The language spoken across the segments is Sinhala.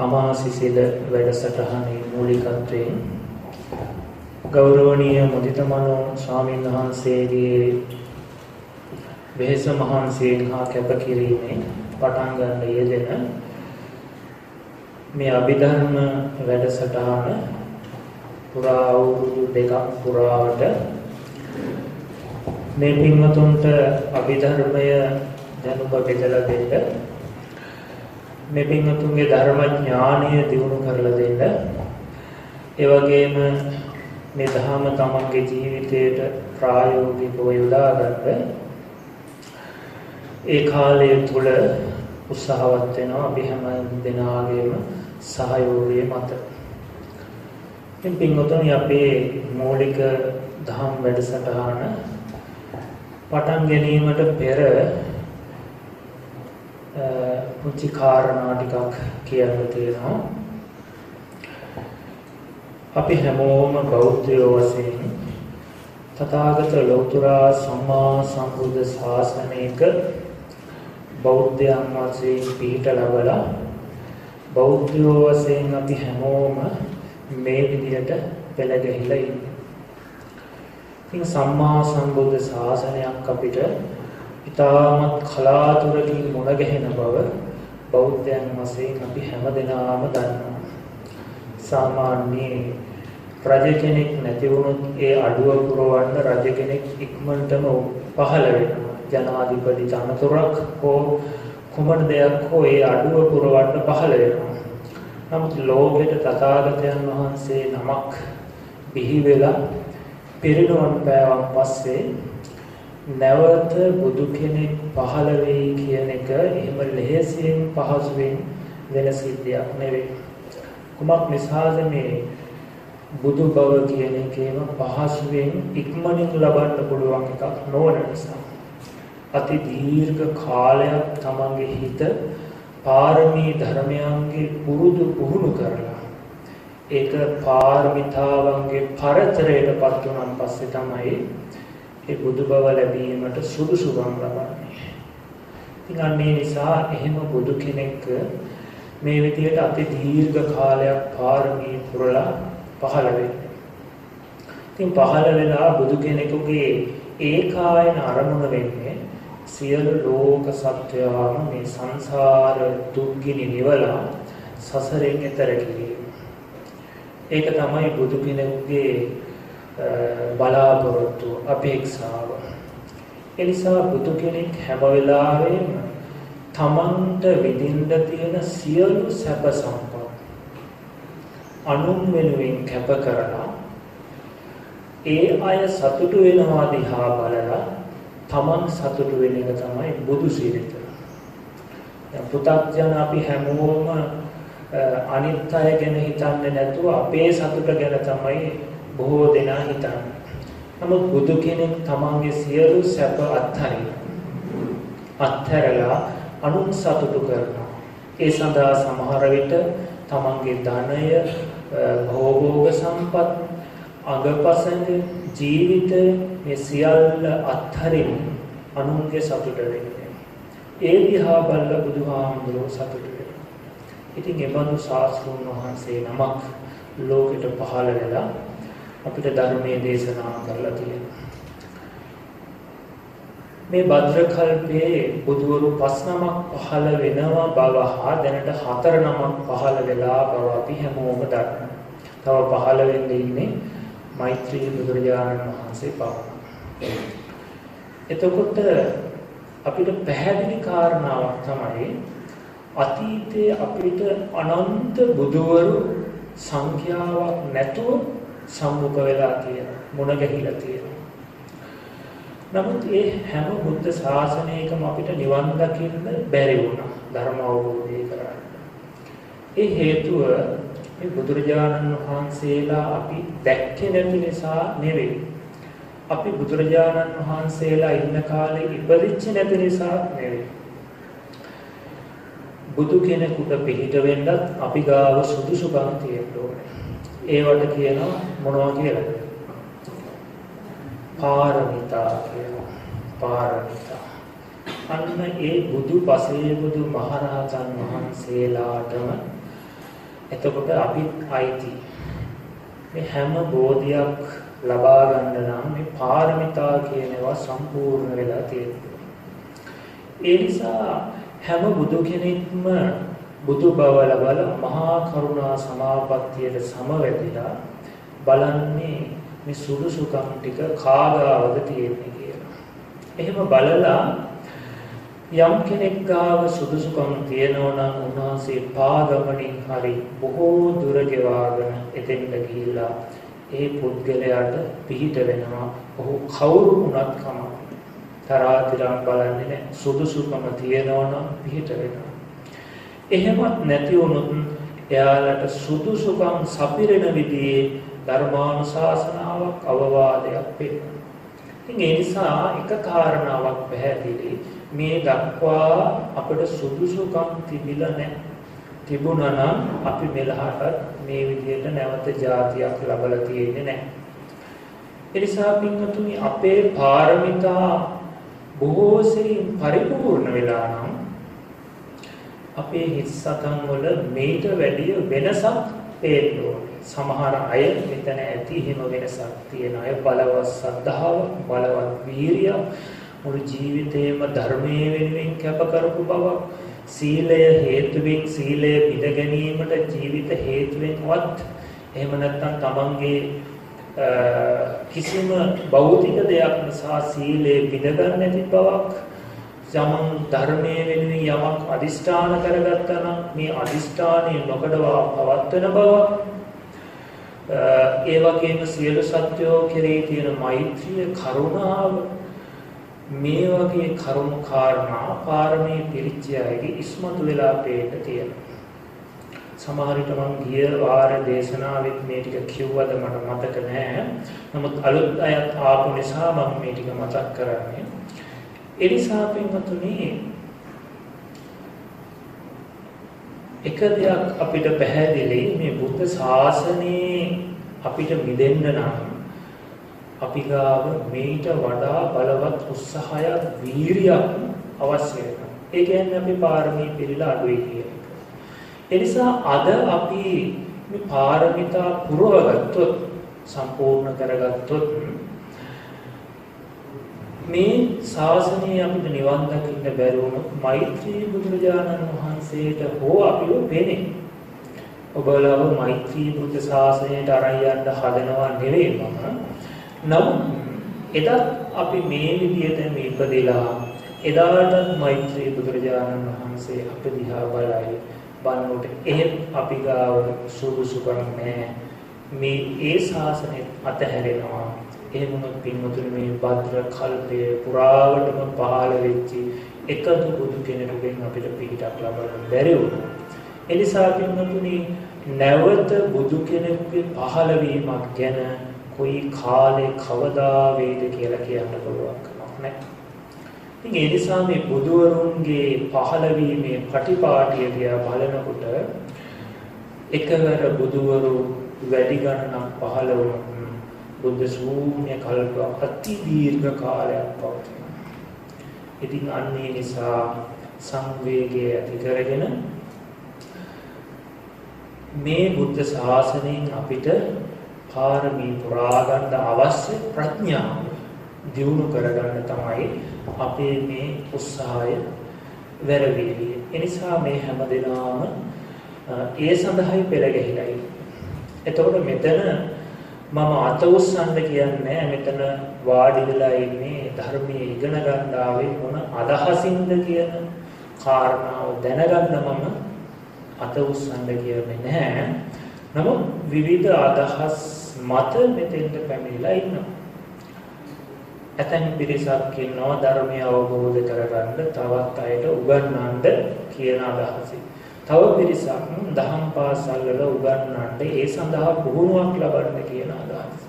අමාසිසිල වැඩසටහනේ මූලිකත්වයෙන් ගෞරවනීය මුදිතමනෝ ස්වාමීන් වහන්සේගේ වෙහෙස මහන්සියෙන් හා කැපකිරීමෙන් පටන් ගන්න යෙදෙන මේ අභිධර්ම වැඩසටහන පුරා අවුරුදු දෙකක් පුරාවට මේ පින්වතුන්ට අභිධර්මය දැනුම බෙදලා දෙන්න මේ පින්වතුන්ගේ ධර්ම ඥානය දියුණු කරලා දෙන්න. ඒ වගේම මේ ධහම තමන්ගේ ජීවිතයට ප්‍රායෝගිකව යොදා ගන්න ඒ කාලය තුල උත්සාහවත් වෙනවා අපි හැම දෙනාගේම සහයෝගය මත. ඉතින් පින්වතුනි අපේ මූලික ධම් වැඩසටහන පටන් ගැනීමට පෙර පුංචි කාරණා ටිකක් කියන්න තියෙනවා. අපි හැමෝම බෞද්ධයෝ වශයෙන් තථාගත ලෞතර සම්මා සම්බුද්ධ ශාසනයක බෞද්ධයන් වශයෙන් පිහිට ලබලා බෞද්ධයෝ වශයෙන් අපි හැමෝම මේ විදිහට පෙළ ගැහිලා ඉන්නේ. ඉතින් සම්මා සම්බුද්ධ ශාසනයක් අපිට ඉතාමත් කලාතුරකින් මුණ ගැහෙන බව බෞද්ධයන් වශයෙන් අපි හැමදෙනාම දන්නවා. සාමාන්‍යයෙන් රජ කෙනෙක් නැති වුණොත් ඒ අඩුව පුරවන්න රජ කෙනෙක් ඉක්මනටම පහළ වෙනවා. ජනාධිපති තනතුරක් හෝ කුමන දෙයක් හෝ ඒ අඩුව පුරවන්න පහළ වෙනවා. නමුත් ලෝකෙට තථාගතයන් වහන්සේ නමක් බිහි වෙලා පිරිනුවන් පෑවන් පස්සේ නැවත බුදු කෙනෙක් පහළ වෙයි කියන එක එහෙම ලෙහෙසියෙන් පහසුවෙන් වෙන සිද්ධියක් නෙවෙයි. කුමක් නිසාද මේ බුදු බව කියන එකේම පහසුවෙන් ඉක්මනින් ලබන්න පුළුවන් එකක් නොවන නිසා. අති දීර්ඝ කාලයක් තමන්ගේ හිත පාරමී ධර්මයන්ගේ පුරුදු පුහුණු කරලා ඒක පාරමිතාවන්ගේ පරතරයට පත් වුණාන් පස්සේ තමයි ඒ බුදු බව ලැබීමට සුදුසුකම් ලබන්නේ. ඉතින් අන්නේ නිසා එහෙම බුදු කෙනෙක් මේ විදිහට අති දීර්ඝ කාලයක් පාරමී පුරලා පහළ වෙන්නේ. ඉතින් පහළ වෙලා බුදු කෙනෙකුගේ ඒකායන අරමුණ වෙන්නේ සියලු ලෝක සත්‍යයන් මේ සංසාර දුක්ගිනි නිවලා සසරෙන් එතර කිරීම. ඒක තමයි බුදු කෙනෙකුගේ බලාපොරොත්තු අපේක්ෂාව. එනිසා බුදු කෙනෙක් හැම වෙලාවෙම තමන්ට විඳින්න තියෙන සියලු සැප සම්පත් අනුන් වෙනුවෙන් කැප කරලා ඒ අය සතුටු වෙනවා දිහා බලලා තමන් සතුටු වෙන එක තමයි බුදු සිරිත. දැන් පු탁ජන අපි හැමෝම අනිත් අය ගැන හිතන්නේ නැතුව අපේ සතුට ගැන තමයි බොහෝ දෙනා හිතන්නේ. නමුත් බුදු කෙනෙක් තමන්ගේ සියලු සැප අත්හරින. අත්හැරලා අනුන් සතුටු කරනවා. ඒ සඳහා සමහර විට තමන්ගේ ධනය, භෝගෝග සම්පත්, අගපසඟ, ජීවිත මේ සියල්ල අත්හරින අනුන්ගේ සතුට වෙන්නේ. ඒ දිහා බලලා බුදුහාමුදුරුවෝ සතුටු වෙනවා. ඉතින් එබඳු ශාස්ත්‍රුන් වහන්සේ නමක් ලෝකෙට පහළ වෙලා අපිට ධර්මයේ දේශනා කරලා තියෙනවා. මේ භද්‍ර කල්පයේ බුදුවරු පස් නමක් පහළ වෙනවා බව හා දැනට හතර නමක් පහළ වෙලා බව අපි හැමෝම දන්නවා. තව පහළ වෙන්න ඉන්නේ මෛත්‍රී බුදුරජාණන් වහන්සේ පමණයි. එතකොට අපිට පැහැදිලි කාරණාවක් තමයි අතීතයේ අපිට අනන්ත බුදුවරු සංඛ්‍යාවක් නැතුව සම්මුඛ වෙලා තියෙනවා මුණ ගැහිලා තියෙනවා නමුත් ඒ හැම බුද්ධ ශාසනයකම අපිට නිවන් දකින්න බැරි වුණා ධර්ම අවබෝධය කරගන්න. ඒ හේතුව මේ බුදුරජාණන් වහන්සේලා අපි දැක්කේ නැති නිසා නෙවෙයි. අපි බුදුරජාණන් වහන්සේලා ඉන්න කාලේ ඉපදිච්ච නැති නිසා නෙවෙයි. බුදු කෙනෙකුට පිළිට වෙන්නත් අපි ගාව සුදුසුකම් තියෙන්න ඕනේ. ඒවට කියනවා මොනවා කියලාද? පාරමිතා කියලා. පාරමිතා. අන්න ඒ බුදු පසේ බුදු මහරහතන් වහන්සේලාටම එතකොට අපිත් අයිති. මේ හැම බෝධියක් ලබා ගන්න නම් මේ පාරමිතා කියනවා සම්පූර්ණ වෙලා තියෙනවා. ඒ නිසා හැම බුදු කෙනෙක්ම බුදු බව ලබලා මහා කරුණා සමාපත්තියට සමවැදිලා බලන්නේ මේ සුදුසුකම් ටික කාගාවද තියෙන්නේ කියලා. එහෙම බලලා යම් කෙනෙක් ගාව සුදුසුකම් තියෙනවා නම් උන්වහන්සේ පාගමනින් හරි බොහෝ දුර ගෙවාගෙන එතෙන්ට ගිහිල්ලා ඒ පුද්ගලයාට පිහිට වෙනවා. ඔහු කවුරු වුණත් කමක් තරාතිරම් බලන්නේ නැහැ. සුදුසුකම තියෙනවා නම් පිහිට වෙනවා. එහෙමත් නැති වුණොත් එයාලට සුදුසුකම් සපිරෙන විදිහේ ධර්මානුශාසනාවක් අවවාදයක් වෙනවා. ඉතින් ඒ නිසා එක කාරණාවක් පැහැදිලි මේ දක්වා අපිට සුදුසුකම් තිබිලා නැහැ. තිබුණා නම් අපි මෙලහට මේ විදිහට නැවත જાතියක් ලබලා තියෙන්නේ නැහැ. ඒ නිසා පින්වතුනි අපේ පාරමිතා බොහෝ සෙයින් පරිපූර්ණ වෙලා නම් අපේ හිත් සතන් වල මේට වැඩිය වෙනසක් පේන්න ඕනේ. සමහර අය මෙතන ඇති හිම වෙනසක් තියෙන අය බලවත් සද්ධාව, බලවත් වීරිය, මුළු ජීවිතේම ධර්මයේ වෙනුවෙන් කැප කරපු බවක්, සීලය හේතුවෙන් සීලය පිළ ගැනීමට ජීවිත හේතුවෙන්වත් එහෙම නැත්නම් තමන්ගේ කිසිම භෞතික දෙයක් නිසා සීලය පිළිගන්නේ නැති බවක් යමන් ධර්මයේ වෙනුවෙන් යමක් අදිෂ්ඨාන කරගත්තා නම් මේ අදිෂ්ඨානය නොකඩවා පවත්වන බව ඒ වගේම සියලු සත්වෝ කෙරෙහි තියෙන මෛත්‍රිය කරුණාව මේ වගේ කරුණු කාරණා පාරමී පිරිච්ච අයගේ ඉස්මතු වෙලා පේන්න තියෙනවා. සමහර විට මම ගිය වාර දේශනාවෙත් මේ ටික කිව්වද මට මතක නෑ. නමුත් අලුත් අයත් ආපු නිසා මම මේ ටික මතක් කරන්නේ. ඒ නිසා පින්වතුනි එක දෙයක් අපිට පැහැදිලි මේ බුද්ධ ශාසනයේ අපිට මිදෙන්න නම් අපි ගාව මේට වඩා බලවත් උත්සාහයක් වීරියක් අවශ්‍ය වෙනවා. ඒ කියන්නේ අපි පාරමී පිළිලා අඩුයි කියන එක. ඒ නිසා අද අපි මේ පාරමිතා පුරවගත්තොත් සම්පූර්ණ කරගත්තොත් මේ ශාසනය අපිට නිවන් දකින්න බැරි වුණොත් මෛත්‍රී බුදුරජාණන් වහන්සේට හෝ අපිව පෙනේ. ඔබලව මෛත්‍රී බුද්ධ ශාසනයට අරන් යන්න හදනවා නෙවෙයි මම. නමුත් එදත් අපි මේ විදිහට මේ ඉපදෙලා එදාට මෛත්‍රී බුදුරජාණන් වහන්සේ අප දිහා බලයි බලනකොට එහෙත් අපි ගාව සුදුසුකම් නැහැ. මේ ඒ ශාසනය අතහැරෙනවා එහෙම වුණොත් පින්වතුනි මේ භද්‍ර කල්පයේ පුරාවටම පහළ වෙච්ච එකතු බුදු කෙනෙකුගෙන් අපිට පිහිටක් ලබන්න බැරි වුණා. ඒ නිසා පින්වතුනි නැවත බුදු කෙනෙකුගේ පහළ වීමක් ගැන කොයි කාලේ කවදා වේද කියලා කියන්න පුළුවන් කමක් නැහැ. ඉතින් ඒ නිසා මේ බුදුවරුන්ගේ පහළවීමේ ප්‍රතිපාටිය දිහා බලනකොට එකවර බුදුවරු වැඩි ගණනක් පහළ වුණා. බුද්ධ ශූන්‍ය කල්ප අති දීර්ඝ කාලයක් පවතිනවා. ඉතින් අන්නේ නිසා සංවේගය ඇති කරගෙන මේ බුද්ධ ශාසනයෙන් අපිට පාරමී පුරා ගන්න අවශ්‍ය ප්‍රඥාව දියුණු කරගන්න තමයි අපේ මේ උත්සාහය වැරවිලි. එනිසා මේ හැම දිනම ඒ සඳහායි පෙළ ගැහිලා එතකොට මෙතන මම අත උස්සන්න කියන්නේ මෙතන වාඩි වෙලා ඉන්නේ ධර්මයේ ඉගෙන ගන්න ආවේ මොන අදහසින්ද කියන කාරණාව දැනගන්න මම අත උස්සන්න කියන්නේ නැහැ. නමුත් විවිධ අදහස් මත මෙතෙන්ට පැමිණලා ඉන්නවා. ඇතැම් පිරිසක් ඉන්නවා ධර්මය අවබෝධ කරගන්න තවත් අයට උගන්වන්න කියන අදහසින්. තව පිරිසක් දහම් පාසල් වල උගන්වන්නට ඒ සඳහා පුහුණුවක් ලබන්න කියන අදහස.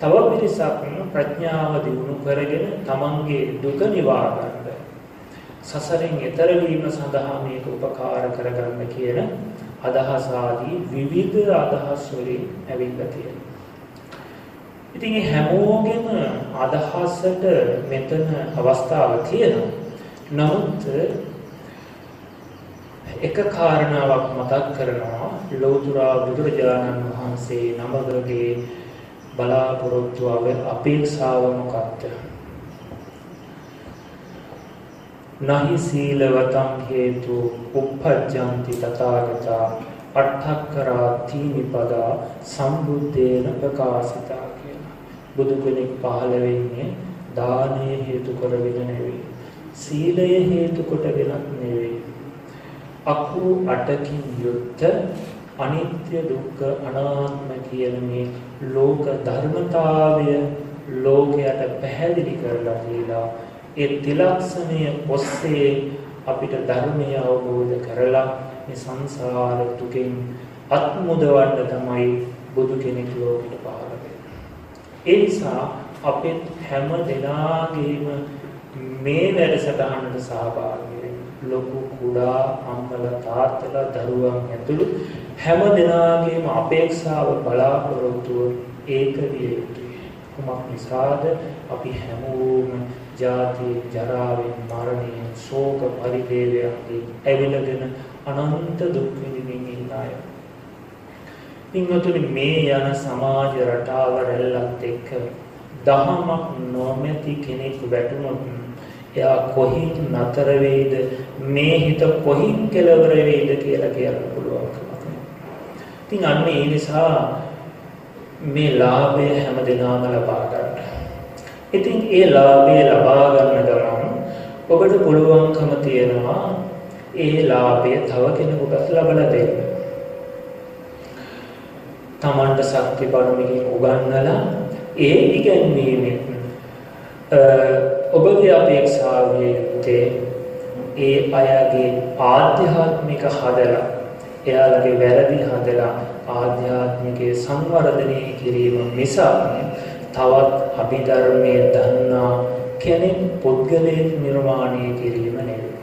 තව පිරිසක් ප්‍රඥාව දිනු කරගෙන තමන්ගේ දුක නිවා ගන්න සසරෙන් එතර වීම සඳහා මේක උපකාර කරගන්න කියන අදහස් ආදී විවිධ අදහස් වලින් ඇවිල්ලා තියෙනවා. ඉතින් මේ හැමෝගෙම අදහසට මෙතන අවස්ථාව තියෙනවා. නමුත් එක කාරණාවක් මතක් කරනවා ලෞතර බුදුරජාණන් වහන්සේ නමකගේ බලාපොරොත්තුව අපේක්ෂාව මොකක්ද? නහි සීලවතං හේතු උප්පජ්ජಂತಿ තථාගතා අට්ඨක්කරා තීනිපදා සම්බුද්දේන ප්‍රකාශිතා කියලා. බුදු කෙනෙක් පහළ වෙන්නේ දානයේ හේතු කරගෙන නෙවෙයි. සීලය හේතු කොටගෙනත් නෙවෙයි. අකුරු අටකින් යුක්ත අනිත්‍ය දුක්ඛ අනාත්ම කියන මේ ලෝක ධර්මතාවය ලෝකයට පැහැදිලි කරලා දීලා ඒ තිලක්ෂණය ඔස්සේ අපිට ධර්මය අවබෝධ කරලා මේ සංසාර දුකෙන් අත්මුදවන්න තමයි බුදු කෙනෙක් ලෝකෙට පහළ වෙන්නේ. ඒ නිසා අපේ හැම දෙනාගේම මේ වැඩසටහනට සහභාගී වෙන්න ලොකු කුඩා අම්මලා තාත්තලා දරුවන් ඇතුළු හැම දෙනාගේම අපේක්ෂාව බලාපොරොත්තුව ඒක විය යුතුයි. කුමක් නිසාද අපි හැමෝම ජාති ජරාවෙන් මරණයෙන් ශෝක පරිදේවයන්ගේ ඇවිලගෙන අනන්ත දුක් විඳින්න ඉන්න අය. පින්වතුනි මේ යන සමාජ රටාව රැල්ලත් එක්ක දහමක් නොමැති කෙනෙක් වැටුණොත් එයා කොහින් නතර වෙයිද මේ හිත කොහින් කෙලවර වෙයිද කියලා කියන්න පුළුවන්. ඉතින් අන්න ඒ නිසා මේ ලාභය හැමදෙනාම ලබා ගන්න. ඉතින් ඒ ලාභය ලබා ගන්න ගමන් ඔබට පුළුවන්කම තියෙනවා ඒ ලාභය තව කෙනෙකුට ලබලා දෙන්න. තමන්ට ශක්ති පරමකින් උගන්වලා ඒ ඉගැන්වීමෙන් ඔබගේ අපේක්ෂාව යුත්තේ ඒ අයගේ ආධ්‍යාත්මික හදලා එයාලගේ වැරදි හදලා ආධ්‍යාත්මිකයේ සංවර්ධනය කිරීම නිසා තවත් අභිධර්මයේ දන්නා කෙනෙක් පුද්ගලයෙක් නිර්මාණය කිරීම නෙවෙයි.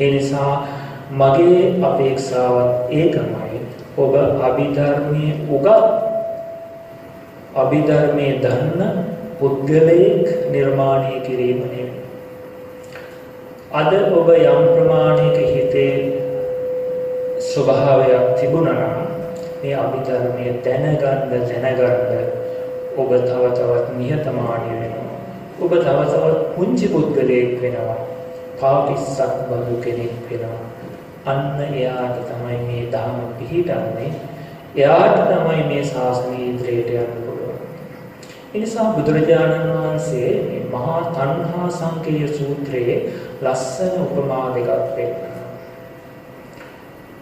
ඒ නිසා මගේ අපේක්ෂාවත් ඒකමයි. ඔබ අභිධර්මයේ උගත් අභිධර්මයේ දන්න පුද්ගලයෙක් නිර්මාණය කිරීම නෙවෙයි. අද ඔබ යම් ප්‍රමාණයක හිතේ ස්වභාවයක් තිබුණා නම් මේ අභිධර්මයේ දැනගන්න දැනගන්න ඔබ තව තවත් නිහතමානී වෙනවා. ඔබ තව තවත් පුංචි පුද්ගලයෙක් වෙනවා. පාපිස්සක් බඳු කෙනෙක් වෙනවා. අන්න එයාට තමයි මේ ධර්ම පිහිටන්නේ. එයාට තමයි මේ ශාසනය ඉදිරියට යන්න පුළුවන්. ඒ නිසා බුදුරජාණන් වහන්සේ මේ මහා තණ්හා සංකේය සූත්‍රයේ ලස්සන උපමා දෙකක් පෙන්නනවා.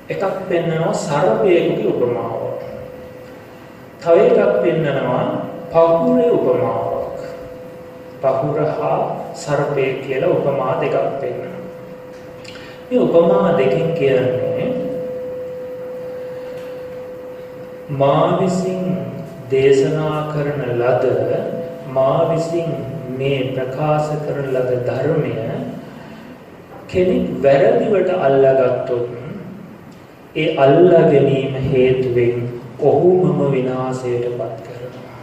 එකක් පෙන්නනවා සර්පයෙකුගේ උපමාව. තව එකක් පෙන්නනවා පහුරේ උපමාවක්. පහුර හා සර්පය කියලා උපමා දෙකක් පෙන්නනවා. මේ උපමා දෙකෙන් කියන්නේ මා විසින් දේශනා කරන ලද මා විසින් මේ ප්‍රකාශ කරන ලද ධර්මය කෙනෙක් වැරදිවට අල්ලාගත්තොත් ඒ අල්ලා ගැනීම හේතුවෙන් ඔහුමම විනාශයට පත් කරනවා.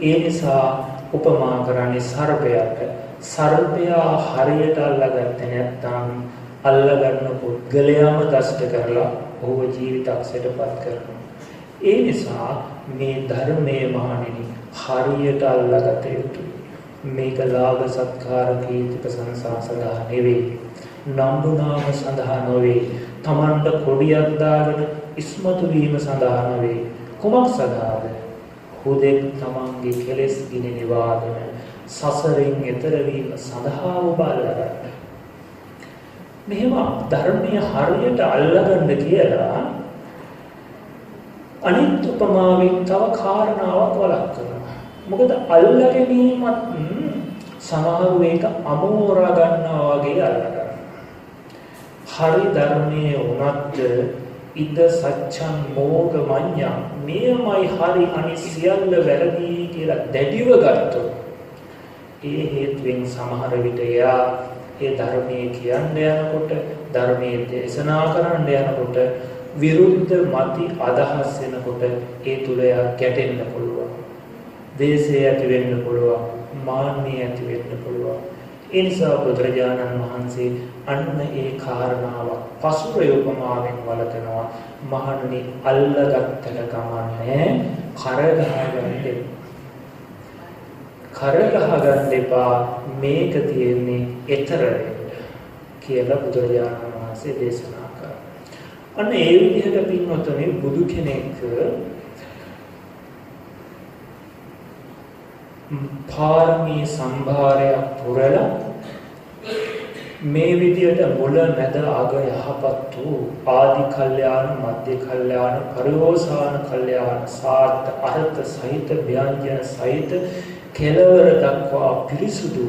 ඒ නිසා උපමා කරන්නේ සර්පයාට. සර්පයා හරියට අල්ලාගත්තේ නැත්නම් අල්ලගන්න පුද්ගලයාම දෂ්ට කරලා ඔහුව ජීවිතක්ෂයට පත් කරනවා. ඒ නිසා මේ ධර්මයේ මහණෙනි හරියට අල්ලාගත යුතුයි. මේක ලාභ සත්කාර කීර්ති ප්‍රශංසා සඳහා නෙවෙයි. නම්බුනාම සඳහා නොවේ. තමන්ට කොඩියක් දාගෙන ඉස්මතු වීම සඳහා නොවේ. කුමක් සඳහාද? හුදෙක් තමන්ගේ කෙලෙස් ගිනි නිවාගෙන සසරෙන් එතර වීම සඳහා ඔබ අල්ලගන්න. මෙහෙම ධර්මයේ හරියට අල්ලගන්න කියලා අනිත් උපමාවෙන් තව කාරණාවක් වළක්වනවා. මොකද අල්ලගැනීමත් සමහරු ඒක අමෝරා ගන්නවා වගේ අල්ලගන්නවා. හරි ධර්මයේ උනත් ඉද සච්ඡං මෝග මඤ්ඤං මෙයමයි හරි අනිත් සියල්ල වැරදි කියලා දැඩිව ගත්තොත් ඒ හේතුවෙන් සමහර විට එයා ඒ ධර්මයේ කියන්න යනකොට ධර්මයේ දේශනා කරන්න යනකොට විරුද්ධ මති අදහස් වෙනකොට ඒ තුල එයා ගැටෙන්න පුළුවන්. දේශය ඇති වෙන්න පුළුවන්. මාන්නය ඇති වෙන්න පුළුවන්. ඒ නිසා බුදුරජාණන් වහන්සේ අන්න ඒ කාරණාව පසුරේ උපමාවෙන් වලකනවා මහණනි අල්ලගත්තට කමන්නේ කරගහගන්න කරගහගන්න එපා මේක තියෙන්නේ ඊතර කියලා බුදුරජාණන් වහන්සේ දේශනා කරා. අන්න ඒ විදිහට පින්වතුනි බුදු කෙනෙක් පාරමී සම්භාරයක් පුරලා මේ විදියට මුල මැද අග යහපත් වූ ආදි කල්යාණ මධ්‍ය කල්යාණ පරිෝසాన කල්යාණ සාර්ථ අර්ථ සහිත ව්‍යංජන සහිත කෙලවර දක්වා පිරිසුදු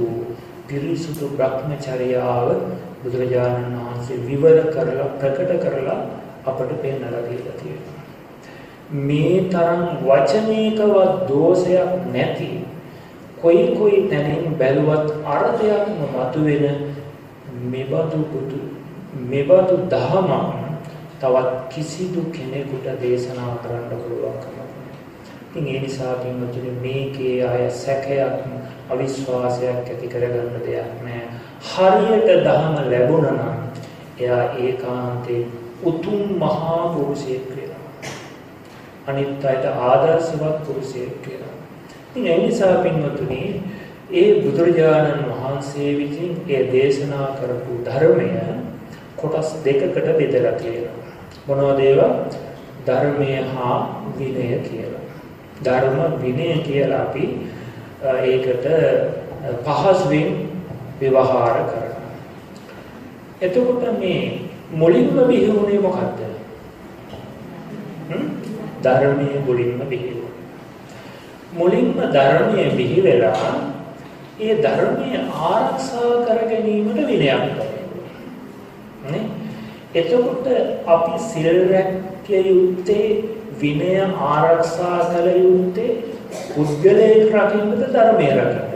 පිරිසුදු භ්‍රමචර්යාව බුදුරජාණන් වහන්සේ විවර කරලා ප්‍රකට කරලා අපට පෙන්වලා දීලා තියෙනවා. මේ තරම් වචනයකවත් දෝෂයක් නැති කොයි කොයි තැනින් බැලුවත් අර්ථයක්ම මතුවෙන මෙබඳු බුදු මෙබඳු දහමක් තවත් කිසිදු කෙනෙකුට දේශනා කරන්න පුළුවන්කම ඉතින් ඒ නිසා පින්වතුනි මේකේ අය සැකයක් අවිශ්වාසයක් ඇති කරගන්න දෙයක් නෑ. හරියට දහම ලැබුණා නම් එයා ඒකාන්තේ උතුම් මහා පුරුෂයෙක් වෙනවා. අනිත් අයට ආදර්ශවත් පුරුෂයෙක් වෙනවා. ඉතින් ඒ නිසා පින්වතුනි ඒ බුදුරජාණන් වහන්සේ විසින් ඒ දේශනා කරපු ධර්මය කොටස් දෙකකට බෙදලා තියෙනවා. මොනවද ඒවා? ධර්මය හා විනය කියලා. ධර්ම විනය කියලා අපි ඒකට පහසුවෙන් ව්‍යවහාර කරනවා. එතකොට මේ මුලින්ම බිහිවුනේ මොකද්ද? ධර්මයේ මුලින්ම බිහිවුනේ. මුලින්ම ධර්මයේ බිහි වෙලා ඒ ධර්මයේ ආරක්ෂා කර ගැනීමට විනයක් නේ? එතකොට අපි සිල් රැකිය යුත්තේ විනය ආරක්ෂා කළ යුත්තේ පුද්ගලයෙක් රකින්නද ධර්මයේ රකින්නද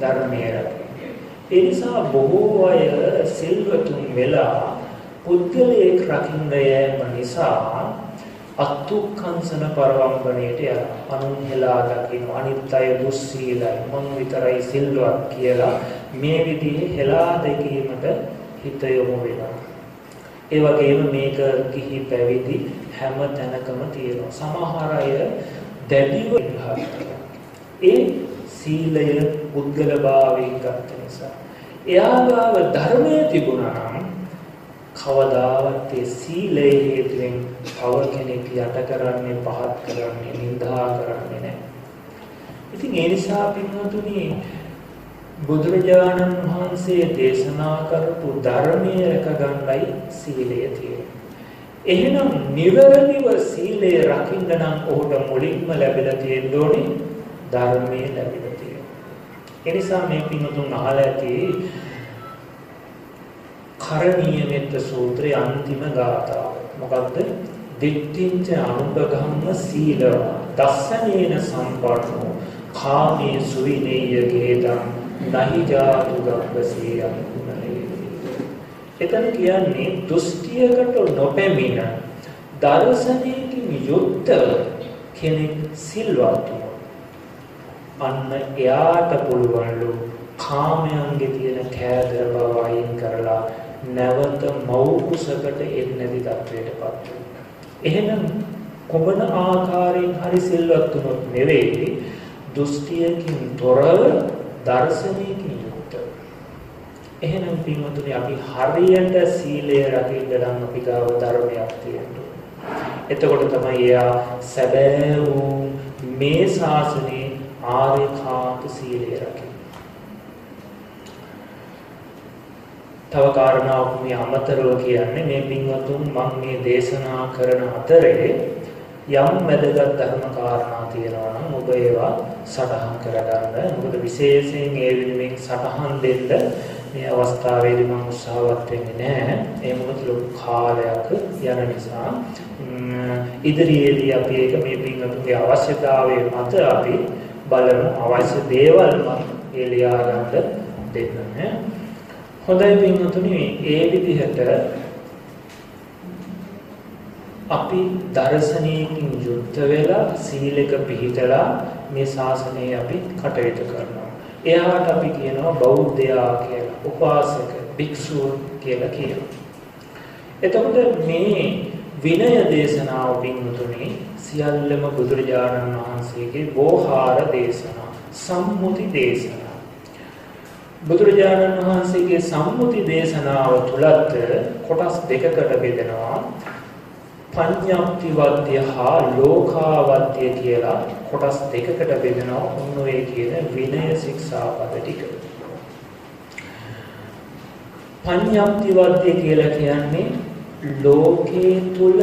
ධර්මයේ රකින්න. ඒ නිසා බොහෝ අය සිල්වතුන් වෙලා පුද්ගලයෙක් රකින්න යෑම නිසා අත්තුක්කංසන පරවම්බණයට යන අනුන් හෙලා දකින්න අනිත් අය දුස්සීලයි මං විතරයි සිල්වත් කියලා මේ විදිහේ හෙලා දැකීමට හිත යොමු වෙනවා. ඒ වගේම මේක කිහි පැවිදි හැම තැනකම තියෙනවා. සමහර අය දැඩිව ඒ සීලය පුද්ගලභාවයෙන් ගන්න නිසා. එයා ගාව ධර්මයේ තිබුණා නම් කවදාවත් ඒ සීලයේ හේතුවෙන් තව කෙනෙක් යට කරන්නේ පහත් කරන්නේ නිඳා කරන්නේ නැහැ. ඉතින් ඒ නිසා පින්වතුනි බුදුරජාණන් වහන්සේ දේශනා කරපු ධර්මයේ රැකගන්නයි සීලය තියෙන්නේ. එහෙනම් නිවැරදිව සීලය රකින්න නම් ඔහුට මුලින්ම ලැබිලා තියෙන්න ඕනේ ධර්මයේ ලැබිලා තියෙනවා. ඒ නිසා මේ පින්වතුන් අහලා ඇති කරණීය මෙත්ත සූත්‍රයේ අන්තිම ගාථාව. මොකද්ද? දිට්ඨිංච අනුපගම්ම සීල දස්සනේන සම්පන්නෝ කාමේ සුවිනේය ගේතං නහි ජාතු ගබ්බසේ එතන කියන්නේ දෘෂ්ටියකට නොපැමිණ දර්ශනයකින් යුක්ත කෙනෙක් සිල්වත් අන්න එයාට පුළුවන්ලු කාමයන්ගේ තියෙන කෑදර බව අයින් කරලා නැවත මව් කුසකට එන්නේ නැති තත්වයටපත් එහෙනම් කොමන ආකාරයෙන් හරි සිල්වත් වුණොත් නෙවෙයි දෘෂ්ටියකින් තොරව දර්ශනයකින් යුක්ත. එහෙනම් පින්වතුනි අපි හරියට සීලය රකින්න නම් අපි ගාව ධර්මයක් තියෙනවා. එතකොට තමයි එයා සැබෑ වූ මේ ශාසනයේ ආර්යකාන්ත සීලය රකින්න. තව කාරණාවක් මේ අමතරව කියන්නේ මේ පින්වතුන් මම මේ දේශනා කරන අතරේ යම් වැදගත් ධර්ම කාරණා තියෙනවා නම් ඔබ ඒවා සටහන් කරගන්න. මොකද විශේෂයෙන් ඒ වෙනුවෙන් සටහන් දෙන්න මේ අවස්ථාවේදී මම උත්සාහවත් වෙන්නේ නැහැ. ඒ මොකද ලොකු කාලයක් යන නිසා ඉදිරියේදී අපි ඒක මේ පින්වතුන්ගේ අවශ්‍යතාවයේ මත අපි බලමු අවශ්‍ය දේවල් මම ඒ ලියා ගන්න දෙන්න. හොඳයි පින්වතුනි ඒ විදිහට අපි දර්ශනයකින් යුක්ත වෙලා සීලක පිළිතලා මේ ශාසනය අපි කටයුතු කරනවා. එයාට අපි කියනවා බෞද්ධයා කියලා, උපාසක, භික්ෂුව කියලා කියනවා. එතකොට මේ විනය දේශනාව පින්තුනේ සියල්ලම බුදුරජාණන් වහන්සේගේ බෝහාර දේශනා, සම්මුති දේශනා. බුදුරජාණන් වහන්සේගේ සම්මුති දේශනාව තුලත් කොටස් දෙකකට බෙදෙනවා. පඤ්ඤාප්තිවද්‍ය හා ලෝකාවද්‍ය කියලා කොටස් දෙකකට බෙදෙනවා ඔන්න ඔය කියන විනය ශික්ෂාපද ටික. පඤ්ඤාප්තිවද්‍ය කියලා කියන්නේ ලෝකේ තුල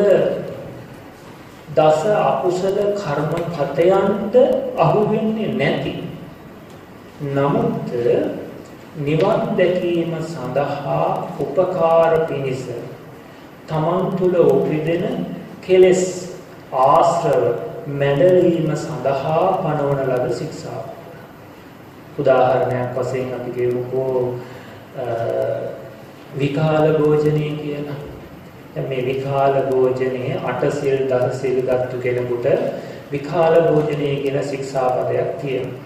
දස අකුසල කර්ම පතයන්ට අහු වෙන්නේ නැති. නමුත් නිවන් දැකීම සඳහා උපකාර පිණිස තමන් තුළ උපදින කෙලෙස් ආශ්‍රව මැඩලීම සඳහා පනවන ලද ශික්ෂාව. උදාහරණයක් වශයෙන් අපි කියමුකෝ විකාල භෝජනය කියලා. මේ විකාල භෝජනයේ අට සිල් දස සිල් ගත්තු කෙනෙකුට විකාල භෝජනය කියලා ශික්ෂාපදයක් තියෙනවා.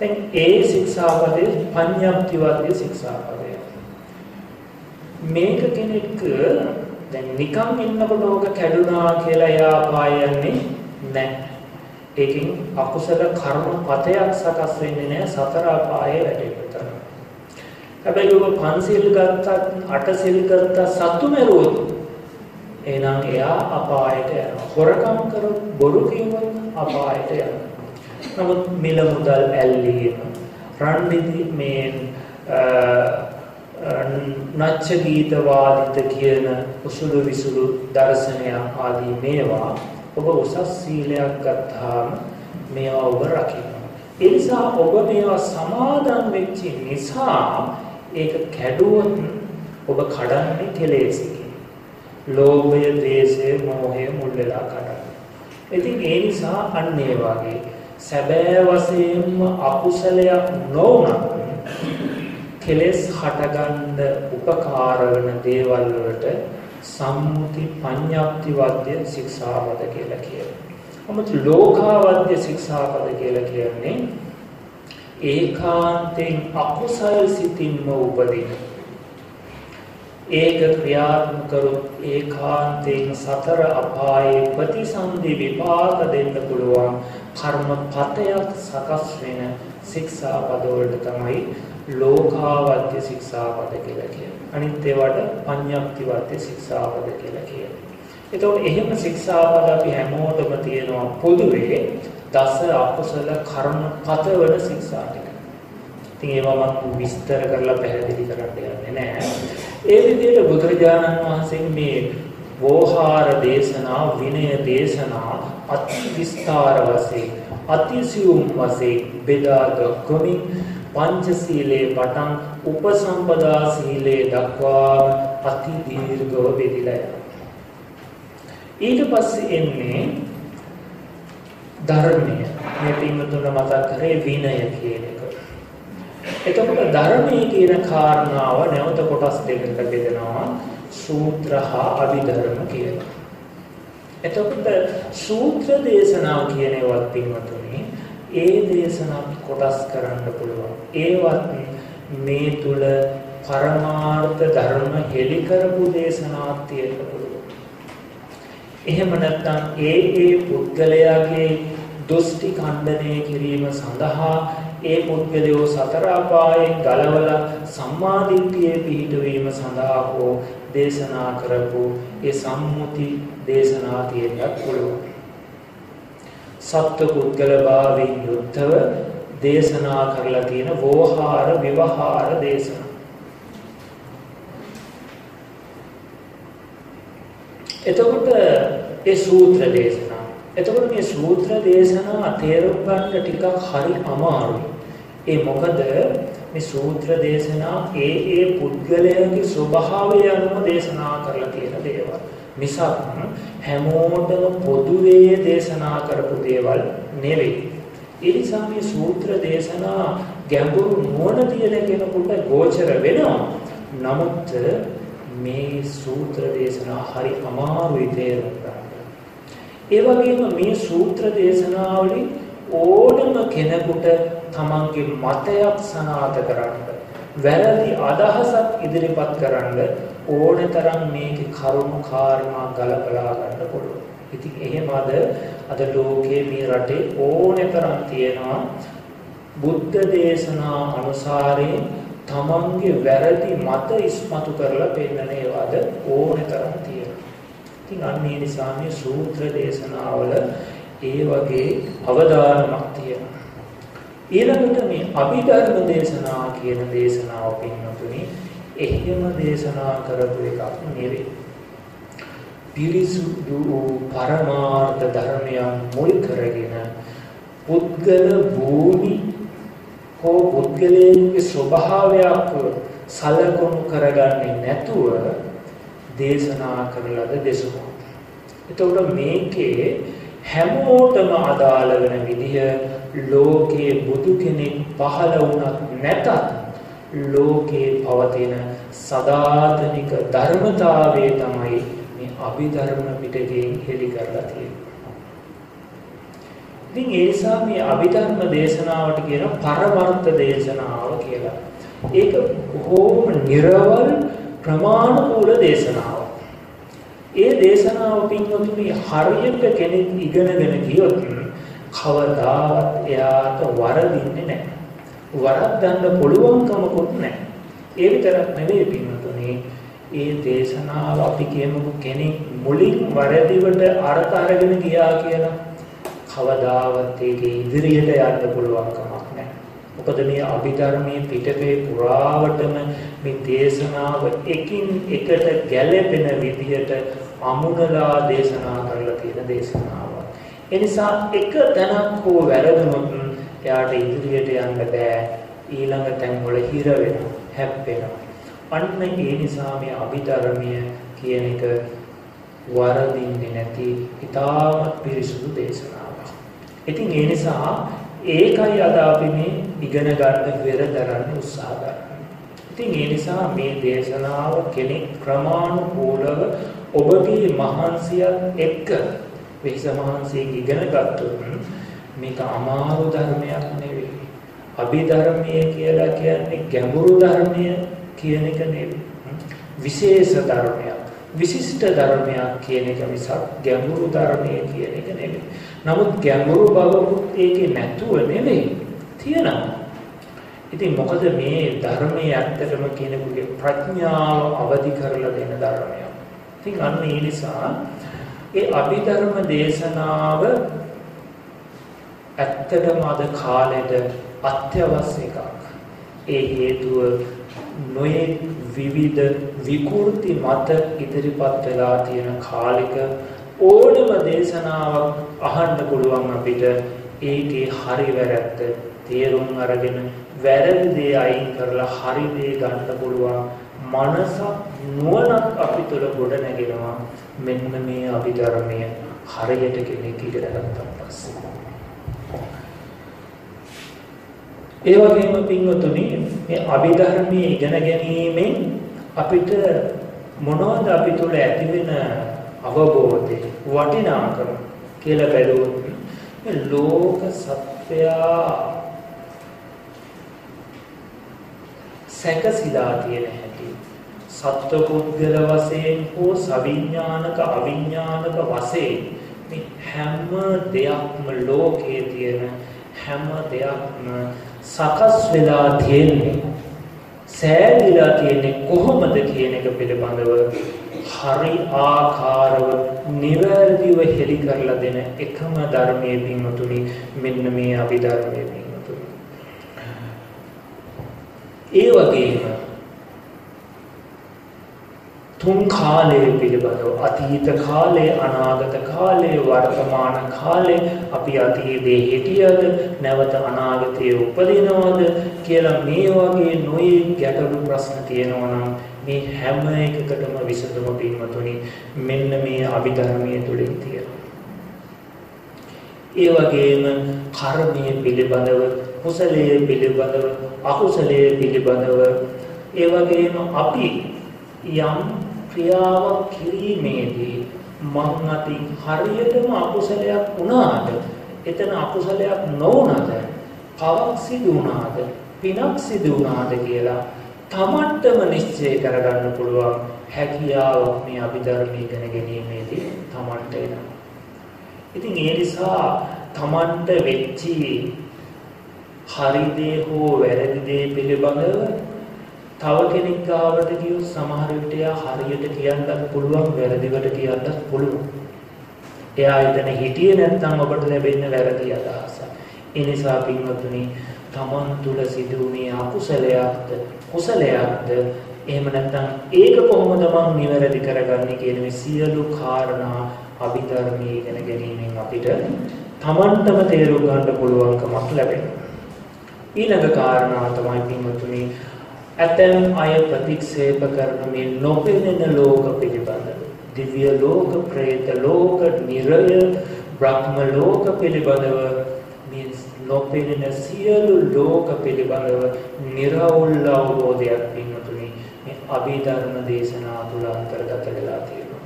දැන් ඒ ශික්ෂාපදේ පඤ්ඤාප්තිවාදී ශික්ෂාපදය. මේක කෙනෙක් දැන් නිකම් ඉන්නකොට ඕක කැඩුනා කියලා එයා පායන්නේ නැහැ. ඒකෙන් අකුසල කර්ම පතයක් සකස් වෙන්නේ නැහැ සතර අපායේ වැටෙන්න හැබැයි ඔබ පන්සිල් ගත්තත් අටසිල් ගත්තත් සතු මෙරුවොත් එහෙනම් එයා අපායට යනවා. හොරකම් කරොත් බොරු කියවොත් අපායට යනවා. නමුත් මිල මුදල් ඇල්ලීම රන් මේ නච්ච ගීත වාදිත කියන උසුළු විසුළු දර්ශනය ආදී මේවා ඔබ උසස් සීලයක් ගත්තාම මේවා ඔබ රකිනවා. ඒ නිසා ඔබ මේවා සමාදන් වෙච්ච නිසා ඒක කැඩුවොත් ඔබ කඩන්නේ කෙලෙසකින්. ලෝභය, ද්වේෂය, මෝහය මුල් වෙලා කඩන්නේ. ඉතින් ඒ නිසා අන්න ඒ වගේ සැබෑ වශයෙන්ම අකුසලයක් නොවුනත් කෙලෙස් හටගන්න උපකාර වෙන දේවල් වලට සම්මුති පඤ්ඤාප්ති වද්‍ය ශික්ෂාපද කියලා කියනවා. අමුතු ලෝකාවද්‍ය ශික්ෂාපද කියලා කියන්නේ ඒකාන්තයෙන් අකුසල් සිතින්ම උපදින. ඒක ක්‍රියාත්මක කරොත් ඒකාන්තයෙන් සතර අපායේ ප්‍රතිසන්දි විපාක දෙන්න පුළුවන් කර්ම පතයක් සකස් වෙන ශික්ෂාපද වලට තමයි ලෝකාවද්‍ය ශික්ෂාපද කියලා කියනවා. අනිත් ඒවට පඤ්ඤාප්තිවද්‍ය ශික්ෂාපද කියලා කියනවා. එතකොට එහෙම ශික්ෂාපද අපි හැමෝටම තියෙනවා පොදුවේ දස අකුසල කර්ම පතවන ශික්ෂා ටික. ඉතින් ඒවා මම විස්තර කරලා පැහැදිලි කරන්න යන්නේ නැහැ. ඒ විදිහට බුදුරජාණන් වහන්සේ මේ වෝහාර දේශනා විනය දේශනා අති විස්තර වශයෙන් අතිසියුම් වශයෙන් බෙදා දක්වමින් පංචශීලයේ පටන් උපසම්පදා සීලයේ දක්වා අති දීර්ඝව බෙදිලා යනවා. ඊට පස්සේ එන්නේ ධර්මය. මේ පින්වතුන් මතක් කරේ විනය කියන එක. එතකොට ධර්මයේ කියන කාරණාව නැවත කොටස් දෙකකට බෙදෙනවා. සූත්‍ර හා අභිධර්ම කියලා. එතකොට සූත්‍ර දේශනාව කියන ඒවත් පින්වතුනි ඒ දේශනාත් කොටස් කරන්න පුළුවන්. ඒවත් මේ තුල පරමාර්ථ ධර්ම හෙලි කරපු දේශනාත් තියෙන්න පුළුවන්. එහෙම නැත්නම් ඒ ඒ පුද්ගලයාගේ දොස්ති ඛණ්ඩනය කිරීම සඳහා ඒ පුද්ගලයෝ සතර අපායෙන් ගලවලා සම්මාදිට්ඨියේ පිහිටවීම සඳහා හෝ දේශනා කරපු ඒ සම්මුති දේශනා තියෙන්නත් පුළුවන්. සත්ව පුද්ගල භාවයෙන් යුද්ධව දේශනා කරලා තියෙන වෝහාර විවහාර දේශනා. එතකොට ඒ සූත්‍ර දේශනා. එතකොට මේ සූත්‍ර දේශනා තේරුම් ගන්න ටිකක් හරි අමාරුයි. ඒ මොකද මේ සූත්‍ර දේශනා ඒ ඒ පුද්ගලයාගේ ස්වභාවය අනුව දේශනා කරලා තියෙන දේවල්. මිසක් හැමෝටම පොදුවේ දේශනා කරපු දේවල් නෙවෙයි. ඒ නිසා මේ සූත්‍ර දේශනා ගැඹුරු නුවණ තියෙන කෙනෙකුට ගෝචර වෙනවා. නමුත් මේ සූත්‍ර දේශනා හරි අමාරුයි තේරුම් ගන්න. ඒ වගේම මේ සූත්‍ර දේශනාවලින් ඕනම කෙනෙකුට තමන්ගේ මතයක් සනාථ කරන්න වැරදි අදහසක් ඉදිරිපත් කරන්න ඕනතරම් මේකේ කරුණු කාරණා ගලපලා ගන්න පුළුවන්. ඉතින් එහෙම අද අද ලෝකයේ මේ රටේ ඕනතරම් තියෙනවා බුද්ධ දේශනා අනුසාරයෙන් තමන්ගේ වැරදි මත ඉස්මතු කරලා පෙන්නන ඒවාද ඕනතරම් තියෙනවා. ඉතින් අන්න ඒ නිසා මේ සූත්‍ර දේශනාවල ඒ වගේ අවධානමක් තියෙනවා. ඊළඟට මේ අභිධර්ම දේශනා කියන දේශනාව පින්නතුනි එහෙම දේශනා කරපු එකක් නෙවෙයි. පිරිසුදු පරමාර්ථ ධර්මයන් මුල් කරගෙන පුද්ගල භූමි හෝ පුද්ගලයන්ගේ ස්වභාවයක් සලකුණු කරගන්නේ නැතුව දේශනා කරලද දෙසුමක්. එතකොට මේකේ හැමෝටම අදාළ වෙන විදිහ ලෝකයේ බුදු කෙනෙක් පහළ වුණත් නැතත් ලෝකේ පවතින සදාතනික ධර්මතාවය තමයි මේ අභිධර්ම පිටකයෙන් හෙළි කරලා තියෙන්නේ. ඉතින් ඒ නිසා මේ අභිධර්ම දේශනාවට කියන පරමර්ථ දේශනාව කියලා. ඒක බොහෝම නිර්වල් ප්‍රමාණිකූල දේශනාවක්. ඒ දේශනාව පින්වතුනි හරියට කෙනෙක් ඉගෙනගෙන ගියොත් කවදාවත් එයාට වරදින්නේ නැහැ. වරද්දන්න පුළුවන්කමකුත් නැහැ. ඒ විතරක් නෙවෙයි පින්වතුනි ඒ දේශනාව අපි කියමුකෝ කෙනෙක් මුලින් වරදිවට අර්ථ අරගෙන ගියා කියලා කවදාවත් ඒකේ ඉදිරියට යන්න පුළුවන් කමක් නැහැ. මොකද මේ අභිධර්මයේ පිටකේ පුරාවටම මේ දේශනාව එකින් එකට ගැළපෙන විදිහට අමුණලා දේශනා කරලා තියෙන දේශනාවක්. ඒ නිසා එක තැනක් හෝ වැරදුනොත් එයාට ඉදිරියට යන්න බෑ. ඊළඟ තැන් වල හිර වෙනවා, හැප්පෙනවා. අන්න ඒ නිසා මේ අභිධර්මය කියන එක වරදින්නේ නැති ඉතාමත් පිරිසුදු දේශනාවක්. ඉතින් ඒ නිසා ඒකයි අද අපි මේ ඉගෙන ගන්න පෙර දරන්න උත්සාහ කරන්නේ. ඉතින් ඒ නිසා මේ දේශනාව කෙනෙක් ක්‍රමානුකූලව ඔබගේ මහන්සියත් එක්ක වෙහස මහන්සියෙන් ඉගෙන ගත්තොත් මේක අමාරු ධර්මයක් නෙවෙයි. අභිධර්මයේ කියලා කියන්නේ ගැඹුරු ධර්මය කියන එක නෙවෙයි. විශේෂ ධර්මයක්. විශිෂ්ට ධර්මයක් කියන එක මිසක් ගැඹුරු ධර්මයේ කියන එක නෙවෙයි. නමුත් ගැඹුරු බවකුත් ඒකේ නැතුව නෙවෙයි. තියෙනවා. ඉතින් මොකද මේ ධර්මයේ ඇත්තටම කෙනෙකුගේ ප්‍රඥාව අවදි කරලා දෙන ධර්මයක්. ඉතින් අන්න ඒ නිසා ඒ අභිධර්ම දේශනාව ඇත්තටම අද කාලෙට අත්‍යවශ්‍ය එකක්. ඒ හේතුව නොයේ විවිධ විකෘති මත ඉදිරිපත් වෙලා තියෙන කාලෙක ඕනම දේශනාවක් අහන්න පුළුවන් අපිට. ඒකේ හරි වැරද්ද තේරුම් අරගෙන වැරදි දේ අයින් කරලා හරි දේ ගන්න පුළුවන්. මනස නුවණක් අපි තුළ ගොඩ නැගෙනවා. මෙන්න මේ අභිධර්මය හරියට කෙනෙක් ඉගෙන ගත්තා පස්සේ. ඒ වගේම පින්වතුනි මේ අභිධර්මයේ ඉගෙන ගැනීමෙන් අපිට මොනවද අපි තුළ ඇති වෙන අවබෝධය වටිනාකම කියලා බැලුවොත් මේ ලෝක සත්‍යයා සැකසීලා තියෙන හැටි සත්වපුද්ගල වශයෙන් හෝ සවිඥානික අවිඥානික වශයෙන් මේ හැම දෙයක්ම ලෝකයේ තියෙන හැම දෙයක්ම සකස් වෙලා තියෙන්නේ සෑදිලා තියෙන්නේ කොහොමද කියන එක පිළිබඳව හරි ආකාරව නිවැරදිව හෙළි කරලා දෙන එකම ධර්මයේ පින්වතුනි මෙන්න මේ අභිධර්මයේ පින්වතුනි. ඒ වගේම තුන් කාලය පිළිබඳව අතීත කාලය අනාගත කාලය වර්තමාන කාලය අපි අතීතයේ හිටියද නැවත අනාගතයේ උපදිනවද කියලා මේ වගේ නොයේ ගැටලු ප්‍රශ්න තියෙනවා නම් මේ හැම එකකටම විසඳුම පින්වතුනි මෙන්න මේ අභිධර්මයේ තුලින් තියෙනවා. ඒ වගේම කර්මයේ පිළිබඳව කුසලයේ පිළිබඳව අකුසලයේ පිළිබඳව ඒ වගේම අපි යම් ක්‍රියාවක් කිරීමේදී මං අතින් හරියටම අකුසලයක් වුණාද එතන අකුසලයක් නොවුණාද පවක් සිදු වුණාද පිනක් සිදු වුණාද කියලා තමන්ටම නිශ්චය කරගන්න පුළුවන් හැකියාවක් මේ අභිධර්ම ඉගෙන ගැනීමේදී තමන්ට එනවා. ඉතින් ඒ නිසා තමන්ට වෙච්චි හරි දේ හෝ වැරදි දේ පිළිබඳව තව කෙනෙක් ගාවට ගියොත් සමහර විට එයා හරියට කියන්නත් පුළුවන් වැරදිවට කියන්නත් පුළුවන්. එයා එතන හිටියේ නැත්නම් ඔබට ලැබෙන්න වැරදි අදහසක්. ඒ නිසා පින්වතුනි තමන් තුළ සිදුුනේ අකුසලයක්ද කුසලයක්ද එහෙම නැත්නම් ඒක කොහොමද මම නිවැරදි කරගන්නේ කියන මේ සියලු කාරණා අභිධර්මයේ ඉගෙන ගැනීමෙන් අපිට තමන්ටම තේරුම් ගන්න පුළුවන්කමක් ලැබෙනවා. ඊළඟ කාරණා තමයි පින්වතුනි ඇතැම් අය ප්‍රතික්ෂේප කරන මේ නොපෙනෙන ලෝක පිළිබඳව දිව්‍ය ලෝක, പ്രേත ලෝක, නිරය, බ්‍රහ්ම ලෝක පිළිබඳව මේ නොපෙනෙන සියලු ලෝක පිළිබඳව නිර්වෘල් අවබෝධයක් පින්වතුනි මේ අභිධර්ම දේශනා තුල අන්තර්ගත වෙලා තියෙනවා.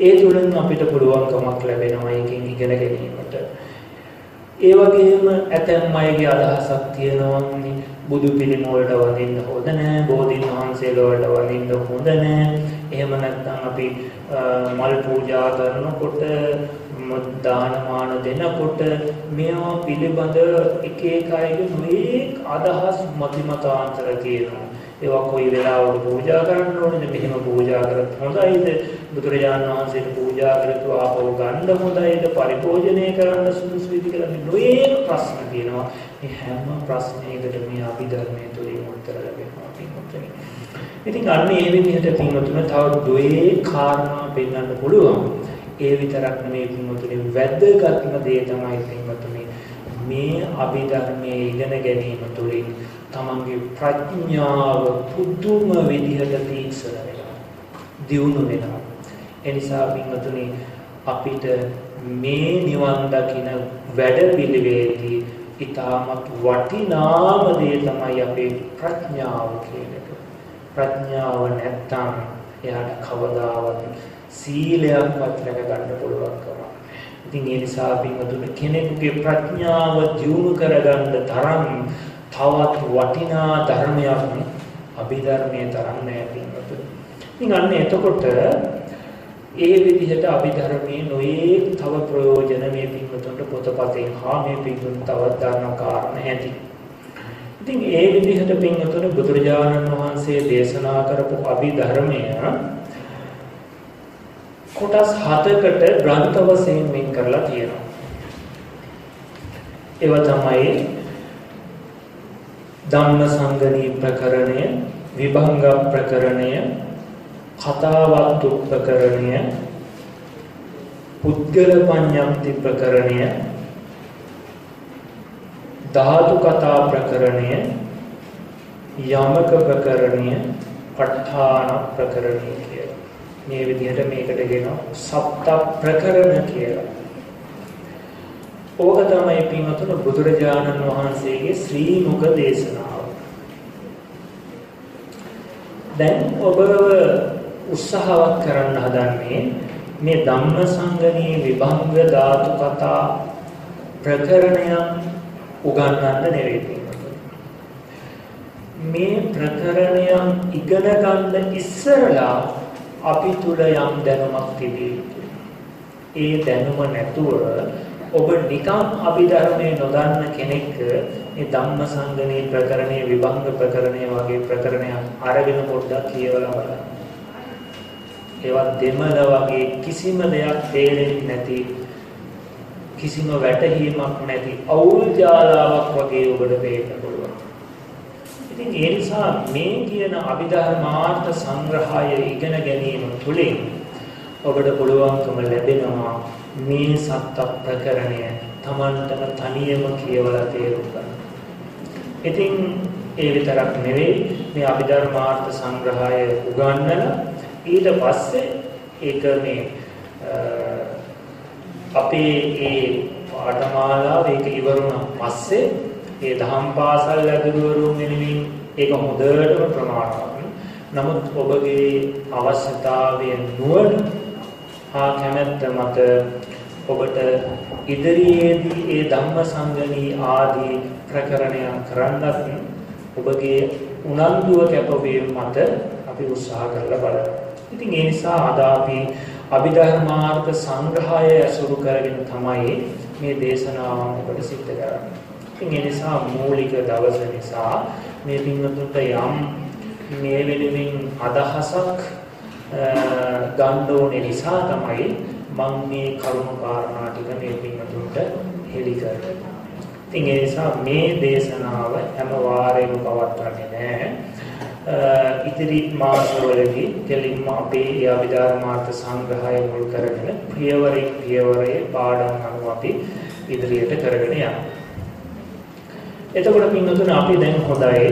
ඒ තුලින් අපිට පුළුවන්කමක් ලැබෙනවා එකකින් ඉගෙන ගැනීමට. ඒ වගේම ඇතැම් අයගේ අදහසක් තියෙනවා බුදු පිළිම වලට වදින්න හොඳ නැහැ බෝධීන් වහන්සේලා වලට වදින්න හොඳ නැහැ එහෙම නැත්නම් අපි මල් පූජා කරනකොට දානමාන දෙනකොට මේවා පිළිබඳ එක එක අයගේ මේක අදහස් මතිමතාන්තර කියනවා. ඒවා කොයි වෙලාවක පූජා කරන්න ඕනේද මෙහෙම පූජා කරත් හොඳයිද බුදුරජාණන් වහන්සේට පූජා කරතු ආපහු ගන්න හොඳයිද පරිභෝජනය කරන්න සුදුසුයිද කියලා මේ නොයේක ප්‍රශ්න තියෙනවා. මේ හැම ප්‍රශ්නයකට මේ අභිධර්මයේ තුලින් උත්තර ලැබෙනවා පින්වත්නි. ඉතින් අන්න ඒ විදිහට පින්වතුන තව දෙයේ කාරණා පෙන්වන්න පුළුවන්. ඒ විතරක් නෙමෙයි පින්වතුනි වැදගත්ම දේ තමයි පින්වතුනි මේ අභිධර්මයේ ඉගෙන ගැනීම තුළින් තමන්ගේ ප්‍රඥාව පුදුම විදිහට තීක්ෂණ වෙනවා. දියුණු වෙනවා. ඒ නිසා පින්වතුනි අපිට මේ නිවන් දකින වැඩපිළිවෙලදී ඊටමත් වටිනාම දේ තමයි අපේ ප්‍රඥාව කියන එක. ප්‍රඥාව නැත්තම් එයාට කවදාවත් සීලයක්වත් රැක ගන්න පුළුවන් කමක්. ඉතින් ඒ නිසා පින්වතුනි කෙනෙකුගේ ප්‍රඥාව දියුණු කරගන්න තරම් තවත් වටිනා ධර්මයක් අභිධර්මයේ තරම් නෑ පින්වතුනි. ඉතින් අන්න එතකොට ඒ විදිහට අභිධර්මයේ නොයේ තව ප්‍රයෝජන මේ පින්වතුන්ට පොතපතෙන් හා මේ පින්වතුන් තවත් ධර්ම කාරණා ඇති. ඉතින් ඒ විදිහට පින්වතුන් බුදුරජාණන් වහන්සේ දේශනා කරපු අභිධර්මය කොටස් හතකට ග්‍රන්ථ වශයෙන් වෙන් කරලා තියෙනවා. ඒව තමයි ධම්මසංගණී ප්‍රකරණය, විභංග ප්‍රකරණය, කතාවත් උපකරණය, පුද්ගල පඤ්ඤප්ති ප්‍රකරණය, ධාතු කතා ප්‍රකරණය, යමක ප්‍රකරණය, ප ဋ ාණ ප්‍රකරණය කියලා. මේ විදිහට මේකට කියනවා සප්ත ප්‍රකරණ කියලා. ඕක තමයි පින්වතුන් බුදුරජාණන් වහන්සේගේ ශ්‍රී මුඛ දේශනාව. දැන් ඔබ උත්සාහවත් කරන්න හදන්නේ මේ ධම්මසංගණී විභංග ධාතු කතා ප්‍රකරණයන් උගන්වන්න නෙවෙයි මේ ප්‍රකරණයන් ඉගෙන ගන්න ඉස්සරලා අපි තුල යම් දැනුමක් තිබේ. ඒ දැනුම නැතුව ඔබ නිකම් අභිධර්මයේ නොදන්න කෙනෙක් මේ ධම්මසංගණී ප්‍රකරණයේ විභංග ප්‍රකරණයේ වගේ ප්‍රකරණයක් අරගෙන පොඩ්ඩක් කියවලා බලන්න. ඒවත් දෙමළ වගේ කිසිම දෙයක් තේරෙන්නේ නැති කිසිම වැටහීමක් නැති අවුල් ජාලාවක් වගේ ඔබට පේන්න පුළුවන්. ඉතින් ඒ නිසා මේ කියන අභිධර්මාර්ථ සංග්‍රහය ඉගෙන ගැනීම තුළින් ඔබට පුළුවන්කම ලැබෙනවා මේ සත්‍ය ප්‍රකරණය Tamanටම තනියම කියවලා තේරුම් ගන්න. ඉතින් ඒ විතරක් නෙවෙයි මේ අභිධර්මාර්ථ සංග්‍රහය උගන්වලා ඊට පස්සේ ඒක මේ අපේ ඒ පාඨමාලාව ඒක ඉවරුණා පස්සේ ඒ දහම් පාසල් ඇදුරුවරුන් වෙනුවෙන් ඒක හොඳටම ප්‍රමාණවත්. නමුත් ඔබගේ අවශ්‍යතාවය නුවණ හා කැමැත්ත මත ඔබට ඉදිරියේදී ඒ ධම්මසංගණී ආදී ප්‍රකරණයන් කරන්නත් ඔබගේ උනන්දුව කැපවීම මත අපි උත්සාහ කරලා බලමු. ඉතින් ඒ නිසා අද අපි අභිධර්මාර්ථ සංග්‍රහය ඇසුරු කරගෙන තමයි මේ දේශනාව ඔබට සිද්ධ කරන්නේ. ඉතින් ඒ නිසා මූලික දවස නිසා මේ පින්වතුන්ට යම් මේ වෙනුවෙන් අදහසක් ගන්න ඕනේ නිසා තමයි මම මේ කරුණු කාරණා ටික මේ පින්වතුන්ට හෙළි කරන්නේ. ඉතින් ඒ නිසා මේ දේශනාව හැම වාරයකම පවත්වන්නේ නැහැ. ඉදිරි මාසවලදී කෙලින්ම අපේ අභිධර්මාර්ථ සංග්‍රහය මුල් කරගෙන පියවරින් පියවරේ පාඩම් අනුව අපි ඉදිරියට කරගෙන යනවා. එතකොට පින්වතුනි අපි දැන් හොඳයි.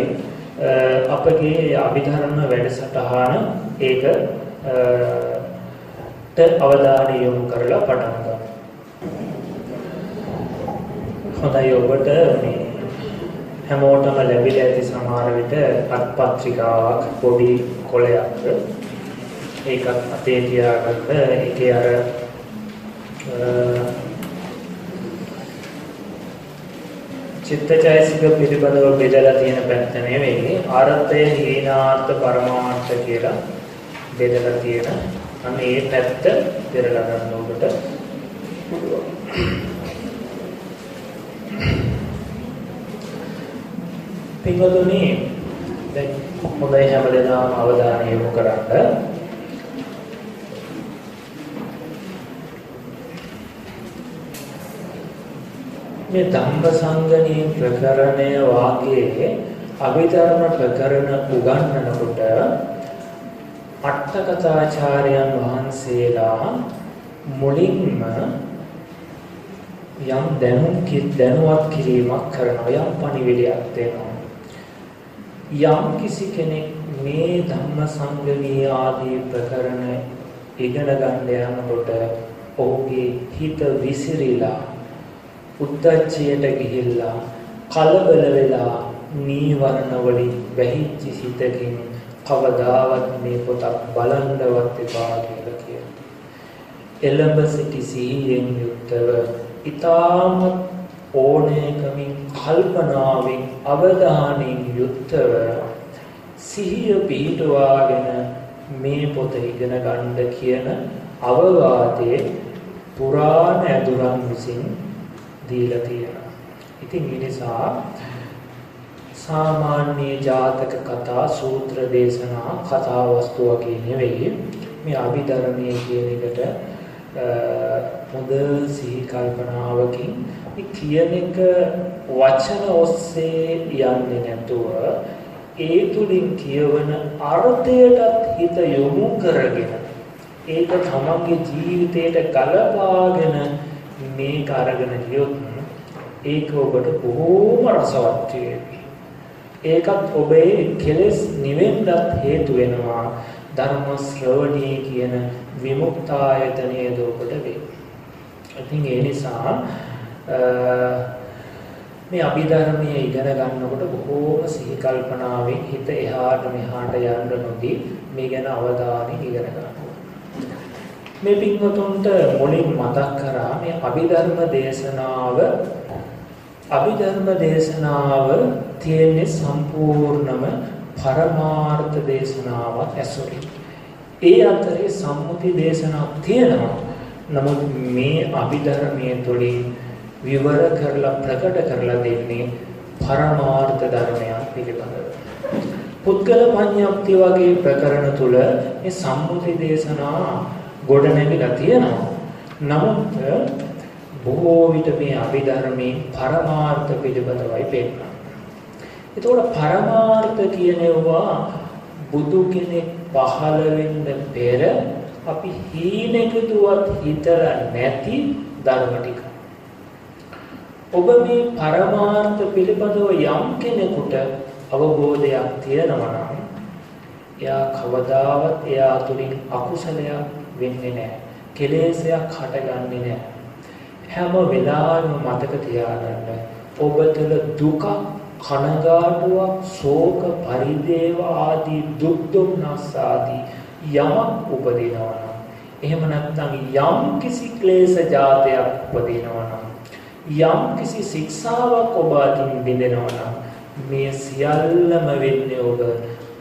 අපගේ අභිධර්ම වැඩසටහන ඒක ට අවධානය යොමු කරලා පටන් ගමු. හොඳයි ඔබට මේ හැමෝටම ලැබිලා ඇති සමහර විට අත්පත්‍රිකාවක් පොඩි කොලයක්. ඒකත් අතේ තියාගන්න. ඒකේ අර චිත්තචෛසික පිළිබඳව බෙදලා තියෙන පැත්ත නෙවෙයි. ආරතය හීනාර්ථ පරමාර්ථ කියලා බෙදලා තියෙන. අන්න ඒ පැත්ත පෙරලා ගන්න ඔබට පුළුවන්. පින්වතුනි දැන් හොඳයි හැමදෙනාම අවධානය යොමු කරන්න. මේ ධම්මසංගණී ප්‍රකරණය වාගේ අභිධර්ම ප්‍රකරණ උගන්වනකොට අට්ඨකථාචාර්යයන් වහන්සේලා මුලින්ම යම් දැනුම් දැනුවත් කිරීමක් කරනවා යම් පණිවිඩයක් දෙනවා. යම් කිසි කෙනෙක් මේ ධම්ම සංගමී ආදී ප්‍රකරණ ඉගෙන ගන්න යනකොට ඔහුගේ හිත විසිරීලා උද්දච්චයට ගිහිල්ලා කලබල වෙලා නීවරණ වලින් වැහිච්ච සිතකින් කවදාවත් මේ පොතක් බලන්නවත් එපා කියලා කියනවා. එළඹ සිටි සිහියෙන් යුක්තව ඊටමත් ඕනෑකමින් කල්පනාවෙන් අවධානයෙන් යුක්තව සිහිය පිහිටුවාගෙන මේ පොත ඉගෙන ගන්න කියන අවවාදයේ පුරාණ ඇදුරන් විසින් දීලා තියෙනවා. ඉතින් ඒ නිසා සාමාන්‍ය ජාතක කතා සූත්‍ර දේශනා කතා වස්තු වගේ නෙවෙයි මේ අභිධර්මයේ කියන එකට හොඳ සිහි කල්පනාවකින් කියන එක වචන ඔස්සේ යන්නේ නැතුව ඒ තුලින් කියවන අර්ථයටත් හිත යොමු කරගෙන ඒක තමන්ගේ ජීවිතයට ගලපාගෙන මේක අරගෙන ගියොත් ඒක ඔබට බොහෝම රසවත් ඒකත් ඔබේ කෙලෙස් නිවෙන්නත් හේතු වෙනවා ධර්ම ශ්‍රවණී කියන විමුක්තායතනයේ දොකට වේ. ඉතින් ඒ නිසා මේ අභිධර්මයේ ඉගෙන ගන්නකොට බොහෝම සිහි කල්පනාවෙන් හිත එහාට මෙහාට යන්න නොදී මේ ගැන අවධානය ඉගෙන ගන්නවා. මේ පින්වතුන්ට මුලින් මතක් කරා මේ අභිධර්ම දේශනාව අභිධර්ම දේශනාව තියෙන්නේ සම්පූර්ණම පරමාර්ථ දේශනාවක් ඇසුරින්. ඒ අතරේ සම්මුති දේශනාවක් තියෙනවා. නමුත් මේ අභිධර්මයේ තුලින් විවර කරලා ප්‍රකට කරලා දෙන්නේ පරමාර්ථ ධර්මයන් පිළිබඳව. පුද්ගල පඤ්ඤප්ති වගේ ප්‍රකරණ තුල මේ සම්මුති දේශනා ගොඩ නැගිලා තියෙනවා. නමුත් බොහෝ විට මේ අභිධර්මයේ පරමාර්ථ පිළිබඳවයි පෙන්නන්නේ. එතකොට පරමාර්ථ කියනවා බුදු කෙනෙක් පහළ වෙන්න පෙර අපි හීනෙකදුවත් හිතලා නැති ධර්ම ටික. ඔබ මේ පරමාර්ථ පිළිබඳව යම් කෙනෙකුට අවබෝධයක් තියෙනවා නම් එයා කවදාවත් එයා තුලින් අකුසලයක් වෙන්නේ නැහැ. කෙලෙසයක් හටගන්නේ නැහැ. හැම වෙලාවෙම මතක තියාගන්න ඔබ තුළ දුක කනගාටුවක් ශෝක පරිදේව ආදී දුක් දුම්නස් ආදී යමක් උපදිනවා නම් එහෙම නැත්නම් යම් කිසි ක්ලේශ જાතයක් උපදිනවා නම් යම් කිසි ශික්ෂාවක් ඔබ අතින් බිඳෙනවා නම් මේ සියල්ලම වෙන්නේ ඔබ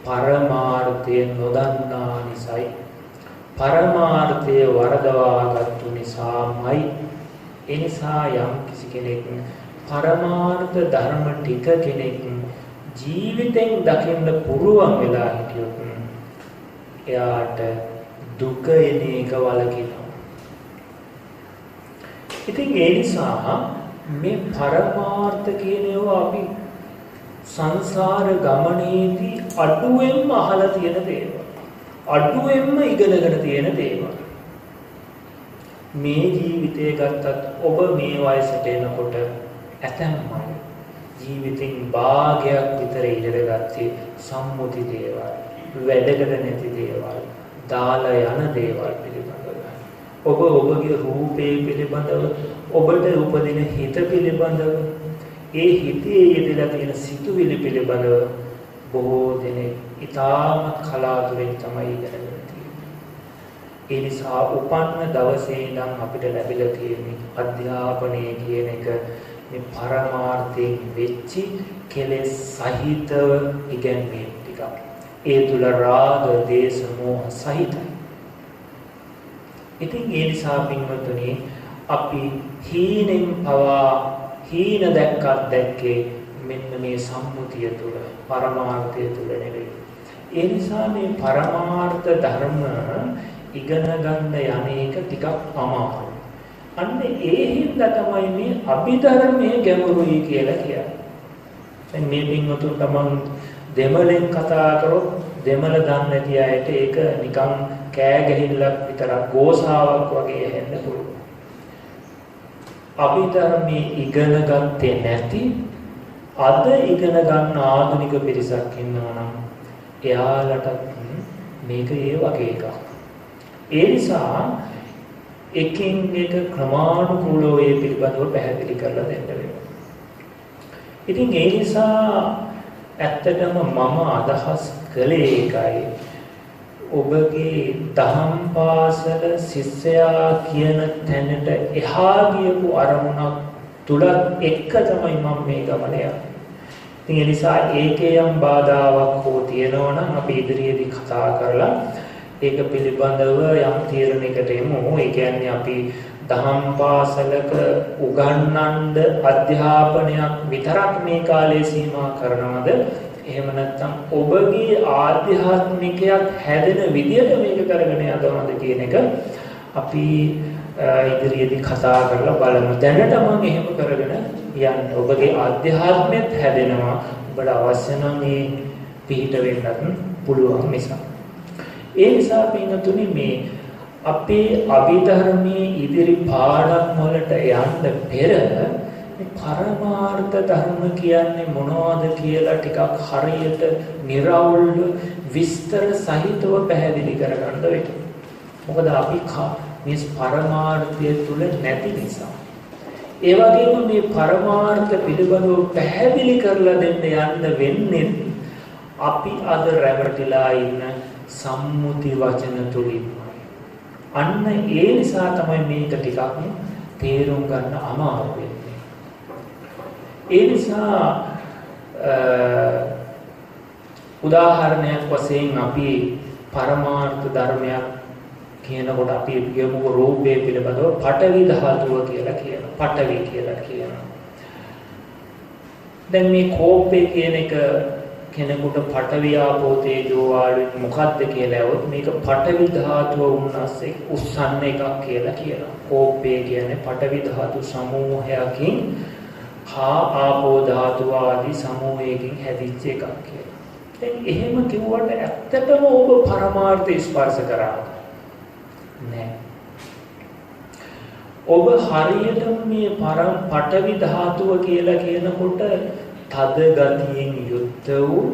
පරමාර්ථය නොදන්නා නිසායි පරමාර්ථය වරදවාගත්තු නිසාමයි එනිසා යම් කිසි කෙනෙක් පරමාර්ථ ධර්ම ටික කෙනෙක් ජීවිතෙන් දකින්න පුරුවන් වෙලා හිටියොත් එයාට දුක එන එක වලකිනවා. ඉතින් ඒ නිසා මේ පරමාර්ථ කියන ඒවා අපි සංසාර ගමනේදී අඩුවෙන්ම අහලා තියෙන දේවල්. අඩුවෙන්ම ඉගෙනගෙන තියෙන දේවල්. මේ ජීවිතය ගත්තත් ඔබ මේ වයසට එනකොට ඇතැම්මයි ජීවිතෙන් භාගයක් විතර ඉගෙන ගත්තේ සම්මුති දේවල්. වැඩකට නැති දේවල් දාලා යන දේවල් පිළිබඳව ඔබ ඔබගේ රූපේ පිළිබඳව ඔබට උපදින හිත පිළිබඳව ඒ හිතේ යෙදලා තියෙන සිතුවිලි පිළිබඳව බොහෝ දෙනෙක් ඊටාම කලාතුරකින් තමයි ඉගෙන ඒ නිසා උපන්න දවසේ ඉඳන් අපිට ලැබිලා තියෙන අධ්‍යාපනය කියන එක මේ පරමාර්ථයෙන් වෙච්චි කෙලෙස් සහිතව ඉගෙනීම ටිකක්. ඒ තුල රාග, දේශ, මෝහ සහිතයි. ඉතින් ඒ නිසා පින්වතුනි අපි හීනෙන් පවා හීන දැක්කත් දැක්කේ මෙන්න මේ සම්මුතිය තුල, පරමාර්ථය තුල නෙවෙයි. ඒ නිසා මේ පරමාර්ථ ධර්ම ඉගෙන ගන්න යන්නේක ටිකක් අමාරුයි. අන්න ඒ හින්දා තමයි මේ අභිධර්මයේ ගැඹුරුයි කියලා කියන්නේ. දැන් මේ පින්වතුන් තමන් දෙමළෙන් කතා කරොත් දෙමළ දන්නේ නැති අයට ඒක නිකන් කෑ ගැහිල්ලක් විතරක් ගෝසාවක් වගේ ඇහෙන්න පුළුවන්. අභිධර්මයේ ඉගෙන ගත්තේ නැති අද ඉගෙන ගන්න ආධුනික පිරිසක් ඉන්නවා නම් එයාලට මේක ඒ වගේ එකක්. ඒ නිසා එකින් එක ක්‍රමානුකූලව ඒ පිළිබඳව පැහැදිලි කරලා දෙන්න වෙනවා. ඉතින් ඒ නිසා ඇත්තටම මම අදහස් කළේ ඒකයි. ඔබගේ දහම් පාසල ශිෂ්‍යයා කියන තැනට එහා ගියපු අරමුණක් තුලත් එක්ක තමයි මම මේ ගමන යන්නේ. ඉතින් ඒ නිසා ඒකේ යම් බාධාවක් හෝ තියෙනවා නම් අපි ඉදිරියේදී කතා කරලා ඒක පිළිබඳව යම් තීරණයකට එමු. ඒ කියන්නේ අපි දහම් පාසලක උගන්වන්න අධ්‍යාපනයක් විතරක් මේ කාලේ සීමා කරනවද එහෙම නැත්නම් ඔබගේ ආධ්‍යාත්මිකයක් හැදෙන විදියට මේක කරගෙන යනවද කියන එක අපි ඉදිරියේදී කතා කරලා බලමු. දැනට මම එහෙම කරගෙන යන්නේ ඔබගේ ආධ්‍යාත්මයත් හැදෙනවා. ඔබට අවශ්‍ය නම් මේ පිහිට වෙන්නත් පුළුවන් නිසා. ඒ නිසා පින්තුනි මේ අපේ අභිධර්මයේ ඉදිරි පාඩම් වලට යන්න පෙර මේ පරමාර්ථ ධර්ම කියන්නේ මොනවද කියලා ටිකක් හරියට निराවුල්ව විස්තර සහිතව පැහැදිලි කරගන්න වෙනවා. මොකද අපි මේ පරමාර්ථය තුල නැති නිසා. ඒ වගේම මේ පරමාර්ථ පිළිබඳව පැහැදිලි කරලා දෙන්න යන්න වෙන්නේ අපි අද රැවටිලා ඉන්න සම්මුති වචන තුලින්. අන්න ඒ නිසා තමයි මේක ටිකක් තේරුම් ගන්න අමාරු වෙන්නේ. ඒ නිසා උදාහරණයක් වශයෙන් අපි පරමාර්ථ ධර්මයක් කියනකොට අපි කියමු රූපය පිළිබඳව පඨවි ධාතුව කියලා කියනවා. පඨවි කියලා කියනවා. දැන් මේ කෝපය කියන එක කෙනෙකුට පඨවි ආපෝ තේජෝ වායු මොකද්ද කියලා ඇහුවොත් මේක පඨවි ධාතුව වුණාසේ උස්සන්න එකක් කියලා කියනවා. කෝපය කියන්නේ පඨවි ධාතු සමූහයකින් හා ආපෝ ධාතුව ආදී සමූහයකින් හැදිච්ච එකක් කියලා. දැන් එහෙම කිව්වට ඇත්තටම ඔබ පරමාර්ථය ස්පර්ශ කරාද? නෑ. ඔබ හරියට මේ පරම් පටවි ධාතුව කියලා කියනකොට තද ගතියෙන් යුක්ත වූ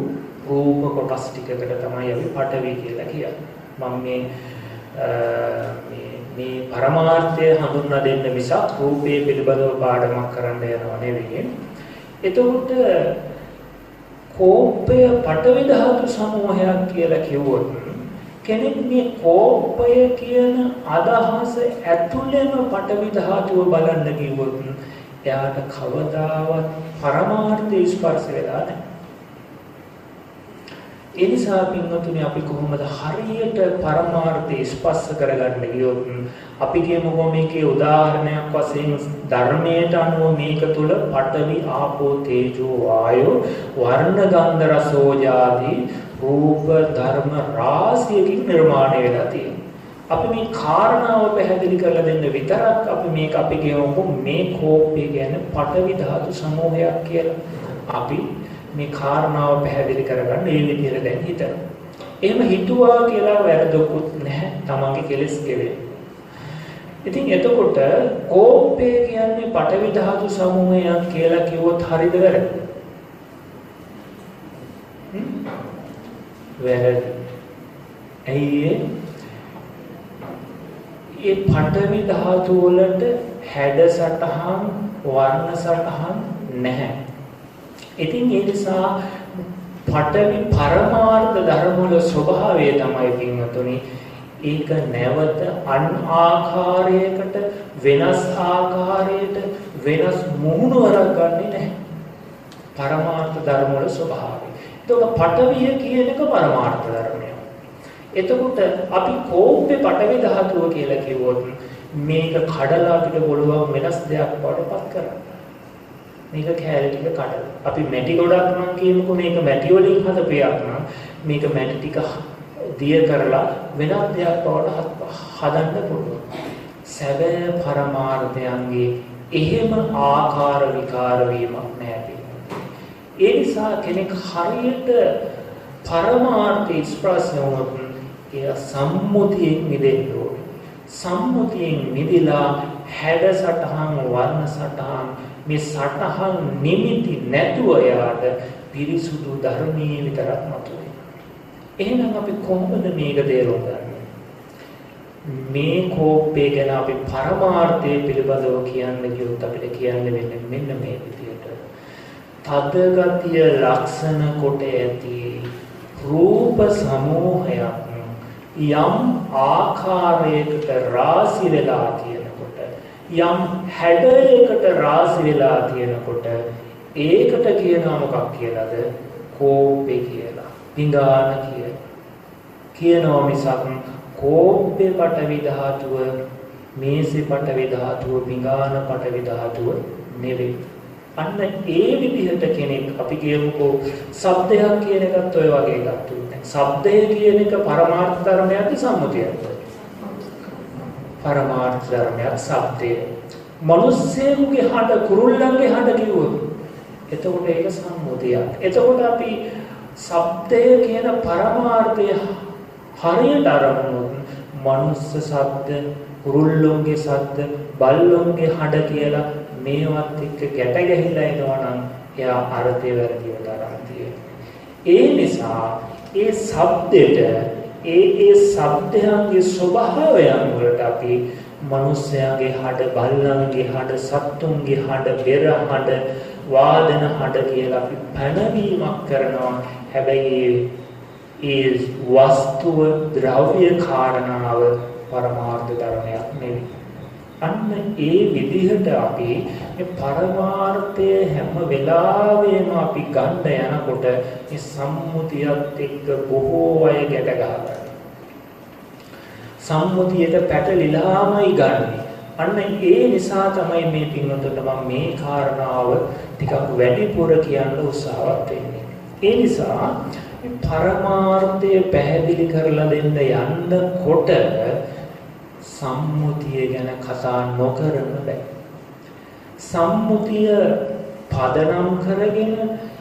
රූප කොටස් ටිකකට තමයි අපි පටවි කියලා කියන්නේ. මම මේ මේ මේ පරමාර්ථය හඳුන්වා දෙන්න මිසක් රූපයේ පිළිබඳව පාඩමක් කරන්න යනව නෙවෙයි. එතකොට කෝපය පටවි ධාතු සමූහයක් කියලා කිව්වොත් කෙනෙක් මේ කෝපය කියන අදහස ඇතුළෙම පටවි ධාතුව බලන්න කිව්වොත් එයාට කවදාවත් පරමාර්ථය ස්පර්ශ වෙලා නැහැ. ඒ නිසා පින්වතුනි අපි කොහොමද හරියට පරමාර්ථය ස්පර්ශ කරගන්න ගියොත් අපි කියමුකෝ මේකේ උදාහරණයක් වශයෙන් ධර්මයට අනුව මේක තුල පඨවි ආපෝ තේජෝ වායෝ වර්ණ ගන්ධ රස ඕජාදී රූප ධර්ම රාශියකින් නිර්මාණය වෙලා තියෙනවා. අපි මේ කාරණාව පැහැදිලි කරලා දෙන්න විතරක් අපි මේක අපි කියමුකෝ මේ කෝපය කියන්නේ පඨවි ධාතු සමූහයක් කියලා. අපි මේ කාරණාව පැහැදිලි කරගන්න ඒ විදිහට දැන් හිතනවා. එහෙම හිතුවා කියලා වැරදකුත් නැහැ. තමන්ගේ කෙලෙස් ගෙවෙන්න. ඉතින් එතකොට කෝපය කියන්නේ පටවි ධාතු සමූහයක් කියලා කිව්වොත් හරිද වැරදිද? වැරදි. ඇයි ඒ පටවි ධාතු වලට හැඩ සටහන් වර්ණ සටහන් නැහැ. ඉතින් ඒ නිසා පඨවි පරමාර්ථ ධර්ම වල ස්වභාවය තමයි පින්වතුනි ඒක නැවත අන් ආකාරයකට වෙනස් ආකාරයකට වෙනස් මුහුණුවරක් ගන්නෙ නැහැ. පරමාර්ථ ධර්ම වල ස්වභාවය. එතකොට පඨවිය කියන එක පරමාර්ථ ධර්මයක්. එතකොට අපි කෝප්පේ පඨවි ධාතුව කියලා කිව්වොත් මේක කඩලා අපිට පුළුවන් වෙනස් දෙයක් වඩපත් කරන්න. මේක කෑලි ටික කඩලා. අපි මැටි ගොඩක් නම් කියමුකෝ මේක මැටි වලින් හදපියක් නම් මේක මැටි ටික දිය කරලා වෙනත් දෙයක් බවට හදන්න පුළුවන්. සැබෑ පරමාර්ථයන්ගේ එහෙම ආකාර විකාර වීමක් නැහැ. ඒ නිසා කෙනෙක් හරියට පරමාර්ථ ස්පර්ශ වුණොත් එය සම්මුතියෙන් මිදෙන්න ඕනේ. සම්මුතියෙන් මිදලා හැඩ සටහන් වර්ණ සටහන් මේ සටහන් නිමිති නැතුව යාට පිරිසුදු ධර්මයේ විතරක් මතුවේ. එහෙනම් අපි කොහොමද මේක තේරුම් ගන්නේ? මේ කෝපය ගැන අපි පරමාර්ථය පිළිබඳව කියන්න ගියොත් අපිට කියන්න වෙන්නේ මෙන්න මේ විදිහට. තද ගතිය ලක්ෂණ කොට ඇති රූප සමූහයක් යම් ආකාරයකට රාශි වෙලා තියෙනකොට යම් හැඩයකට රාශි වෙලා තියෙනකොට ඒකට කියනවා මොකක් කියලාද? කෝපේ කියලා. පිඟාන කියලා කියනවා මිසක් කෝපේ පටවි ධාතුව මේසේ පටවි ධාතුව පිඟාන පටවි ධාතුව නෙවෙයි. අන්න ඒ විදිහට කෙනෙක් අපි කියමුකෝ සබ්දයක් කියන එකත් ඔය වගේ එකක් තුනේ. සබ්දය කියන එක පරමාර්ථ ධර්මයක්ද සම්මුතියක්ද? පරමාර්ථ ධර්මයක් සබ්දය. මිනිස්සෙකුගේ හඬ කුරුල්ලන්ගේ හඬ කිව්වොත් එතකොට ඒක සම්මුතියක්. එතකොට අපි සබ්දය කියන පරමාර්ථය හරියට අරමුණොත් මනුස්ස ශබ්ද, කුරුල්ලොන්ගේ ශබ්ද, බල්ලොන්ගේ හඬ කියලා මේවත් එක්ක ගැට ගැහිලා එනවා නම් එයා අර්ථය වැරදිවට අරන් ඒ නිසා ඒ ශබ්දෙට ඒ ඒ ශබ්දයන්ගේ ස්වභාවයන් වලට අපි මිනිස්යාගේ හඬ බල්ලන්ගේ හඬ සත්තුන්ගේ හඬ බෙර හඬ වාදන හඬ කියලා අපි පැනවීමක් කරනවා. හැබැයි ඒ වස්තුව ද්‍රව්‍ය කාරණාව පරමාර්ථ ධර්මයක් නෙවෙයි. අන්න ඒ විදිහට අපි මේ පරමාර්ථය හැම වෙලාවෙම අපි ගන්න යනකොට මේ සම්මුතියත් එක්ක බොහෝ අය ගැට ගන්නවා. සම්මුතියට පැටලිලාමයි ගන්නෙ. අන්න ඒ නිසා තමයි මේ පින්වතුන්ට මම මේ කාරණාව ටිකක් වැඩිපුර කියන්න උත්සාහවත් වෙන්නේ. ඒ නිසා පරමාර්ථය පැහැදිලි කරලා දෙන්න යන්නකොට සම්මුතිය ගැන කතා නොකරන බෑ. සම්මුතිය පදනම් කරගෙන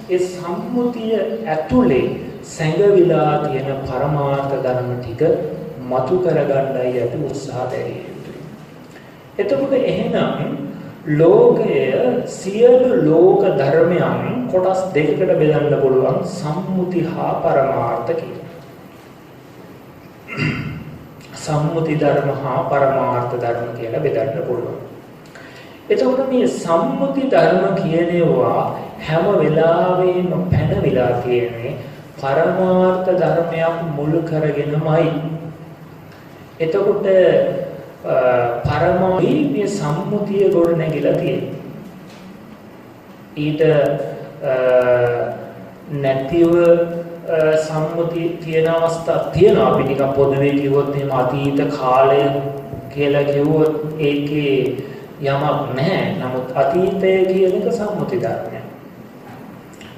ඒ සම්මුතිය ඇතුලේ සැඟවිලා තියෙන පරමාර්ථ ධර්ම ටික මතු කරගන්නයි අපි උත්සාහ දැරිය යුතුයි. එතකොට එහෙනම් ලෝකය සියලු ලෝක ධර්මයන් කොටස් දෙකකට බෙදන්න පුළුවන් සම්මුති හා පරමාර්ථ කියලා. සම්මුති ධර්ම හා පරමාර්ථ ධර්ම කියලා බෙදන්න පුළුවන්. එතකොට මේ සම්මුති ධර්ම කියනවා හැම වෙලාවෙම පැනවිලා තියෙන්නේ පරමාර්ථ ධර්මයක් මුල් කරගෙනමයි. එතකොට පරමෝහි මේ සම්මුතිය ගොඩ නැගිලා තියෙන්නේ. ඊට නැතිව සම්මුති තියෙන අවස්ථා තියෙනවා අපි නිකන් පොදුවේ කිව්වොත් එහෙම අතීත කාලය කියලා කිව්වොත් ඒකේ යමක් නැහැ. නමුත් අතීතය කියන එක සම්මුති ධර්මයක්.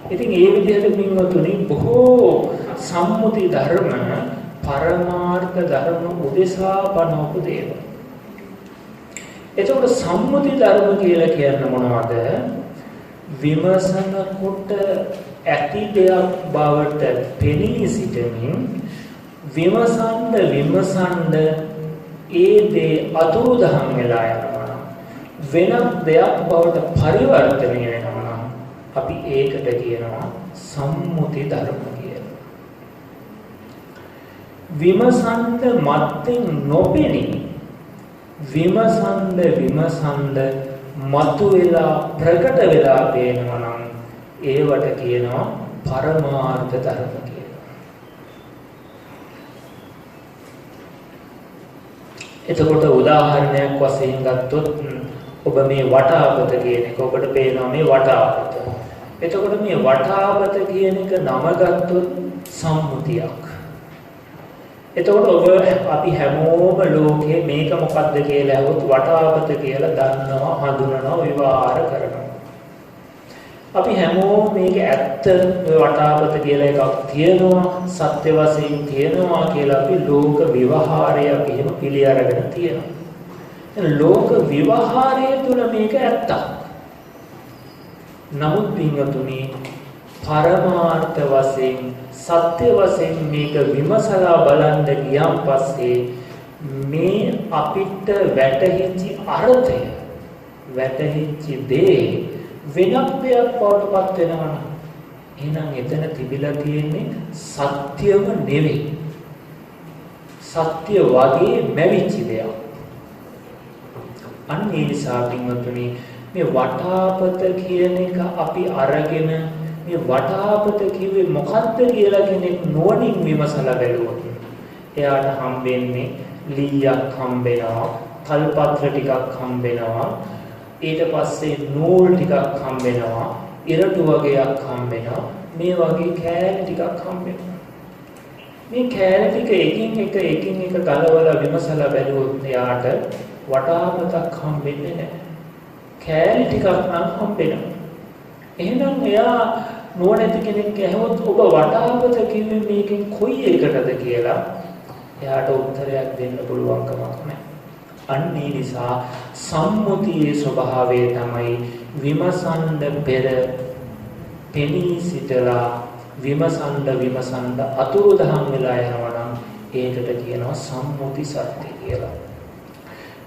ඉතින් ඒ විදිහට මින්වතුනි බොහෝ සම්මුති ධර්ම පරමාර්ථ ධර්ම උදෙසා පනවපු දේවල්. එතකොට සම්මුති ධර්ම කියලා කියන්නේ මොනවද? විමසන කොට ඇති දෙයක් බවට පෙනී සිටමින් විමසන්න විමසන්න ඒ දේ අතුරුදහන් වෙලා යනවා වෙනත් දෙයක් බවට පරිවර්තනය වෙනවා අපි ඒකට කියනවා සම්මුති ධර්ම කියලා. විමසන්න මත්තෙන් නොපෙනී විමසන්ද විමසන්ද මතු වෙලා ප්‍රකට වෙලා පේනවා නම් ඒවට කියනවා පරමාර්ථ ධර්ම කියලා. එතකොට උදාහරණයක් වශයෙන් ගත්තොත් ඔබ මේ වටාපත කියන එක ඔබට පේනවා මේ වටාපත. එතකොට මේ වටාපත කියන එක නම ගත්තොත් සම්මුතියක්. එතකොට ඔබ අපි හැමෝම ලෝකයේ මේක මොකක්ද කියලා අහුවොත් වටාපත කියලා දන්නවා හඳුනනවා විවහාර කරනවා. අපි හැමෝම මේක ඇත්ත වටාපත කියලා එකක් තියෙනවා සත්‍ය වශයෙන් තියෙනවා කියලා අපි ලෝක විවහාරය අපි එහෙම පිළි අරගෙන තියෙනවා. ලෝක විවහාරය තුල මේක ඇත්තක්. නමුත් පින්වතුනි පරමාර්ථ වශයෙන් සත්‍ය වශයෙන් මේක විමසලා බලන්න ගියන් පස්සේ මේ අපිට වැටහිච්ච අර්ථය වැටහිච්ච දේ වෙනත් දෙයක් බවටපත් වෙනවා එහෙනම් එතන තිබිලා තියෙන්නේ සත්‍යම නෙවෙයි. සත්‍ය වගේ මැවිච්ච දෙයක්. අන්න ඒ නිසා පින්වත්නි මේ වටාපත කියන එක අපි අරගෙන මේ වටාපත කිව්වේ මොකක්ද කියලා කෙනෙක් නුවණින් විමසලා බැලුවොත් එයාට හම්බෙන්නේ ලීයක් හම්බෙනවා තල්පත්‍ර ටිකක් හම්බෙනවා ඊට පස්සේ නූල් ටිකක් හම්බෙනවා ඉරටු වගේක් හම්බෙනවා. මේ වගේ කෑලි ටිකක් හම්බෙනවා. මේ කෑලි ටික එකින් එක එකින් එක ගලවලා විමසලා බැලුවොත් එයාට වටාපතක් හම්බෙන්නේ නැහැ. කෑලි ටිකක් නම් හම්බෙනවා. එහෙනම් එයා නුවණැති කෙනෙක් ඇහුවොත් ඔබ වටාපත කිව්වේ මේකෙන් කොයි එකටද කියලා එයාට උත්තරයක් දෙන්න පුළුවන් කමක් නැහැ. අන්න ඒ නිසා සම්මුතියේ ස්වභාවය තමයි විමසන්ද පෙර පෙනී සිටලා විමසන්ද විමසන්ද අතුරුදහන් වෙලා යනවා නම් ඒකට කියනවා සම්මුති සත්‍ය කියලා.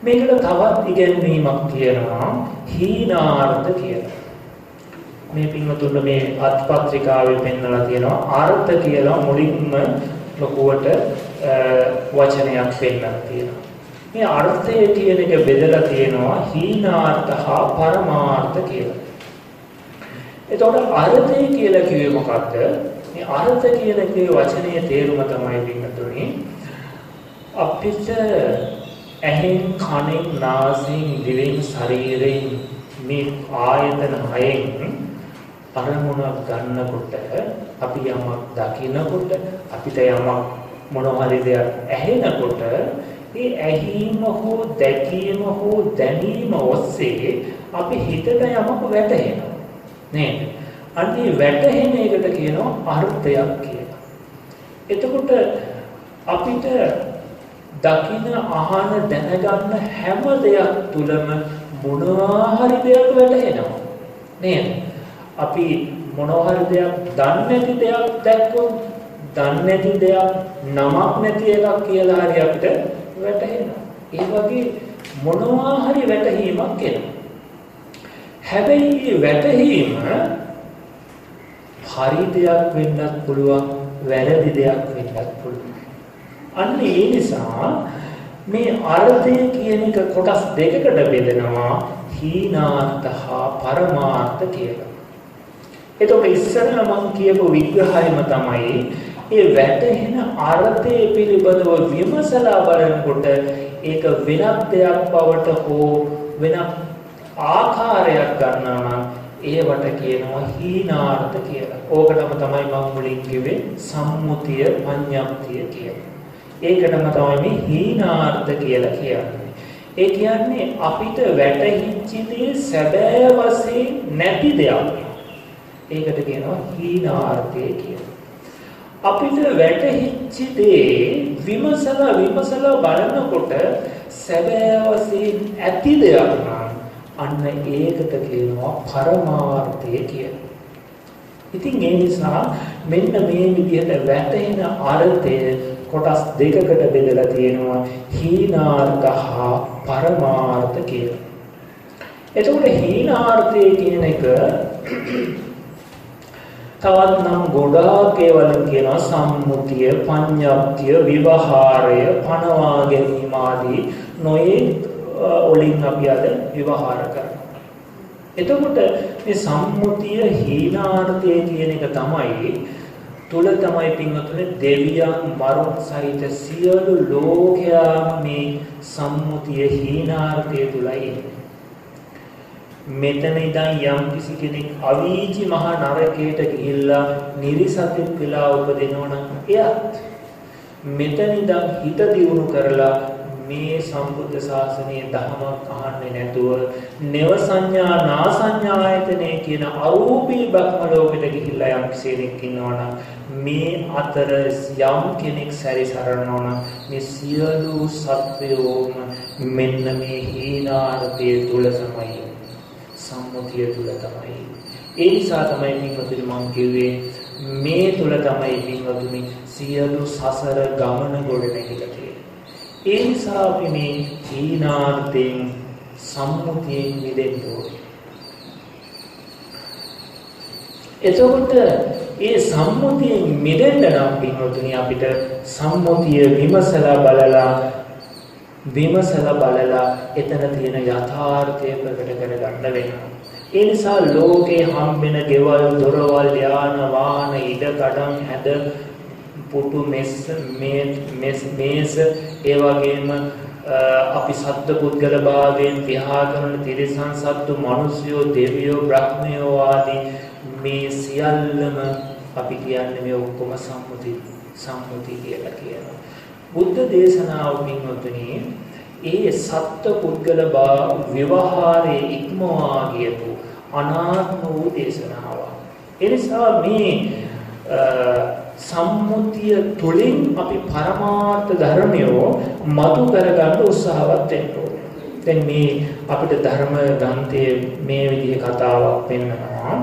මේකට තවත් ඉගැන්වීමක් තියෙනවා හීනාර්ථ කියලා. මේ පින්වතුන්ට මේ අත්පත්‍රිකාවේ පෙන්වලා තියෙනවා අර්ථ කියලා මුලින්ම ලොකුවට වචනයක් පෙන්නලා තියෙනවා. මේ අර්ථය කියන එක බෙදලා තියෙනවා හීනාර්ථ හා පරමාර්ථ කියලා. එතකොට අර්ථය කියලා කිව්වේ මොකක්ද? මේ අර්ථ කියන එකේ වචනයේ තේරුම තමයි පින්වතුනි අපිට ඇහෙන් කනෙන් නාසයෙන් දිවෙන් ශරීරයෙන් මේ ආයතන හයෙන් අරමුණක් ගන්නකොට අපි යමක් දකිනකොට අපිට යමක් මොනවා හරි දෙයක් ඇහෙනකොට ඒ ඇහිම හෝ දැකීම හෝ දැනීම ඔස්සේ අපි හිතට යමක් වැටහෙනවා නේද? අන්නේ වැටහෙන එකට කියනවා අර්ථයක් කියලා. එතකොට අපිට දකින අහන දැනගන්න හැම දෙයක් තුලම මොනවා හරි දෙයක් වැටහෙනවා නේද? අපි මොනවා හරි දෙයක් දන්නේ නැති දෙයක් දැක්කොත් දන්නේ නැති දෙයක් නමක් නැති එකක් කියලා හරි අපිට වැටහෙනවා. ඒ වගේ මොනවා හරි වැටහීමක් එනවා. හැබැයි වැටහීම හරි දෙයක් වෙන්නත් පුළුවන් වැරදි දෙයක් වෙන්නත් පුළුවන්. අන්න ඒ නිසා මේ අර්ථය කියන එක කොටස් දෙකකට බෙදෙනවා හීනාර්ථ හා පරමාර්ථ කියලා. එතකොට ඉස්සරලා මම කියපු විග්‍රහයම තමයි ඒ වැටෙන අර්ථය පිළිබඳව විමසලා බලනකොට ඒක වෙනත් දෙයක් බවට හෝ වෙනත් ආකාරයක් ගන්නවා නම් ඒවට කියනවා හීනාර්ථ කියලා. ඕකටම තමයි මම මුලින් කිව්වේ සම්මුතිය පඤ්ඤප්තිය කියලා. ඒකටම තමයි මේ හීනාර්ථ කියලා කියන්නේ. ඒ කියන්නේ අපිට වැටහිච්ච දේ සැබෑ වශයෙන් නැති දෙයක්. ඒකට කියනවා හීනාර්ථය කියලා. අපිට වැටහිච්ච දේ විමසලා විමසලා බලනකොට සැබෑ වශයෙන් ඇති දෙයක් නම් අන්න ඒකට කියනවා පරමාර්ථය කියලා. ඉතින් ඒ නිසා මෙන්න මේ විදිහට වැටෙන අර්ථය කොටස් දෙකකට බෙදලා තියෙනවා හීනාර්ථ හා පරමාර්ථ කියලා. එතකොට හීනාර්ථය කියන එක තවත් නම් ගොඩාක් ඒවලින් කියනවා සම්මුතිය, පඤ්ඤප්තිය, විවහාරය, පනවා ගැනීම ආදී නොයේ වලින් අපි අද විවහාර කරනවා. එතකොට මේ සම්මුතිය හීනාර්ථය කියන එක තමයි තුල තමයි පින්වතුනි දෙවියන් මරුන් සහිත සියලු ලෝකයා මේ සම්මුතිය හීනාර්ථය තුලයි මෙතන ඉඳන් යම් කිසි කෙනෙක් අවීචි මහ නරකයට ගිහිල්ලා නිරිසතෙක් වෙලා උපදිනවා නම් එයත් මෙතන ඉඳන් හිත දියුණු කරලා මේ සම්බුද්ධ ශාසනයේ ධර්මයක් අහන්නේ නැතුව නව සංඥා නා සංඥායතනේ කියන අරූපී බ්‍රහ්ම ලෝකෙට ගිහිල්ලා යම් කෙනෙක් ඉන්නවනම් මේ අතර යම් කෙනෙක් සැරිසරනවා නම් මේ සියලු සත්වයෝම මෙන්න මේ හීනාර්ථයේ තුල තමයි සම්මුතිය තුල තමයි ඒ නිසා තමයි මේකතුලි මම කිව්වේ මේ තුල තමයි පින්වතුනි සියලු සසර ගමන ගොඩ නැගිලා ඒ නිසා අපි මේ හීනාර්ථයෙන් සම්මුතියෙන් මිදෙන්න ඕනේ. එතකොට ඒ සම්මුතියෙන් මිදෙන්න නම් පින්වතුනි අපිට සම්මුතිය විමසලා බලලා විමසලා බලලා එතන තියෙන යථාර්ථය ප්‍රකට කරගන්න වෙනවා. ඒ නිසා ලෝකේ හම්බෙන ගෙවල්, දොරවල්, යාන, වාහන, ඉඩ කඩම් හැද පුටු මෙස් මේස් මේස ඒ වගේම අපි සත්ත්ව පුද්ගල භාවයෙන් විහා කරන තිරිසන් සත්තු මිනිස්යෝ දෙවියෝ බ්‍රහ්මයෝ ආදී මේ සියල්ලම අපි කියන්නේ මේ ඔක්කොම සම්මුති සම්මුති කියලා කියනවා බුද්ධ දේශනාව පින්වතුනි ඒ සත්ත්ව පුද්ගල විවහාරයේ ඉක්මවා ගියපු අනාත්ම වූ දේශනාවක් එනිසා මේ සම්මුතිය තුළින් අපි පරමාර්ථ ධර්මයෝ මතු කරගන්න උත්සාහවත් වෙන්න ඕනේ. දැන් මේ අපිට ධර්ම ග්‍රන්ථයේ මේ විදිහේ කතාවක් පෙන්නනවා.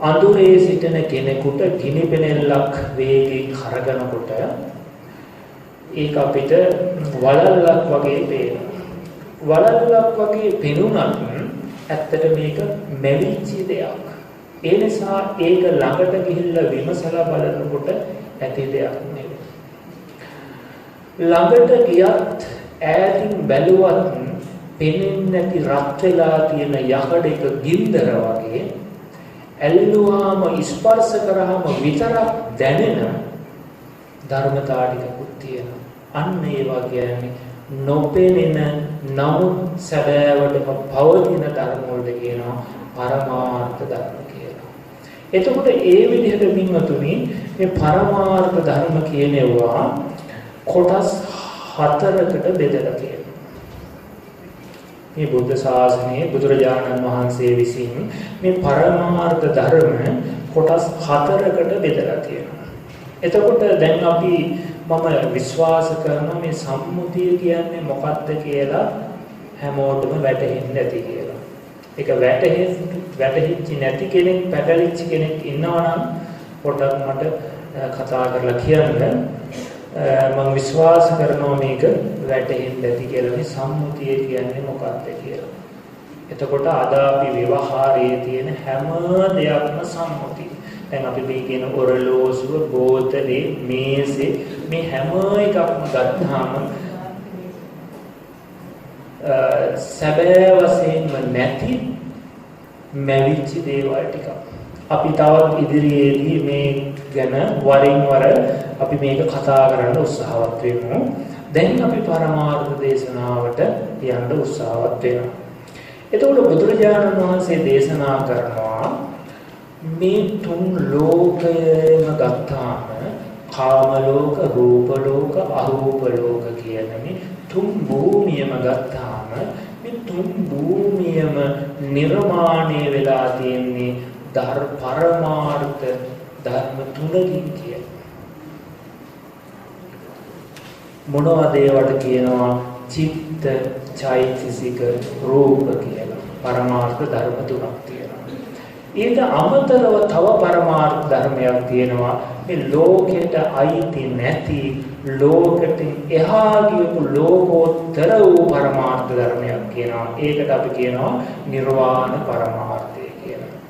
අඳුරේ සිටින කෙනෙකුට ගිනි පෙනෙල්ලක් වේගයෙන් කරගෙනකොට ඒක අපිට වලල්ලක් වගේ පේනවා. වලල්ලක් වගේ පෙනුනත් ඇත්තට මේක මැවිච්ච දෙයක්. ඒ නිසා ඒක ළඟට ගිහිල්ලා විමසලා බලනකොට ඇති දෙයක් නෙවෙයි. ළඟට ගියත් ඈතින් බැලුවත් පෙනෙන්නේ නැති රත් වෙලා තියෙන යකඩයක ගින්දර වගේ ඇල්ලුවාම ස්පර්ශ කරාම විතරක් දැනෙන ධර්මතා ටිකකුත් තියෙනවා. අන්න ඒ වගේ නොපෙනෙන නමුත් සැබෑවටම පවතින ධර්ම වලට කියනවා පරමාර්ථ ධර්ම එතකොට ඒ විදිහට මින්වතුනි මේ පරමාර්ථ ධර්ම කියනවා කොටස් හතරකට බෙදලා තියෙනවා. මේ බුද්ධ ශාසනයේ බුදුරජාණන් වහන්සේ විසින් මේ පරමාර්ථ ධර්ම කොටස් හතරකට බෙදලා තියෙනවා. එතකොට දැන් අපි මම විශ්වාස කරන මේ සම්මුතිය කියන්නේ මොකක්ද කියලා හැමෝටම වැටහෙන්න ඇති කියලා. ඒක වැටහෙ වැටහිච්ච නැති කෙනෙක් පැටලිච්ච කෙනෙක් ඉන්නවා නම් පොඩ්ඩක් මට කතා කරලා කියන්න. Eh, මම විශ්වාස කරනවා මේක වැටහෙන්න ඇති කියලා මේ සම්මුතිය කියන්නේ මොකක්ද කියලා. එතකොට අද අපි ව්‍යවහාරයේ තියෙන හැම දෙයක්ම සම්මුතිය. දැන් අපි මේ කියන ඔරලෝසුව, බෝතලේ, මේසේ මේ හැම එකක්ම ගත්තාම eh, සැබෑ වශයෙන්ම නැති මැවිච්ච දේවල් ටිකක්. අපි තවත් ඉදිරියේදී මේ ගැන වරින් වර අපි මේක කතා කරන්න උත්සාහවත් වෙමු. දැන් අපි පරමාර්ථ දේශනාවට යන්න උත්සාහවත් වෙනවා. එතකොට බුදුරජාණන් වහන්සේ දේශනා කරනවා මේ තුන් ලෝකයම ගත්තාම කාම ලෝක, රූප ලෝක, අරූප ලෝක කියන මේ තුන් භූමියම ගත්තාම මේ තුන් භූමියම නිර්මාණය වෙලා තියෙන්නේ ධර් පරමාර්ථ ධර්ම තුනකින් කියන මොනවද ඒවට කියනවා? චිත්ත චෛතසික රූප කියලා. පරමාර්ථ ධර්ම තුනක් තියෙනවා. ඊට අමතරව තව පරමාර්ථ ධර්මයක් තියෙනවා. මේ ලෝකෙට අයිති නැති ලෝකෙට එහා ගියපු ලෝකෝත්තර වූ පරමාර්ථ ධර්මයක් කියනවා. ඒකට අපි කියනවා නිර්වාණ පරමාර්ථය කියලා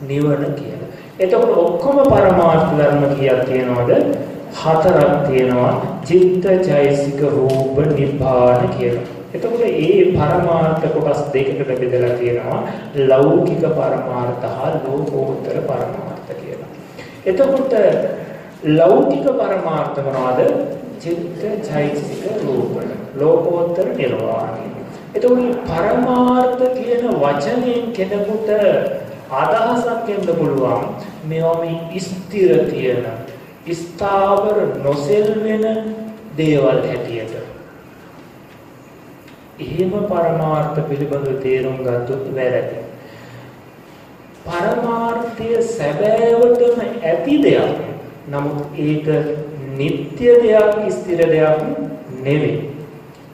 නිවන කියලා එතකොට ඔක්කොම පරමාර්ථ ධර්ම කීයක් තියෙනවද හතරක් තියෙනවා චිත්ත චෛසික රූප නිබ්බාන කියලා එතකොට ඒ පරමාර්ථ කොටස් දෙකකට බෙදලා තියෙනවා ලෞකික පරමාර්ථ හා ලෝකෝත්තර පරමාර්ථ කියලා. එතකොට ලෞකික පරමාර්ථ මොනවද? චිත්ත චෛතසික රූප ලෝකෝත්තර නිර්වාණය. එතකොට පරමාර්ථ කියන වචනයෙන් කෙනෙකුට අදහසක් එන්න පුළුවන් මේවා මේ ස්ථිර තියෙන ස්ථාවර නොසෙල් වෙන දේවල් හැටියට එහෙම පරමාර්ථ පිළිබඳව තේරුම් ගත්තොත් වැරදි. පරමාර්ථය සැබෑවටම ඇති දෙයක්. නමුත් ඒක නিত্য දෙයක් ස්ථිර දෙයක් නෙවෙයි.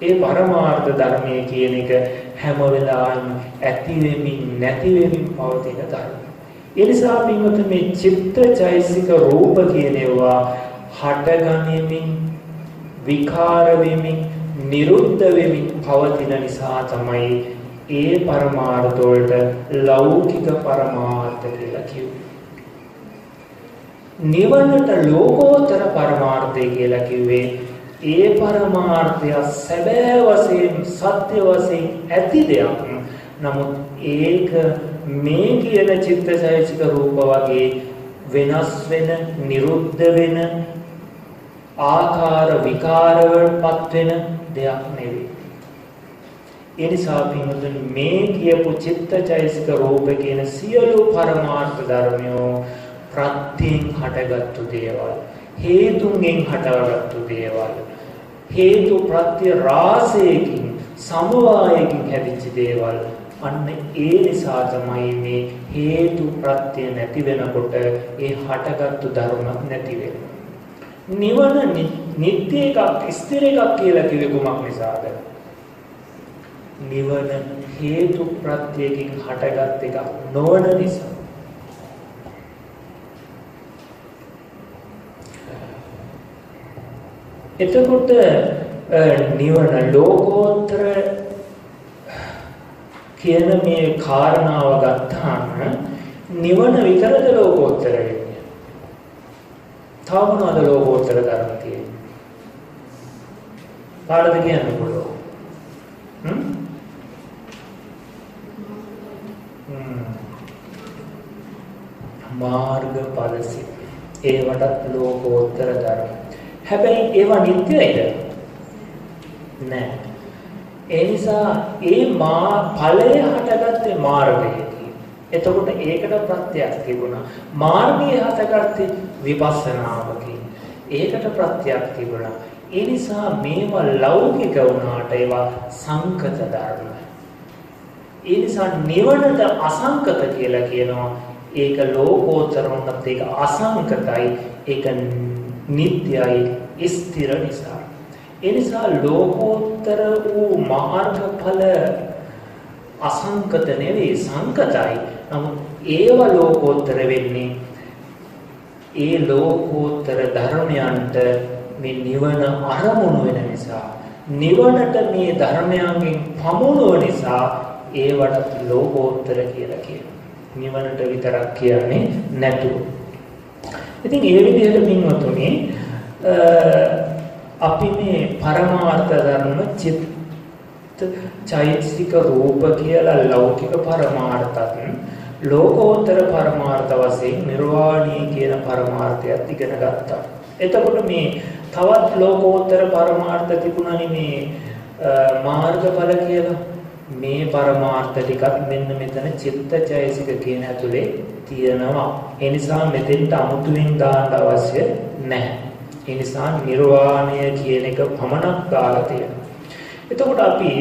ඒ පරමාර්ථ ධර්මයේ කියන එක හැම වෙලාවෙම ඇති වෙමින් නැති වෙමින් පවතින ධර්ම. ඒ නිසා පින්වත මේ චිත්තචෛසික රූප කියන ඒවා හටගනිමින් විකාර වෙමින් නිරුද්ධ වෙමින් පවතින නිසා තමයි ඒ පරමාර්ථ වලට ලෞකික පරමාර්ථ කියලා කිව්වේ. නිවනට ලෝකෝත්තර පරමාර්ථය කියලා කිව්වේ ඒ පරමාර්ථය සැබෑ වශයෙන් සත්‍ය වශයෙන් ඇති දෙයක්. නමුත් ඒක මේ කියන චිත්තචෛතසික රූප වගේ වෙනස් වෙන, නිරුද්ධ වෙන, ආකාර විකාර වලටපත් වෙන දෙයක් නෙවෙයි. ඒ නිසා පින්වතුනි මේ කියපු චිත්තචෛසික රූප කියන සියලු පරමාර්ථ ධර්මයෝ ප්‍රත්‍යයෙන් හටගත්තු දේවල්. හේතුන්ගෙන් හටගත්තු දේවල්. හේතු ප්‍රත්‍ය රාශියකින් සමவாயකින් හැදිච්ච දේවල්. අන්න ඒ නිසා තමයි මේ හේතු ප්‍රත්‍ය නැති වෙනකොට ඒ හටගත්තු ධර්ම නැති වෙන්නේ. නිවන නිත්‍ය එකක් ස්ථිර එකක් කියලා කිව්වේ කුමක් නිසාද? නිවන හේතු ප්‍රත්‍යයෙන් හටගත් එකක් නොවන නිසා. එතකොට නිවන ලෝකෝත්තර කියන මේ කාරණාව ගත්තාම නිවන විතරද ලෝකෝත්තර වෙන්නේ? තව මොනවද ලෝකෝත්තර ධර්ම තියෙන්නේ? කාටද කියන්න පුළුවන්? හ්ම්? මාර්ගඵලසි. ඒවටත් ලෝකෝත්තර ධර්ම. හැබැයි ඒවා නිත්‍යයිද? නෑ. ඒ නිසා ඒ මා ඵලය හටගත්තේ මාර්ගයේදී. එතකොට ඒකට ප්‍රත්‍යක් තිබුණා. මාර්ගය හටගත්තේ විපස්සනාවකින්. ඒකට ප්‍රත්‍යක් තිබුණා. ඒ නිසා මේවා ලෞකික වුණාට ඒවා සංකත ධර්ම. ඒ නිසා නිවනට අසංකත කියලා කියනවා. ඒක ලෝකෝත්තර වුණත් ඒක අසංකතයි. ඒක නිට්ටයයි ස්ථිර නිසා. ඒ නිසා ලෝකෝත්තර වූ මාර්ගඵල අසංකත නෙවෙයි සංකතයි. නමුත් ඒව ලෝකෝත්තර වෙන්නේ ඒ ලෝකෝත්තර ධර්මයන්ට මේ නිවන අරමුණු වෙන නිසා නිවනට මේ ධර්මයන්ගෙන් පමුණුව නිසා ඒවට ලෝකෝත්තර කියලා කියනවා. නිවනට විතරක් කියන්නේ නැතුව. ඉතින් ඒ විදිහට මින්වතුනි අපි මේ පරමාර්ථ ධර්ම චිත්ත චෛතසික රූප කියලා ලෞකික පරමාර්ථත් ලෝකෝත්තර පරමාර්ථ වශයෙන් නිර්වාණී කියන පරමාර්ථයත් ඉගෙන ගත්තා. එතකොට මේ තවත් ලෝකෝත්තර පරමාර්ථ තිබුණානේ මේ මාර්ගඵල කියලා. මේ පරමාර්ථ ටිකත් මෙන්න මෙතන චිත්තචෛසික කියන ඇතුලේ තියෙනවා. ඒ නිසා මෙතෙන්ට අමුතුවෙන් දාන්න අවශ්‍ය නැහැ. ඒ නිසා නිර්වාණය කියන එක පමණක් දාලා තියෙනවා. එතකොට අපි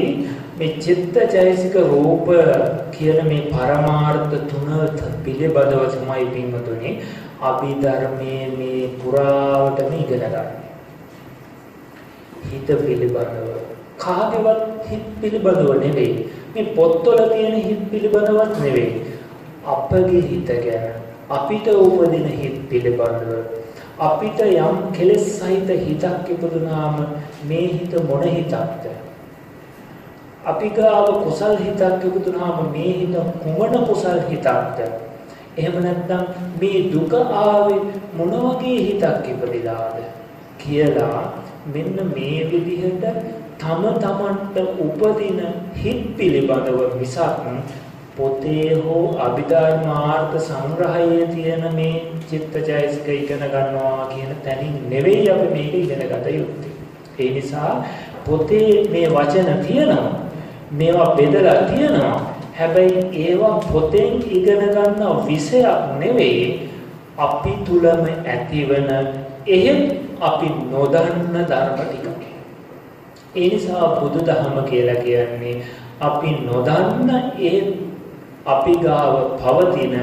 මේ චිත්තචෛසික රූප කියන මේ පරමාර්ථ තුන පිළිබඳව තමයි පින්වතුනි අභිධර්මයේ මේ පුරාවටම ඉගෙන ගන්න. හිත පිළිබඳව කාගේවත් හිත පිළිබඳව නෙවෙයි මේ පොත්වල තියෙන හිත පිළිබඳවත් නෙවෙයි අපගේ හිත ගැන අපිට උපදින හිත පිළිබඳව අපිට යම් කෙලෙස් සහිත හිතක් ඉපදුනාම මේ හිත මොන හිතක්ද? අපි ගාව කුසල් හිතක් ඉපදුනාම මේ හිත කුමන කුසල් හිතක්ද? එහෙම නැත්නම් මේ දුක ආවේ මොන වගේ හිතක් ඉපදිලාද? කියලා මෙන්න මේ විදිහට තම තමන්ට උපදින හිත් පිළිබඳව මිසක් පොතේ හෝ අභිධර්මාර්ථ සංග්‍රහයේ තියෙන මේ චිත්තචෛසික ඉගෙන ගන්නවා කියන තැනින් නෙවෙයි අපි මේක ඉගෙන ගත යුත්තේ. ඒ නිසා පොතේ මේ වචන තියෙනවා. මේවා බෙදලා තියෙනවා. හැබැයි ඒවා පොතෙන් ඉගෙන ගන්න විෂයක් නෙවෙයි අපි තුලම ඇතිවන එහෙත් අපි නොදන්න ධර්ම ටික. ඒ නිසා බුදුදහම කියලා කියන්නේ අපි නොදන්න ඒ අපි ගාව පවතින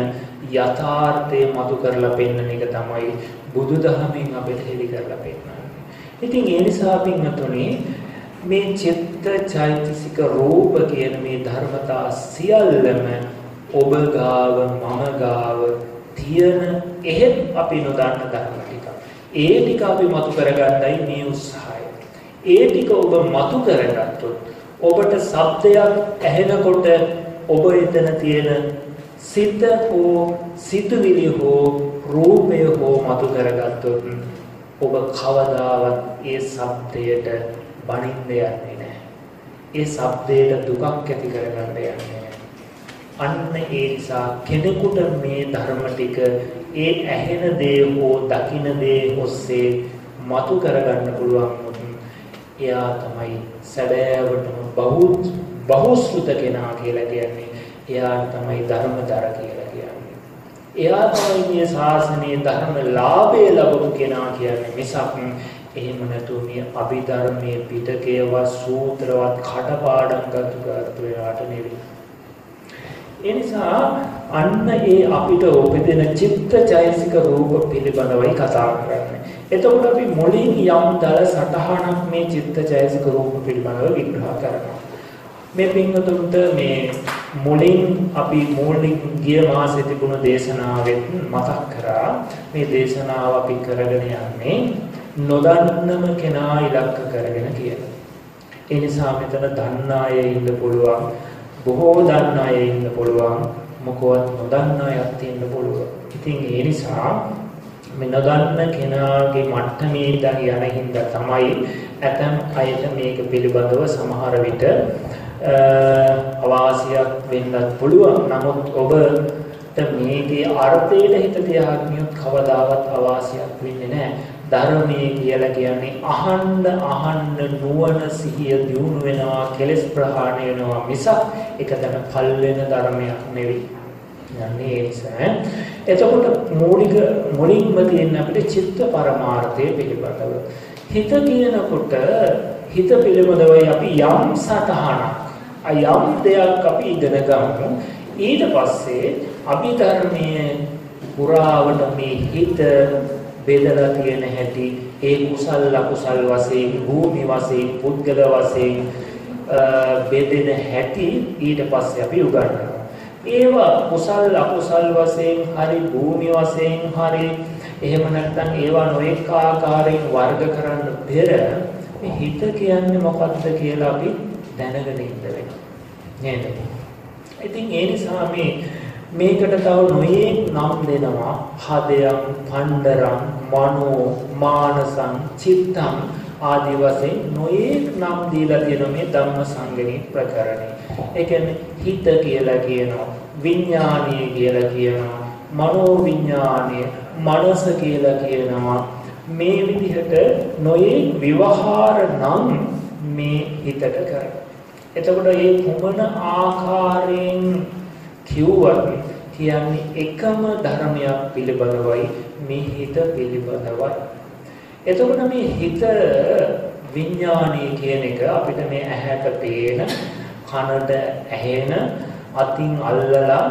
යථාර්ථය මතු කරලා පෙන්වන එක තමයි බුදුදහමෙන් අපිට හෙළි කරලා පෙන්වන්නේ. ඉතින් ඒ නිසා පින්වතුනි මේ චිත්ත චෛතසික රූප කියන මේ ධර්මතා සියල්ලම ඔබ ගාව මම ගාව තියෙන එහෙත් අපි නොදන්න ධර්ම ටික. ඒ ටික අපි මතු කරගන්නයි මේ උත්සාහය. ඒ ටික ඔබ මතු කරගත්තොත් ඔබට ශබ්දයක් ඇහෙනකොට ඔබ එතන තියෙන සිත හෝ සිතුවිලි හෝ රූපය හෝ මතු කරගත්තොත් ඔබ කවදාවත් ඒ ශබ්දයට බනින්න යන්නේ නැහැ. ඒ ශබ්දයට දුකක් ඇති කරගන්න යන්නේ නැහැ. අන්න ඒ නිසා කෙනෙකුට මේ ධර්ම ටික ඒ ඇහෙන දේ හෝ දකින දේ ඔස්සේ මතු කරගන්න පුළුවන් එයා තමයි සැබෑවටම බහුත් බහුශ්‍රුත කෙනා කියලා කියන්නේ. එයා තමයි ධර්මදර කියලා කියන්නේ. එයා තමයි මේ ශාසනයේ ධර්ම ලාභය ලැබපු කෙනා කියන්නේ මිසක් එහෙම නැතුව මේ අභිධර්මයේ පිටකේවත් සූත්‍රවත් කටපාඩම් ගත්තු කරාට නෙවෙයි. ඒ නිසා අන්න ඒ අපිට උපදින චිත්තචෛසික රූප පිළිබඳවයි කතා කරන්නේ. එතකොට අපි මුලින් යම් දල සටහනක් මේ චිත්තචෛසික රූප පිළිබඳව විග්‍රහ කරනවා. මේ පින්වතුන්ට මේ මුලින් අපි මූලික ගිය මාසෙ තිබුණු දේශනාවෙත් මතක් කරා මේ දේශනාව අපි කරගෙන යන්නේ නොදන්නම කෙනා ඉලක්ක කරගෙන කියලා. ඒ නිසා මෙතන දන්න අය ඉන්න පුළුවන් බොහෝ දන්න අය ඉන්න පුළුවන් මොකවත් නොදන්න අයත් ඉන්න පුළුවන්. ඉතින් ඒ නිසා මේ නොදන්න කෙනාගේ මට්ටමේ ඉඳන් යන හින්දා තමයි ඇතම් අයට මේක පිළිබඳව සමහර විට අවාසියක් වෙන්නත් පුළුවන්. නමුත් ඔබට මේකේ අර්ථයට හිත තියාගන්නොත් කවදාවත් අවාසියක් වෙන්නේ නැහැ. ධර්මයේ කියලා කියන්නේ අහන්න අහන්න නුවණ සිහිය දියුණු වෙනවා කෙලස් ප්‍රහාණය වෙනවා මිසක් එක තැන පල් වෙන ධර්මයක් නෙවෙයි. යන්නේ ඒ නිසා එතකොට මූලික මුලින්ම තියෙන අපිට චිත්ත පරමාර්ථය පිළිබඳව හිත කියනකොට හිත පිළිබඳවයි අපි යම් සතහනක් යම් දෙයක් අපි ඉගෙන ගමු ඊට පස්සේ අභිධර්මයේ පුරාවට මේ හිත බෙදලා තියෙන හැටි ඒ කුසල් අකුසල් වශයෙන් භූමි වශයෙන් පුද්ගල වශයෙන් බෙදෙන හැටි ඊට පස්සේ අපි උගන්වනවා. ඒවා කුසල් අකුසල් වශයෙන් හරි භූමි වශයෙන් හරි එහෙම නැත්නම් ඒවා නොඑක ආකාරයෙන් වර්ග කරන්න පෙර මේ හිත කියන්නේ මොකක්ද කියලා අපි දැනගෙන ඉන්න වෙනවා. නේද? ඉතින් ඒ නිසා මේ මේකට තව නොයේක් නම් දෙනවා හදයන්, පණ්ඩරම්, මනෝ, මානසං, චිත්තං ආදි වශයෙන් නොයේක් නම් දීලා තියෙන මේ ධම්ම සංගණී ප්‍රකරණේ. ඒ කියන්නේ හිත කියලා කියනවා, විඥානීය කියලා කියනවා, මනෝ විඥානීය, මනස කියලා කියනවා. මේ විදිහට නොයේක් විවහාර නම් මේ හිතට කරනවා. එතකොට මේ කුමන ආකාරයෙන් කිව්වත් කියන්නේ එකම ධර්මයක් පිළිබඳවයි මේ හිත පිළිබඳවයි. එතකොට මේ හිත විඥානීය කියන එක අපිට මේ ඇහැට පේන කනට ඇහෙන අතින් අල්ලලා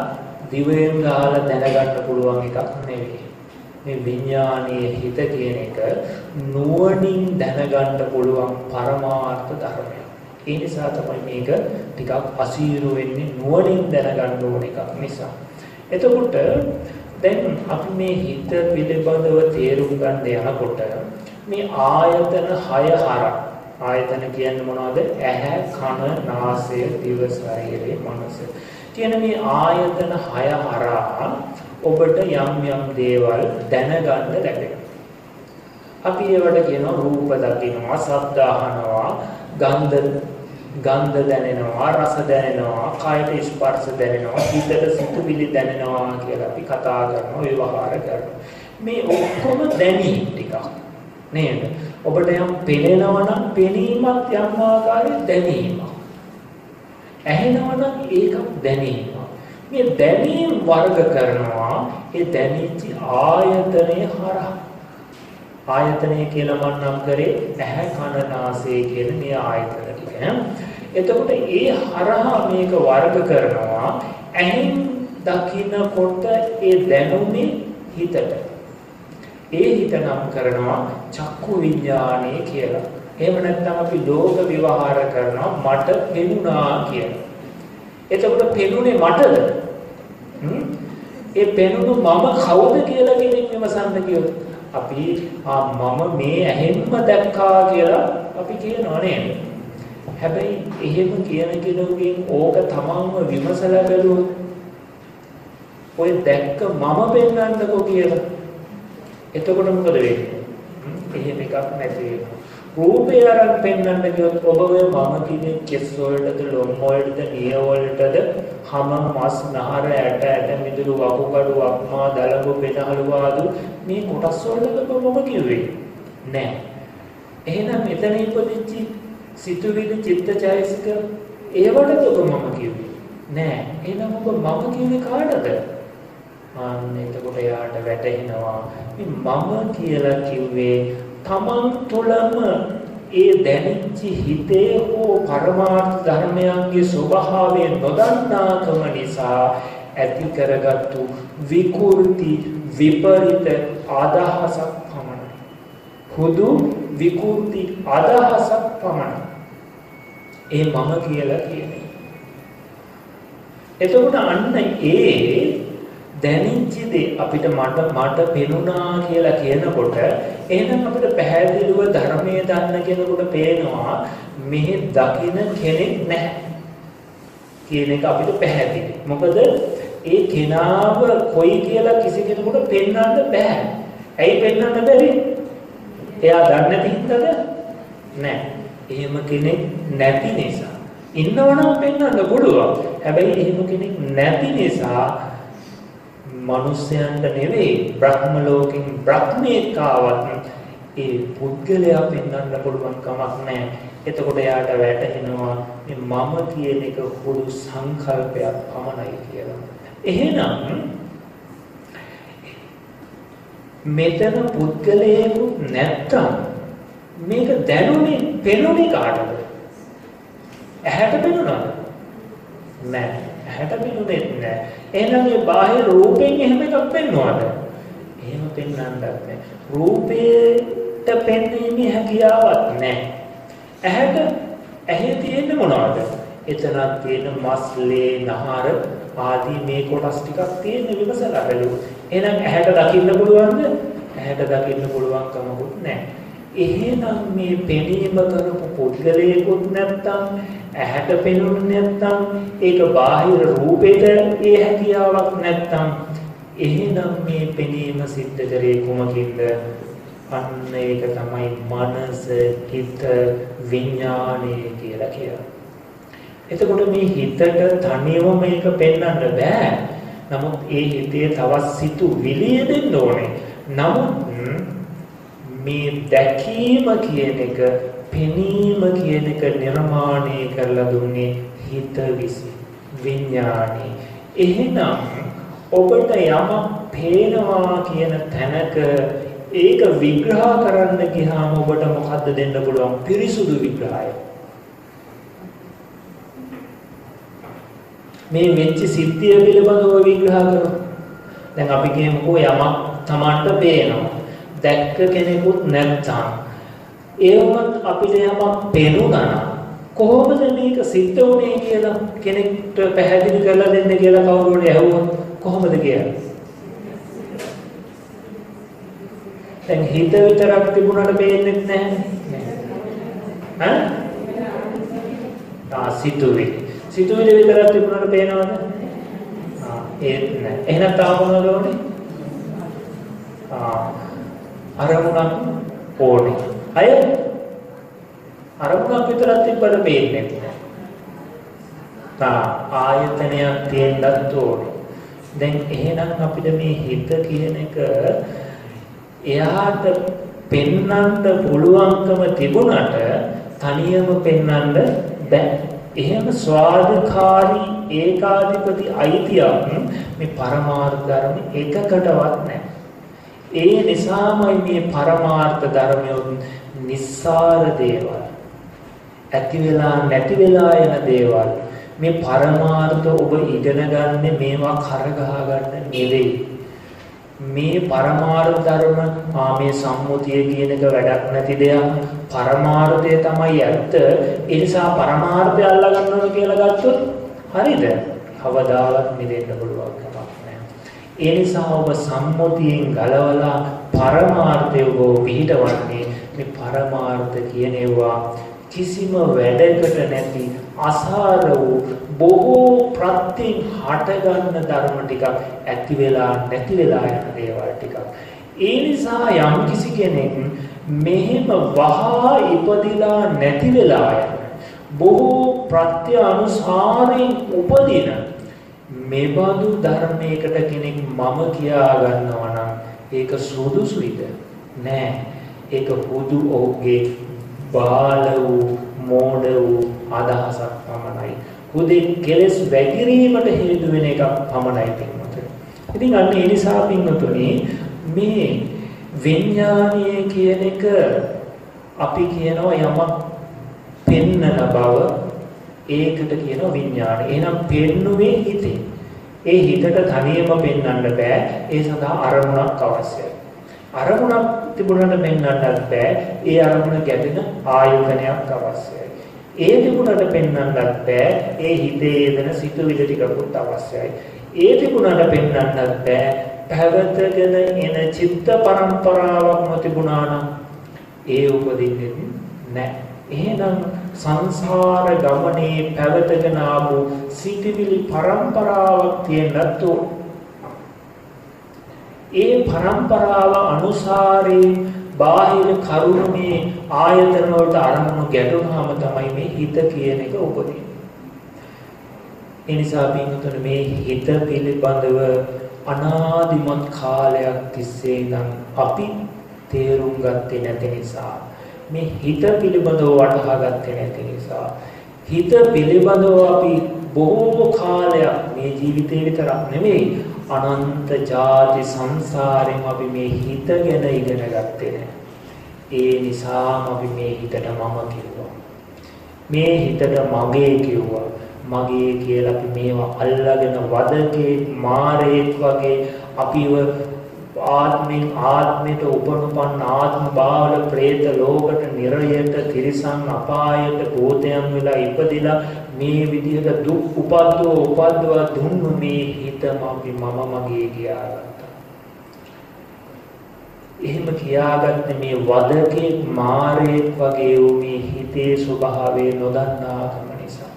දිවෙන් ගහලා දැනගන්න පුළුවන් එකක් නෙවෙයි. මේ විඥානීය හිත කියන එක නුවණින් දැනගන්න පුළුවන් පරමාර්ථ ධර්මයක්. ඒ නිසා තමයි මේක ටිකක් අසීරු වෙන්නේ නුවණින් දැනගන්න ඕන එකක් නිසා. එතකොට දැන් අපි මේ හිත පිළිබඳව තේරුම් ගන්න යනකොට මේ ආයතන 6 හරක් ආයතන කියන්නේ මොනවද? ඇහැ, කන, නාසය, දිව, ශරීරය, මනස. කියන මේ ආයතන 6 හරහා ඔබට යම් යම් දේවල් දැනගන්න ලැබෙනවා. අපි ඒවට කියනවා රූප දකින්නවා, ශබ්ද අහනවා, ගන්ධ ගන්ධ දැනෙනවා, රස දැනෙනවා, කායට ස්පර්ශ දැනෙනවා, හිතට සිතුවිලි දැනෙනවා කියලා අපි කතා කරනවා, ව්‍යවහාර කරනවා. මේ ඔක්කොම දැනීම් ටිකක්. නේද? ඔබට යම් පෙනෙනවා නම් පෙනීමක් යම් ආකාරයෙන් දැනීමක්. ඇහෙනවා නම් ඒකක් දැනීමක්. මේ දැනීම් වර්ග කරනවා ඒ දැනීච්ච ආයතනය හරහා ආයතනය කියලා මම නම් කරේ ඇහැ කන නාසය කියන මේ ආයතන ටික. එතකොට ඒ හරහා මේක වර්ග කරනවා ඇහෙන් දකින්නකොට ඒ දැනුනේ හිතට. ඒ හිත නම් කරනවා චක්කු විඥානය කියලා. එහෙම නැත්නම් අපි ලෝක විවහාර කරනවා මට පෙනුණා කියලා. එතකොට පෙනුනේ මටද? ඒ පෙනුණු මම කවුද කියලා කෙනෙක් විමසන්න කියොත් අපි ආ මම මේ ඇහෙන්ම දැක්කා කියලා අපි කියනවා නේද? හැබැයි එහෙම කියන කෙනෙකුගෙන් ඕක තමන්ම විමසලා බැලුවොත් ඔය දැක්ක මම පෙන්වන්නකෝ කියලා. එතකොට මොකද වෙන්නේ? එහෙම එකක් නැති වෙනවා. රූපය අරන් පෙන්වන්න කියොත් ඔබ ඔය මම කියන්නේ කෙස් වලටද ලොම් වලටද නිය වලටද හම මස් නහර ඇට ඇට මිදුළු වකුගඩු අක්මා දලඟු පෙනහළු වාදු මේ කොටස් වලටද මම කිව්වේ නෑ එහෙනම් මෙතන ඉපදිච්ච සිතුවිලි චිත්තචෛසික ඒවටද ඔබ මම කිව්වේ නෑ එහෙනම් ඔබ මම කිව්වේ කාටද අන්න එතකොට යාට වැටහෙනවා මේ මම කියලා කිව්වේ තමන් තුළම ඒ දැනෙච්ච හිතේ හෝ පරමාර්ථ ධර්මයන්ගේ ස්වභාවය නොදන්නාකම නිසා ඇති කරගත්තු විකෘති විපරිත අදහසක් පමණයි. හුදු විකෘති අදහසක් පමණයි. ඒ මම කියලා කියන්නේ. එතකොට අන්න ඒ දැනෙච්ච දේ අපිට මට මට පෙනුණා කියලා කියනකොට එහෙනම් අපිට පැහැදිලිව ධර්මයේ දන්න කෙනෙකුට පේනවා මෙහි දකින කෙනෙක් නැහැ කියන එක අපිට පැහැදිලි. මොකද ඒ කෙනාව කොයි කියලා කිසි කෙනෙකුට පෙන්වන්න බෑ. ඇයි පෙන්වන්න බැරි? එයා දන්නේ නැති හින්දාද? නෑ. එහෙම කෙනෙක් නැති නිසා. ඉන්නවනම් පෙන්වන්න පුළුවන්. හැබැයි එහෙම කෙනෙක් නැති නිසා මිනිස්යන්ට නෙවෙයි බ්‍රහ්ම ලෝකෙන් බ්‍රහ්මීක ආවත් ඒ පුද්ගලයා පෙන්වන්න පුළුවන් කමක් නැහැ. එතකොට එයාට වැටහෙනවා මේ මම කියන එක හුදු සංකල්පයක් පමණයි කියලා. එහෙනම් මෙතන පුද්ගලයෙකු නැත්තම් මේක දැනුනේ පෙනුනේ කාටද? ඇහැට පෙනුනාද? නැහැ. ඇහැට පෙනුනේ නැහැ. එහෙනම් මේ බාහිර රූපෙන් එහෙම එකක් පෙන්වනවද? එහෙම පෙන්වන්නත් නැහැ. රූපේට පෙන්වීමේ හැකියාවක් නැහැ. ඇහැට ඇහි තියෙන්නේ මොනවද? එතනක් තියෙන මස්, ලේ, නහර ආදී මේ කොටස් ටිකක් තියෙන විමසලා බලමු. එහෙනම් ඇහැට දකින්න පුළුවන්ද? ඇහැට දකින්න පුළුවන් කමකුත් නැහැ. එහෙනම් මේ පෙනීම කරපු පුද්ගලයෙකුත් නැත්තම් ඇහැට පෙනුනේ නැත්තම් ඒක බාහිර රූපෙට ඒ හැකියාවක් නැත්තම් එහෙනම් මේ පෙනීම සිද්ධ කරේ කුමකින්ද අන්න ඒක තමයි මනස හිත විඥානය කියලා කියන්නේ. එතකොට මේ හිතට තනියම මේක පෙන්වන්න බෑ. නමුත් ඒ හිතේ තවත් සිතු විලිය දෙන්න ඕනේ. නමුත් මේ දැකීම කියන එක පෙනීම කියන එක නිර්මාණය කරලා දුන්නේ හිත විසින් විඥානේ එහෙනම් ඔබට යමක් පේනවා කියන තැනක ඒක විග්‍රහ කරන්න ගියාම ඔබට මොකද්ද දෙන්න පුළුවන්? පිරිසුදු විග්‍රහය. මේ වෙච්ච සිද්ධිය පිළිබඳව විග්‍රහ කරමු දැන් අපි කියමුකෝ යමක් Tamanට පේනවා. දැක්ක කෙනෙකුත් නැත්නම් ඒවමත් අපිට යමක් පේනුණා කොහොමද මේක සිද්ධ වුනේ කියලා කෙනෙක්ට පැහැදිලි කරලා දෙන්න කියලා කවුරු හරි ඇහුවොත් කොහොමද කියන්නේ? දැන් හිත විතරක් තිබුණාට පේන්නේ නැහැ. ඈ? ආ සිතුවිලි. සිතුවිලි විතරක් තිබුණාට පේනවද? ආ ඒත් නැහැ. එහෙනම් තාම මොනවද ඕනේ? ආ අරමුණක් ඕනේ. අය අරමුණක් විතරක් තිබ්බට පේන්නේ නැහැ. තා ආයතනයක් තියෙන්නත් ඕනේ. දැන් එහෙනම් අපිට මේ හිත කියන එක එයාට පෙන්වන්න පුළුවන්කම තිබුණට තනියම පෙන්වන්න බෑ. එහෙම ස්වාධිකාරී ඒකාධිපති අයිතියක් මේ පරමාර්ථ ධර්ම එකකටවත් නැහැ. ඒ නිසාමයි මේ පරමාර්ථ ධර්මයන් නිස්සාර දේවල්. ඇති වෙලා නැති වෙලා යන දේවල්. මේ පරමාර්ථ ඔබ ඉගෙන ගන්න මේවා කරගහ ගන්න නෙවෙයි. මේ පරමාර්ථ ධර්ම ආ මේ සම්මුතිය කියන එක වැඩක් නැති දෙයක්. පරමාර්ථය තමයි ඇත්ත. ඒ නිසා පරමාර්ථය අල්ලා ගන්නවා කියලා ගත්තොත් හරිද? කවදාවත් මිදෙන්න පුළුවන් කමක් නැහැ. ඒ නිසා ඔබ සම්මුතියෙන් ගලවලා පරමාර්ථය ඔබ පිළිටවන්නේ මේ පරමාර්ථ කියන ඒවා කිසිම වැඩකට නැති අසාර වූ බොහෝ ප්‍රත්‍යයෙන් හටගන්න ධර්ම ටිකක් ඇති වෙලා නැති වෙලා යන දේවල් ටිකක්. ඒ නිසා යම් කිසි කෙනෙක් මෙහෙම වහා ඉපදිලා නැති වෙලා යන බොහෝ ප්‍රත්‍ය අනුසාරයෙන් උපදින මෙබඳු ධර්මයකට කෙනෙක් මම කියා ගන්නවා නම් ඒක සුදුසුයිද? නෑ. ඒක හුදු ඔහුගේ බාල වූ මෝඩ වූ අදහසක් පමණයි. හුදෙක් කෙලස් වැగిරීමට හේතු වෙන එකක් පමණයි පින්වතුනි. ඉතින් අන්න ඒ නිසා පින්වතුනි මේ විඥානීය කියන එක අපි කියනවා යමක් පෙන්නන බව ඒකට කියනවා විඥාන. එහෙනම් පෙන්නුවේ හිතේ. ඒ හිතට තනියම පෙන්වන්න බෑ. ඒ සඳහා අරමුණක් අවශ්‍යයි. අරමුණක් තිබුණාට පෙන්වන්නත් බෑ. ඒ අරමුණ ගැටෙන ආයතනයක් අවශ්‍යයි. ඒ තිබුණාට පෙන්වන්නත් බෑ. ඒ හිතේ යෙදෙන සිතුවිලි ටිකකුත් අවශ්‍යයි. ඒ තිබුණාට පෙන්වන්නත් බෑ. පැවතගෙන එන චිත්ත පරම්පරාවක්ම තිබුණා නම් ඒ උපදින්නේ නැහැ. එහෙනම් සංසාර ගමනේ පැවතගෙන ආපු සිටිවිලි පරම්පරාවක් තියෙන්නත් ඕන. ඒ પરම්පරාව අනුසාරයෙන් බාහිර කරුණේ ආයතන වලට අරමුණු ගැටුනහම තමයි මේ හිත කියන එක උපදින්නේ. ඒ නිසා පින්තුන මේ හිත පිළිබඳව අනාදිමත් කාලයක් තිස්සේ ඉඳන් අපි තේරුම් ගත්තේ නැති නිසා මේ හිත පිළිබඳව වටහා ගත්තේ නැති නිසා හිත පිළිබඳව අපි බොහෝ කාලයක් මේ ජීවිතේ විතරක් නෙමෙයි අනන්ත ಜಾති සංසාරෙන් අපි මේ හිත ගැන ඉගෙන ගත්තේ නැහැ. ඒ නිසාම අපි මේ හිතට මම කිව්වා. මේ හිතට මගේ කිව්වා. මගේ කියලා අපි මේවා අල්ලාගෙන වදකේ මාරේක් වගේ අපිව ආත්මෙන් ආත්මයට උපනුපන්න ආත්ම භාවල പ്രേත ලෝකට නිරයට තිරිසන් අපායට භූතයන් වෙලා ඉපදිලා මේ විදිහට දුක් උපද්දව උපද්දව දුන්නු මේ හිතම අපි මම මගේ කියාගත්තා. එහෙම කියාගත්තේ මේ වදකේ මාරයෙක් වගේ වූ මේ හිතේ ස්වභාවය නොදන්නාකම නිසා.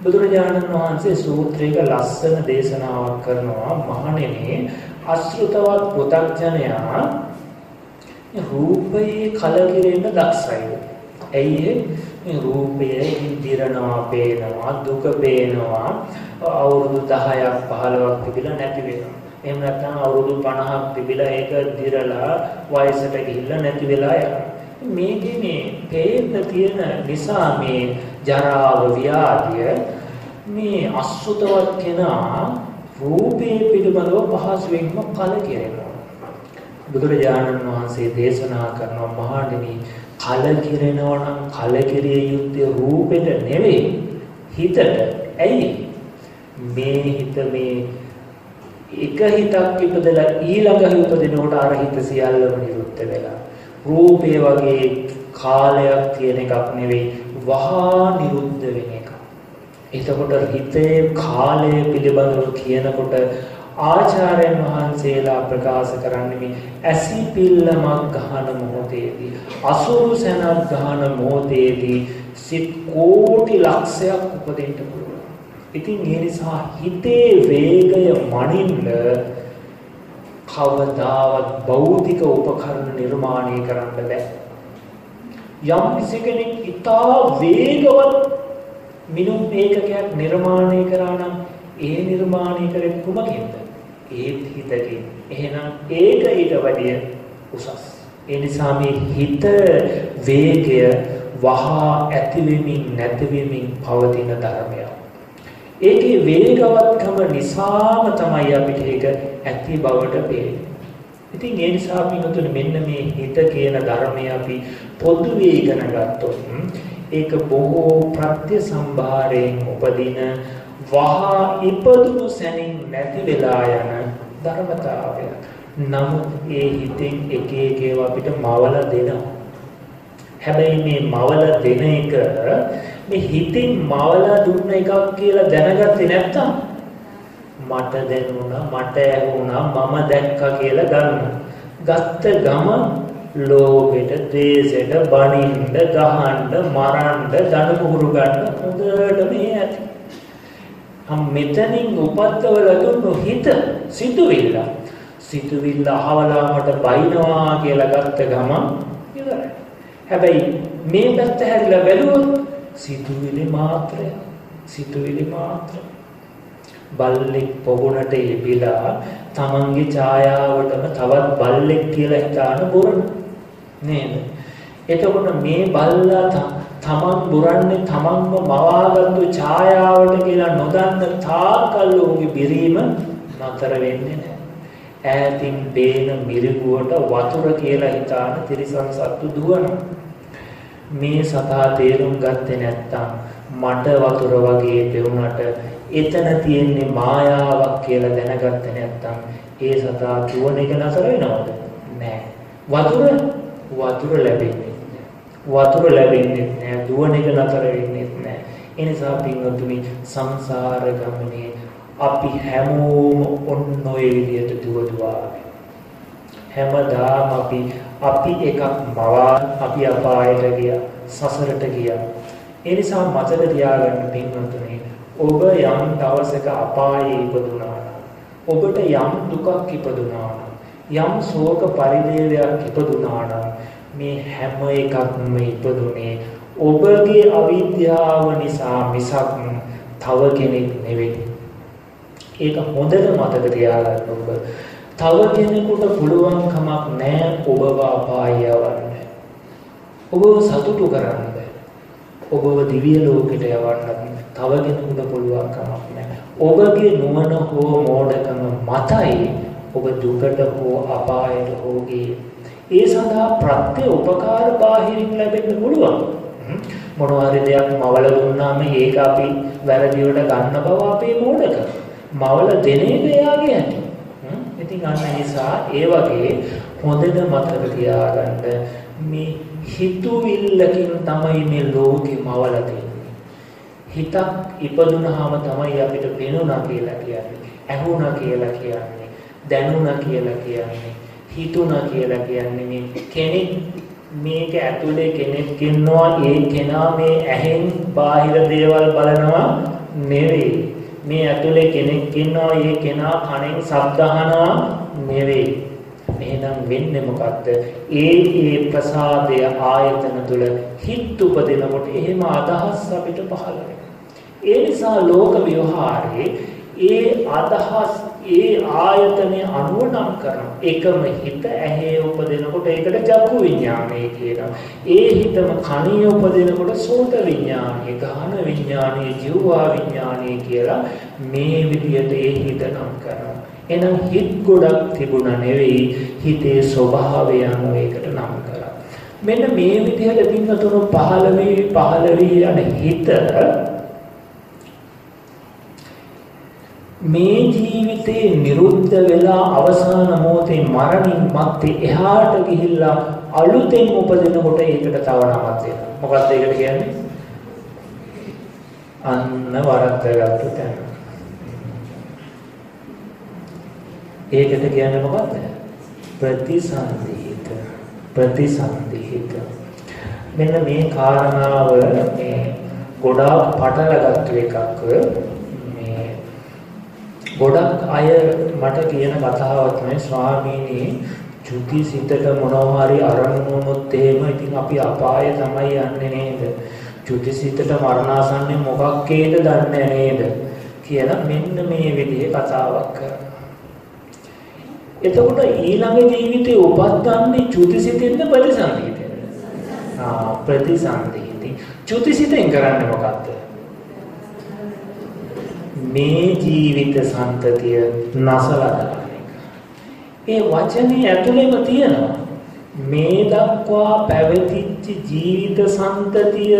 බුදුරජාණන් වහන්සේ සූත්‍රයක ලස්සන දේශනාවක් කරනවා මහණෙනි අශෘතවත් පුතග්ජනයා රූපයේ කලකිරෙන්න දක්ෂයි. ඇයි මේ රූපය ඉදිරනවා පේනවා දුක පේනවා අවුරුදු 10ක් 15ක් තිබිලා නැති වෙනවා. එහෙම නැත්නම් අවුරුදු 50ක් තිබිලා ඒක දිරලා වයසට ගිහිල්ලා නැති වෙලා යනවා. මේකේ මේ පේන්න තියෙන නිසා මේ ජරාව ව්‍යාධිය මේ අසුතවත් කෙනා රූපේ පිළිබඳව පහසුවෙන්ම කලකිරෙනවා. බුදුරජාණන් වහන්සේ දේශනා කරනවා මහණෙනි කලකිරෙනවා නම් කලකිරිය යුත්තේ රූපෙට නෙවෙයි හිතට. ඇයි? මේ හිත මේ එක හිතක් ඉපදලා ඊළඟ ඉපදිනකොට අර හිත සියල්ලම නිරුද්ධ වෙලා. රූපේ වගේ කාලයක් තියෙන එකක් නෙවෙයි වහා නිරුද්ධ වෙන එක. එතකොට හිතේ කාලය පිළිබඳව කියනකොට ආචාර්යයන් වහන්සේලා ප්‍රකාශ කරන්නේ මේ ඇසිපිල්ලමක් ගහන මොහොතේදී අසුරු සැනක් ගහන මොහොතේදී සිත් කෝටි ලක්ෂයක් උපදින්න පුළුවන්. ඉතින් ඒ නිසා හිතේ වේගය මනින්න කවදාවත් භෞතික උපකරණ නිර්මාණය කරන්න බෑ. යම් කෙනෙක් ඉතා වේගවත් මිනුම් ඒකකයක් නිර්මාණය කරා නම් ඒ නිර්මාණය කරේ කුමකින්ද? ඒත් හිතකින්. එහෙනම් ඒක ඊට වැඩිය උසස්. ඒ නිසා මේ හිත වේගය වහා ඇති වෙමින් නැති වෙමින් පවතින ධර්මයක්. ඒකේ වේගවත්කම නිසාම තමයි අපිට ඒක ඇති බවට පේන්නේ. ඉතින් ඒ නිසා අපි නතුනේ මෙන්න මේ හිත කියන ධර්මය අපි පොදුවේ ඉගෙන ගත්තොත් ඒක බොහෝ ප්‍රත්‍ය සම්භාරයෙන් උපදින වහා ඉපදුණු සැනින් නැති වෙලා යන ධර්මතාවය. නමුත් ඒ හිතෙන් එක එක ඒවා අපිට මවල දෙනවා. හැබැයි මේ මවල දෙන එක මේ හිතින් මවල දුන්න එකක් කියලා දැනගත්තේ නැත්තම් මට දැනුණා මට ඇහුණා මම දැක්කා කියලා ගන්න. ගත්ත ගම ලෝභෙට, ද්වේෂෙට, බනින්න, ගහන්න, මරන්න, ධන පුහුරු ගන්න හොඳට මේ ඇති. හම් මෙතනින් උපද්දවල දුන්නු හිත සිතුවිල්ල. සිතුවිල්ල අහවලා මට බයිනවා කියලා ගත්ත ගමන් ඉවරයි. හැබැයි මේ පැත්ත හැරිලා බැලුවොත් සිතුවිලි මාත්‍රය. සිතුවිලි මාත්‍රය. බල්ලෙක් පොගුණට ඉබිලා තමන්ගේ ඡායාවටම තවත් බල්ලෙක් කියලා හිතාන බොරන නේද? එතකොට මේ බල්ලා තමන් බුරන්නේ තමන්ම මවාගත්තු ඡායාවට කියලා නොදන්න තාකල් ඔහුගේ බිරීම නතර වෙන්නේ නැහැ ඈතින් බේන මිරිගුවට වතුර කියලා හිතාන තිරිසන් සත්තු දුවනවා මේ සතා තේරුම් ගත්තේ නැත්තම් මට වතුර වගේ පෙවුනට එතන තියෙන්නේ මායාවක් කියලා දැනගත්තේ නැත්නම් ඒ සතා දුවන එක නතර වෙනවද? නෑ. වතුර වතුර ලැබෙන්නේ වතුර ලැබෙන්නේ නෑ. දුවන එක නතර වෙන්නේ නෑ. ඒ නිසා පින්වතුනි සංසාර ගමනේ අපි හැමෝම ඔන්න ඔය විදිහට දුව දුවා හැමදාම අපි අපි එකක් මවා අපි අපායට ගියා සසරට ගියා ඒ නිසා මතක තියාගන්න පින්වතුනි ඔබ යම් දවසක අපායේ ඉපදුනා ඔබට යම් දුකක් ඉපදුනා යම් ශෝක පරිදේවයක් ඉපදුනා මේ හැම එකක්ම ඉපදුනේ ඔබගේ අවිද්‍යාව නිසා මිසක් තව කෙනෙක් නෙවෙයි. ඒක හොඳට මතක තියාගන්න ඔබ. තව කෙනෙකුට පුළුවන් කමක් නැහැ ඔබව අපාය යවන්න. ඔබව සතුටු කරන්න බෑ. ඔබව දිව්‍ය ලෝකෙට යවන්න තව කෙනෙකුට පුළුවන් කමක් නැහැ. ඔබගේ නුවණ හෝ මෝඩකම මතයි ඔබ දුකට හෝ අපායට හෝ ඒ සඳහා ප්‍රත්‍ය උපකාර බාහිරින් ලැබෙන්න පුළුවන්. මොනවා හරි දෙයක් මවල දුන්නාම ඒක අපි වැරදිවට ගන්න බව අපේ මෝඩකම. මවල දෙන එක එයාගේ ඇති. ඉතින් අන්න නිසා ඒ වගේ හොඳට මතක තියාගන්න මේ හිතුවිල්ලකින් තමයි මේ ලෝකෙ මවලා තියෙන්නේ. හිතක් ඉපදුනහම තමයි අපිට පෙනුණා කියලා කියන්නේ. ඇහුණා කියලා කියන්නේ. දැනුණා කියලා කියන්නේ. හිතුණා කියලා කියන්නේ මේ කෙනෙක් මේක ඇතුලේ කෙනෙක් ඉන්නවා ඒ කෙනා මේ ඇහෙන් බාහිර දේවල් බලනවා නෙවෙයි මේ ඇතුලේ කෙනෙක් ඉන්නවා ඒ කෙනා කනෙන් ශබ්ද අහනවා නෙවෙයි එහෙනම් වෙන්නේ මොකද්ද ඒ ඒ ප්‍රසාදය ආයතන තුල හිත් උපදිනකොට එහෙම අදහස් අපිට පහළ වෙනවා ඒ නිසා ලෝක ව්‍යවහාරයේ ඒ අදහස් ඒ ආයතනය අනුව නම් කරන එකම හිත ඇහි උපදිනකොට ඒකට චක්කු විඥානය කියනවා. ඒ හිතම කණේ උපදිනකොට සෝත විඥානය, ගාහන විඥානය, ජීවා විඥානය කියලා මේ විදිහට ඒ හිත නම් කරනවා. එහෙනම් හිත ගොඩක් තිබුණා නෙවෙයි හිතේ ස්වභාවය අනුව ඒකට නම් කරා. මෙන්න මේ විදිහට පින්නතුණු 15 15 යන හිත මේ ජීවිතේ නිරුද්ධ වෙලා අවසාන මොහොතේ මරණින් මත්තේ එහාට ගිහිල්ලා අලුතෙන් උපදිනකොට ඒකට තව නමක් දෙනවා. මොකක්ද ඒකට කියන්නේ? අන්න වරද්දගත්තු තැන. ඒකට කියන්නේ මොකක්ද? ප්‍රතිසන්දිහිත. ප්‍රතිසන්දිහිත. මෙන්න මේ කාරණාව මේ ගොඩාක් පටලගත්තු එකක්. ගොඩක් අය මට කියන කතාවක් තමයි ස්වාමීනි චුති සිතට මොනවා හරි අරමුණු වුණොත් එහෙම ඉතින් අපි අපාය තමයි යන්නේ නේද? චුති සිතට මරණාසන්න මොකක්කේද දන්නේ නේද? කියලා මෙන්න මේ විදිහේ කතාවක් කරනවා. එතකොට ඊළඟ ජීවිතේ උපද්දන්නේ චුතිසිතෙන්ද ප්‍රතිසන්දිතෙන්ද? ආ ප්‍රතිසන්දිතෙන්. චුතිසිතෙන් කරන්නේ මොකක්ද? මේ ජීවිත සම්තතිය නසලා ඒ වචනේ ඇතුළේම තියෙනවා මේ දක්වා පැවතිච්ච ජීවිත සම්තතිය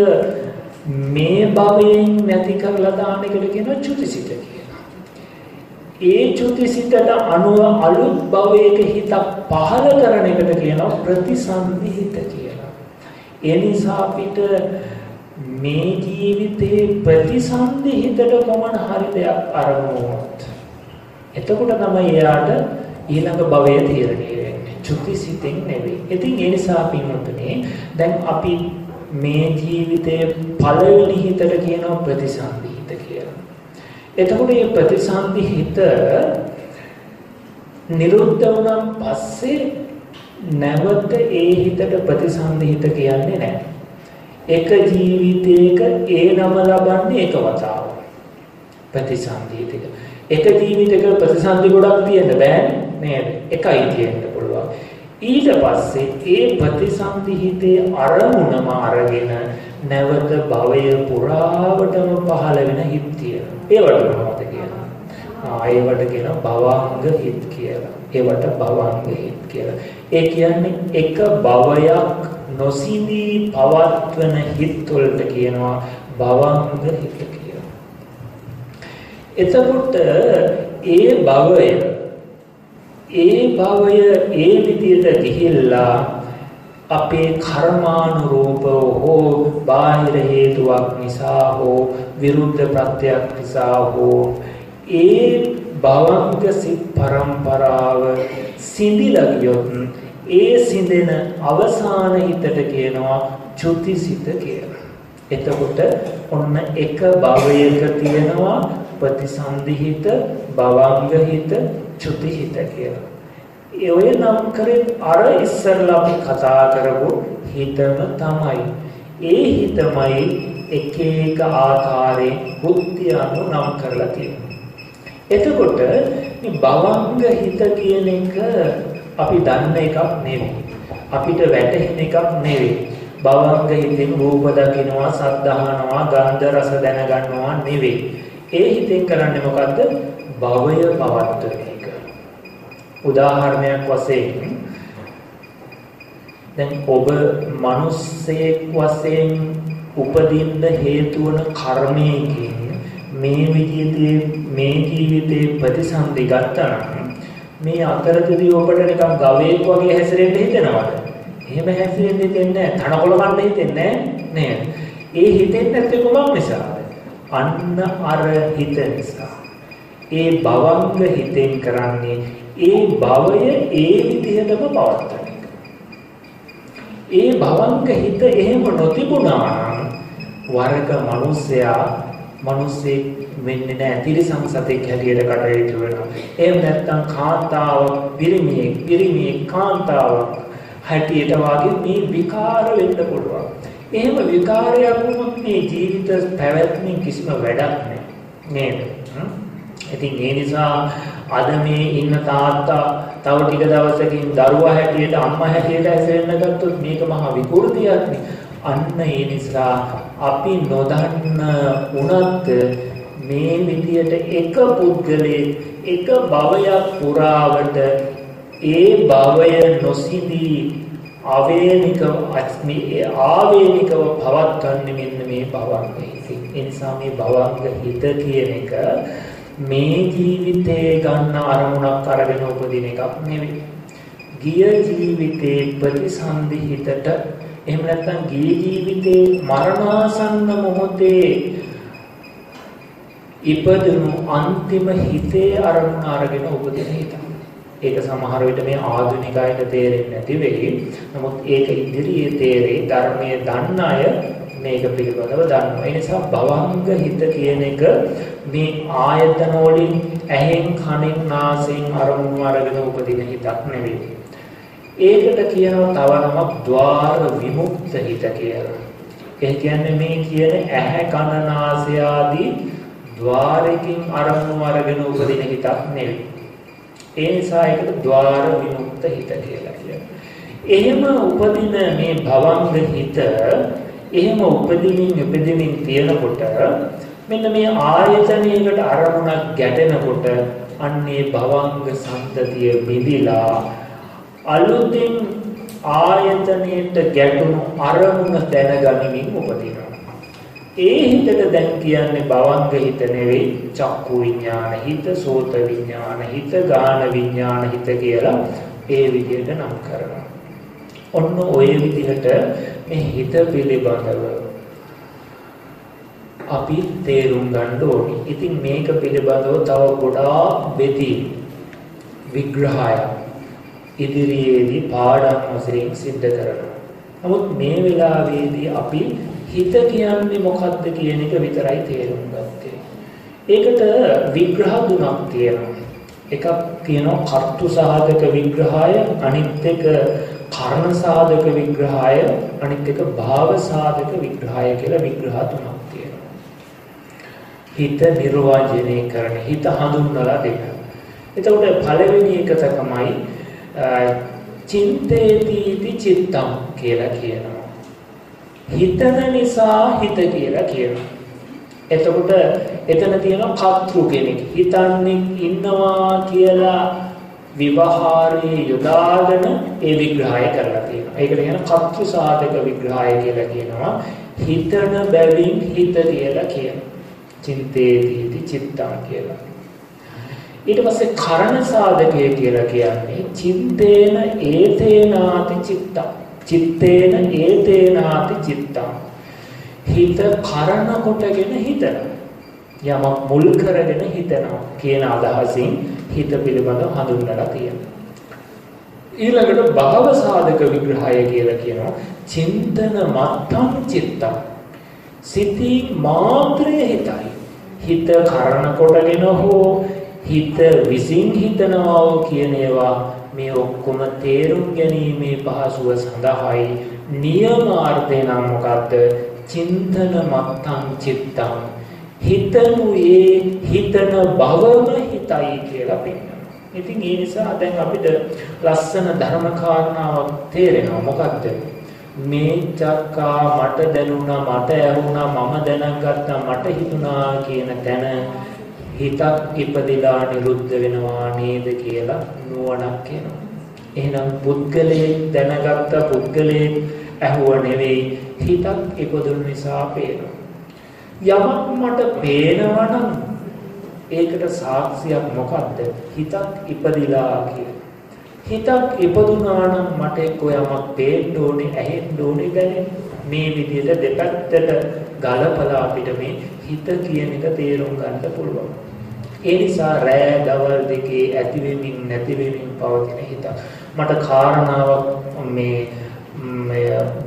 මේ භවයෙන් නැති කරලා දාන්න එකට කියනවා චුතිසිත කියලා. ඒ චුතිසිතට අනුව අලුත් භවයක හිත පහළ කරන එකට කියනවා ප්‍රතිසන්දිහිත කියලා. ඒ නිසා අපිට මේ ජීවිතේ ප්‍රතිසන්දි හිතට කොමන හරි දෙයක් අරමුණු වුණොත් එතකොට තමයි එයාට ඊළඟ භවය තීරණය වෙන්නේ චුතිසිතෙන් නෙවෙයි. ඉතින් ඒ නිසා පින්වතුනි දැන් අපි මේ ජීවිතයේ පළවෙනි හිතට කියනවා ප්‍රතිසන්දි හිත කියලා. එතකොට මේ ප්‍රතිසන්දි හිත නිරුද්ධ වුණාන් පස්සේ නැවත ඒ හිතට ප්‍රතිසන්දි හිත කියන්නේ නැහැ. එක ජීවිතයක ඒ නම ලබන්නේ එක වතාව. ප්‍රතිසන්දිතික. එක ජීවිතයක ප්‍රතිසන්දි ගොඩක් තියෙන්න බෑ නේද? එකයි තියෙන්න පුළුවන්. ඊට පස්සේ ඒ ප්‍රතිසන්දි හිතේ අරමුණම අරගෙන නැවත භවය පුරාවටම පහළ වෙන හිත් තියෙනවා. ඒවට මොනවද කියනවා? ආ ඒවට කියන භවංග හිත් කියලා. ඒවට භවංග හිත් කියලා. ඒ කියන්නේ එක භවයක් නොසිඳී පවත්වන හිත් වලට කියනවා භවංග හිත කියලා. එතකොට ඒ භවය ඒ භවය ඒ විදිහට ගිහිල්ලා අපේ කර්මානුරූපව හෝ බාහිර හේතුවක් නිසා හෝ විරුද්ධ ප්‍රත්‍යක් නිසා හෝ ඒ භවංග සිත් පරම්පරාව සිඳිලා ගියොත් ඒ සිඳෙන අවසාන හිතට කියනවා චුතිසිත කියලා. එතකොට ඔන්න එක භවයක තියෙනවා ප්‍රතිසන්දිහිත, භවංගහිත, චුතිහිත කියලා. ඒ ඔය නම් කරේ අර ඉස්සරලා අපි කතා කරපු හිතම තමයි. ඒ හිතමයි එක එක ආකාරයෙන් බුද්ධි අනු නම් කරලා තියෙනවා. එතකොට මේ භවංග හිත කියන එක අපි දන්න එකක් නෙවෙයි. අපිට වැටහෙන එකක් නෙවෙයි. භවංග හිතෙන් රූප දකින්නවා, සද්ද අහනවා, ගන්ධ රස දැනගන්නවා නෙවෙයි. ඒ හිතෙන් කරන්නේ මොකද්ද? භවය පවත්වන එක. උදාහරණයක් වශයෙන් දැන් ඔබ මිනිස්සෙක් වශයෙන් උපදින්න හේතු වන කර්මයකින් මේ විදිහේ මේ ජීවිතේ ප්‍රතිසන්දි ගත්තා නම් මේ අතරතුරදී ඔබට නිකන් ගවයෙක් වගේ හැසිරෙන්න හිතෙනවද? එහෙම හැසිරෙන්න හිතෙන්නේ නැහැ. තනකොළ කන්න හිතෙන්නේ නෑ. ඒ හිතෙන්නේ නැත්තේ කොහොමද නිසාද? අන්න අර හිත නිසා. ඒ භවංග හිතෙන් කරන්නේ ඒ භවය ඒ විදිහටම පවත්තන එක. ඒ භවංග හිත එහෙම නොතිබුණා නම් වරක මිනිසයා මිනිස්සේ වෙන්නේ නැහැ තිරිසන් සතෙක් හැටියට කටයුතු වෙනවා. එහෙම නැත්නම් කාන්තාවක් පිරිමියෙක් පිරිමියෙක් කාන්තාවක් හැටියට වාගේ මේ විකාර වෙන්න පුළුවන්. එහෙම විකාරයක් වුණොත් මේ ජීවිත පැවැත්මෙන් කිසිම වැඩක් නැහැ. නේද? ඉතින් ඒ නිසා අද මේ ඉන්න තාත්තා තව ටික දවසකින් දරුවා හැටියට අම්මා හැටියට ඇසෙන්න ගත්තොත් මේක මහා විකෘතියක් නේ. අන්න ඒ නිසා අපි නොදන්න උනත් මේ විදියට එක පුද්ගලයෙක් එක භවයක් පුරාවට ඒ භවය නොසිදී අවේනිකව අස්මි ආවේනිකව පවත්වන්නේ මෙන්න මේ භවංග හිතින්. ඒ නිසා මේ භවංග හිත කියන එක මේ ජීවිතේ ගන්න අරමුණක් අරගෙන උපදින එකක් නෙවෙයි. ගිය ජීවිතේ ප්‍රතිසන්දි හිතට එහෙම නැත්නම් ගිය ජීවිතේ මරණාසන්න මොහොතේ ඉපදුණු අන්තිම හිතේ අරමුණ අරගෙන උපදින හිත. ඒක සමහර විට මේ ආධුනිකයිට තේරෙන්නේ නැති වෙයි. නමුත් ඒක ඉදිරියේ තේරෙයි ධර්මයේ දන්න අය මේක පිළිබඳව දන්නවා. ඒ නිසා භවංග හිත කියන එක මේ ආයතන වලින් ඇහෙන් කනෙන් නාසයෙන් අරමුණු අරගෙන උපදින හිතක් නෙවෙයි. ඒකට කියනවා තව නමක් ద్వාර විමුක්ත හිත කියලා. ඒ කියන්නේ මේ කියන ඇහැ කන නාසය ආදී ద్వාරකින් අරමුණු අරගෙන උපදින හිතක් නෙවෙයි. ඒ නිසා ඒකට ద్వාර විමුක්ත හිත කියලා කියනවා. එහෙම උපදින මේ භවංග හිත එහෙම උපදිනින් උපදිනින් තියෙනකොට මෙන්න මේ ආයතනයකට අරමුණක් ගැටෙනකොට අන්නේ භවංග සම්තතිය බිඳිලා අලුතින් ආයතනයට ගැටුණු අරමුණ දැනගනිමින් උපදිනවා ඒ හිතට දැන් කියන්නේ භවංග හිත නෙවෙයි චක්කු විඥාන හිත, සෝත විඥාන හිත, ගාන විඥාන හිත කියලා ඒ විදිහට නම් කරනවා. ඔන්න ওই විදිහට මේ හිත පිළිබඳව අපි තේරුම් ගන්න ඕනේ. ඉතින් මේක පිළිබඳව තව ගොඩාක් බෙදී විග්‍රහයක් ඉදිරියේදී පාඩම් වශයෙන් සිද්ධ කරනවා. නමුත් මේ වෙලාවේදී අපි හිත කියන්නේ මොකක්ද කියන එක විතරයි තේරුම් ගත්තේ. ඒකට විග්‍රහ තුනක් තියෙනවා. එකක් කියනවා කර්තු සාධක විග්‍රහය, අනිත් එක කර්ණ සාධක විග්‍රහය, අනිත් එක භාව සාධක විග්‍රහය කියලා විග්‍රහ තුනක් තියෙනවා. හිත නිර්වචනය කරන හිත හඳුන්වලා දෙන්න. එතකොට පළවෙනි එක තමයි චින්තේතිති චිත්තම් කියලා කියනවා. හිතන නිසා හිත කියලා කියනවා. එතකොට එතන තියෙනවා කර්තෘ කෙනෙක්. හිතන්නේ ඉන්නවා කියලා විවහාරයේ යොදාගෙන ඒ විග්‍රහය කරලා තියෙනවා. ඒකට කියන කර්තෘ සාධක විග්‍රහය කියලා කියනවා. හිතන බැවින් හිත කියලා කියනවා. චින්තේතිති චිත්තම් කියලා. ඊට පස්සේ කරණ සාධකය කියලා කියන්නේ චිත්තේන ඒතේනාති චිත්තං චිත්තේන ඒතේනාති චිත්තං. හිත කරණ කොටගෙන හිතනවා යමක් මුල් කරගෙන හිතනවා කියන අදහසින් හිත පිළිබඳව හඳුන්වලා තියෙනවා. ඊළඟට භව සාධක විග්‍රහය කියලා කියනවා. චින්තන මත්තං චිත්තං. සිතින් මාත්‍රයේ හිතයි. හිත කරණ කොටගෙන හෝ හිත විසින් හිතනවා කියන ඒවා මේ ඔක්කොම තේරුම් ගැනීමේ පහසුව සඳහායි නියමාර්ථය නම් මොකද්ද? චින්තන මත්තං චිත්තං හිතනුයේ හිතන බවම හිතයි කියලා පෙන්නනවා. ඉතින් ඒ නිසා දැන් අපිට ලස්සන ධර්ම කාරණාවක් තේරෙනවා. මොකද්ද? මේ චක්කා මට දැනුණා මට ඇහුණා මම දැනගත්තා මට හිතුණා කියන තැන හිතක් ඉපදිලා නිරුද්ධ වෙනවා නේද කියලා නුවණක් එනවා. එහෙනම් පුද්ගලයෙක් දැනගත්ත පුද්ගලයෙක් ඇහුව නෙවෙයි හිතක් ඉපදුණු නිසා පේනවා. යමක් මට පේනවා නම් ඒකට සාක්ෂියක් මොකක්ද? හිතක් ඉපදිලා කියලා. හිතක් ඉපදුනා නම් මට එක්ක යමක් පේන්න ඕනේ, ඇහෙන්න ඕනේ දැනෙන්න. මේ විදිහට දෙපැත්තට ගලපලා අපිට මේ හිත කියන එක තේරුම් ගන්න පුළුවන්. ඒ නිසා රෑ දවල් දෙකේ ඇති වෙමින් නැති වෙමින් පවතින හිත. මට කාරණාවක් මේ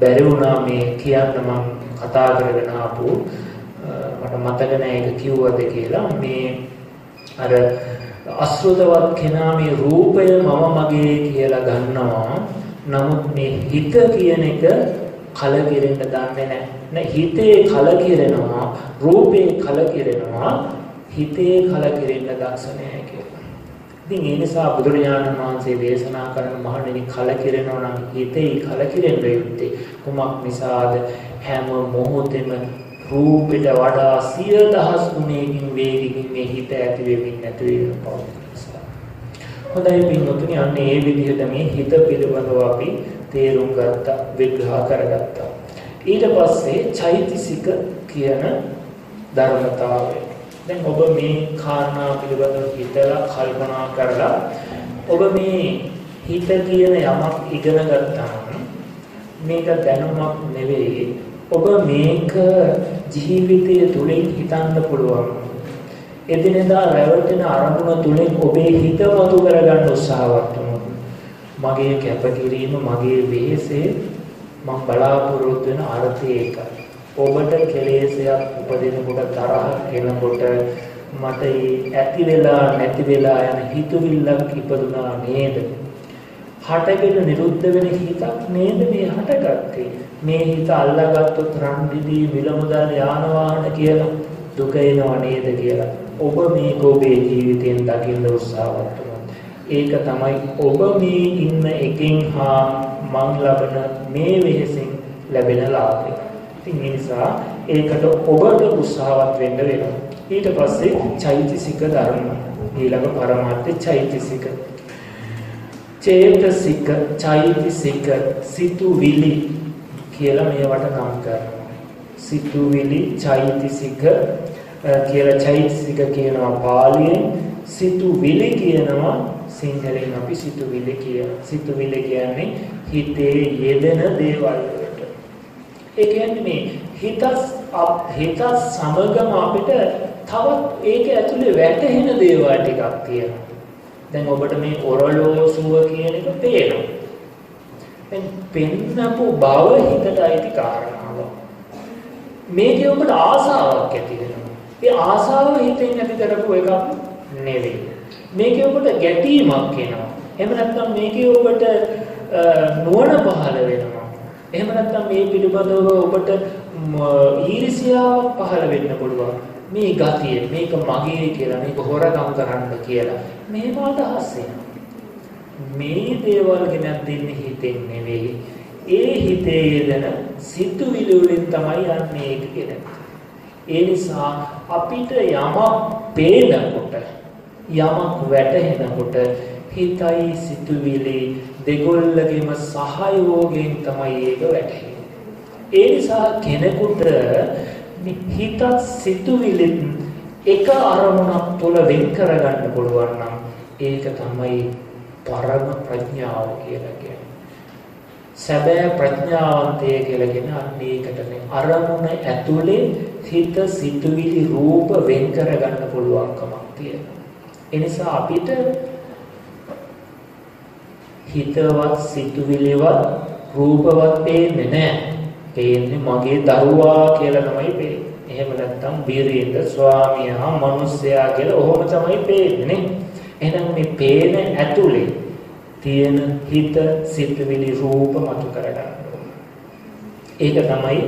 බැරි වුණා මේ කියන්න මම කතා කරගෙන ආපු මට මතක නැහැ ඒක කිව්වද කියලා මේ අර අසෘතවත් කෙනා මේ රූපය මම මගේ කියලා ගන්නවා නමුත් මේ හිත කියන එක කලකිරෙන්න දන්නේ නැහැ. නේ හිතේ කලකිරෙනවා රූපේ කලකිරෙනවා හිතේ කලකිරෙන්න දක්ෂ නැහැ කියලා. ඉතින් ඒ නිසා බුදුරජාණන් වහන්සේ දේශනා කරන මහණෙනි කලකිරෙනවා නම් හිතේ කලකිරෙන්න යුත්තේ කුමක් නිසාද? හැම මොහොතෙම රූපෙට වඩා සිය දහස් ගුණයකින් වේගකින් මේ හිත ඇති වෙමින් නැති වෙමින් පවතින හොඳයි පින්වතුනි අන්න ඒ විදිහට මේ හිත පිළිබඳව අපි තේරුම් ගත්තා විග්‍රහ කරගත්තා. ඊට පස්සේ චෛතසික කියන ධර්මතාවය. දැන් ඔබ මේ කාරණා පිළිබඳව හිතලා කල්පනා කරලා ඔබ මේ හිත කියන යමක් ඉගෙන ගත්තාම මේක දැනුමක් නෙවෙයි ඔබ මේක ජීවිතය තුලින් හිතන්න පුළුවන්. එදිනෙදා රැවටෙන අරමුණ තුලින් ඔබේ හිත මතු කරගන්න උත්සාහවත් වුණොත් මගේ කැපකිරීම මගේ වෙහෙසේ මම බලාපොරොත්තු වෙන අර්ථය ඒකයි. ඔබට කෙලෙසයක් උපදිනකොට තරහ එනකොට මට ඇති වෙලා නැති වෙලා යන හිතුවිල්ලක් ඉපදුනා නේද? හටගෙන නිරුද්ධ වෙන හිතක් නේද මේ හටගත්තේ? මේ හිත අල්ලාගත්තොත් රන් දිදී මිල මුදල් යාන වාහන කියලා දුක එනව නේද කියලා ඔබ මේක ඔබේ ජීවිතයෙන් දකින්න උත්සාහවත් ඒක තමයි ඔබ මේ ඉන්න එකෙන් හා මං ලබන මේ වෙහෙසෙන් ලැබෙන ලාභය. ඉතින් ඒ නිසා ඒකට ඔබට උත්සාහවත් වෙන්න වෙනවා. ඊට පස්සේ චෛතසික ධර්ම ඊළඟ පරමාර්ථ චෛතසික චේතසික චෛතසික සිතුවිලි කියලා මේවට නම් කරනවා. සිතුවිලි චෛතසික කියලා චෛතසික කියනවා පාලියෙන් සිතුවිලි කියනවා සිංහලෙන් අපි සිතුවිලි කියනවා. සිතුවිලි කියන්නේ හිතේ යෙදෙන දේවල් වලට. ඒ කියන්නේ මේ හිත හිත සමගම අපිට තවත් ඒක ඇතුලේ වැටහෙන දේවල් ටිකක් තියෙනවා. දැන් ඔබට මේ ඔරලෝසුව කියන එක පේනවා. දැන් පෙන්නපු බව හිතට අයිති කාරණාවක්. මේකේ ඔබට ආසාවක් ඇති වෙනවා. ඒ ආසාව හිතෙන් ඇති කරපු එකක් නෙවෙයි. මේකේ ඔබට ගැටීමක් එනවා. එහෙම නැත්නම් මේකේ ඔබට නුවණ පහළ වෙනවා. එහෙම නැත්නම් මේ පිළිබඳව ඔබට ඊර්ෂ්‍යාවක් පහළ වෙන්න පුළුවන්. මේ ගතිය මේක මගේ කියලා මේක හොරගම් කරන්න කියලා මේව අදහස් එනවා. මේ දේවල් ගෙනත් දෙන්නේ හිතෙන් නෙවෙයි. ඒ හිතේ යෙදෙන සිතුවිලි වලින් තමයි යන්නේ ඒක කියන්නේ. ඒ නිසා අපිට යමක් පේනකොට යමක් වැටහෙනකොට හිතයි සිතුවිලි දෙගොල්ලගේම සහයෝගයෙන් තමයි ඒක වැටහෙන්නේ. ඒ නිසා කෙනෙකුට හිතත් සිතුවිලිත් එක අරමුණක් තුළ වෙන් කරගන්න පුළුවන් නම් ඒක තමයි පරම ප්‍රඥාව කියලා කියන්නේ. සැබෑ ප්‍රඥාවන්තය කියලා කියන අන්න ඒකටනේ අරමුණ ඇතුලේ හිත සිතුවිලි රූප වෙන් කරගන්න පුළුවන්කමක් තියෙනවා. ඒ නිසා අපිට හිතවත් සිතුවිලිවත් රූපවත් පේන්නේ නැහැ. පේන්නේ මගේ දරුවා කියලා තමයි පේන්නේ. එහෙම නැත්නම් බීරේන්ද්‍ර ස්වාමියා, මිනිස්සයා කියලා ඔහොම තමයි පේන්නේ. එහෙනම් මේ පේන ඇතුලේ තියෙන හිත සිතුවිලි රූප මතු කරගන්න ඒක තමයි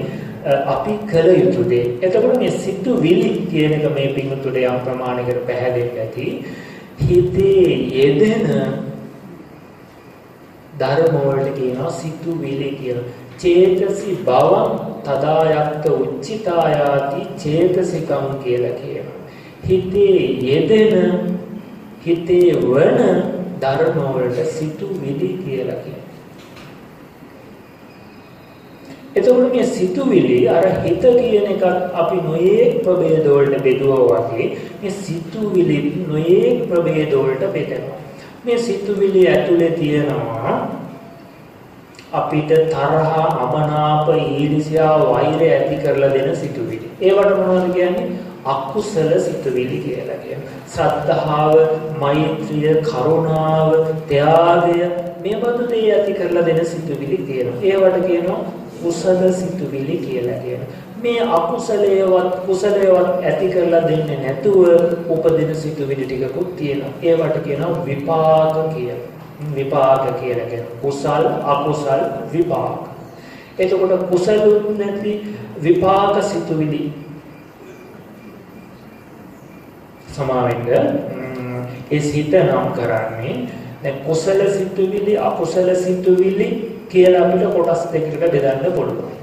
අපි කළ යුතු දේ. එතකොට මේ සිතුවිලි කියන එක මේ පිටුට යම් ප්‍රමාණයකට පැහැදෙන්න ඇති. හිතේ යෙදෙන ධර්ම වලට කියනවා සිතුවිලි කියලා. චේතසි භවං තදායත්ත උච්චිතායාති චේතසිකං කියලා කියනවා. හිතේ යෙදෙන හිතේ වන ධර්ම වලට සිතුවිලි කියලා කියනවා. එතකොට මේ සිතුවිලි අර හිත කියන එකත් අපි නොයේ ප්‍රභේද වලට බෙදුවා වගේ මේ සිතුවිලි නොයේ ප්‍රභේද වලට බෙදෙනවා. මේ සිතුවිලි ඇතුලේ තියෙනවා අපිට තරහ, අමනාප, ඊර්ෂ්‍යා, වෛරය ඇති කරලා දෙන සිතුවිලි. ඒවට මොනවද කියන්නේ? අකුසල සිතුවිලි කියලා කියනවා. ශ්‍රද්ධාව, මෛත්‍රිය, කරුණාව, ත්‍යාගය මේ බඳු දේ ඇති කරලා දෙන සිතුවිලි තියෙනවා. ඒවට කියනවා කුසල සිතුවිලි කියලා කියනවා. මේ අකුසලයේවත් කුසලයේවත් ඇති කරලා දෙන්නේ නැතුව උපදින සිතුවිලි ටිකකුත් තියෙනවා. ඒවට කියනවා විපාක කියලා. විපාක කියලා කියනවා. කුසල් අකුසල් විපාක. එතකොට කුසලුත් නැති විපාක සිතුවිලි සමාවෙන්න ඒ සිත නම් කරන්නේ දැන් කුසල සිතුවිලි අකුසල සිතුවිලි කියලා අපිට කොටස් දෙකකට බෙදන්න පුළුවන්.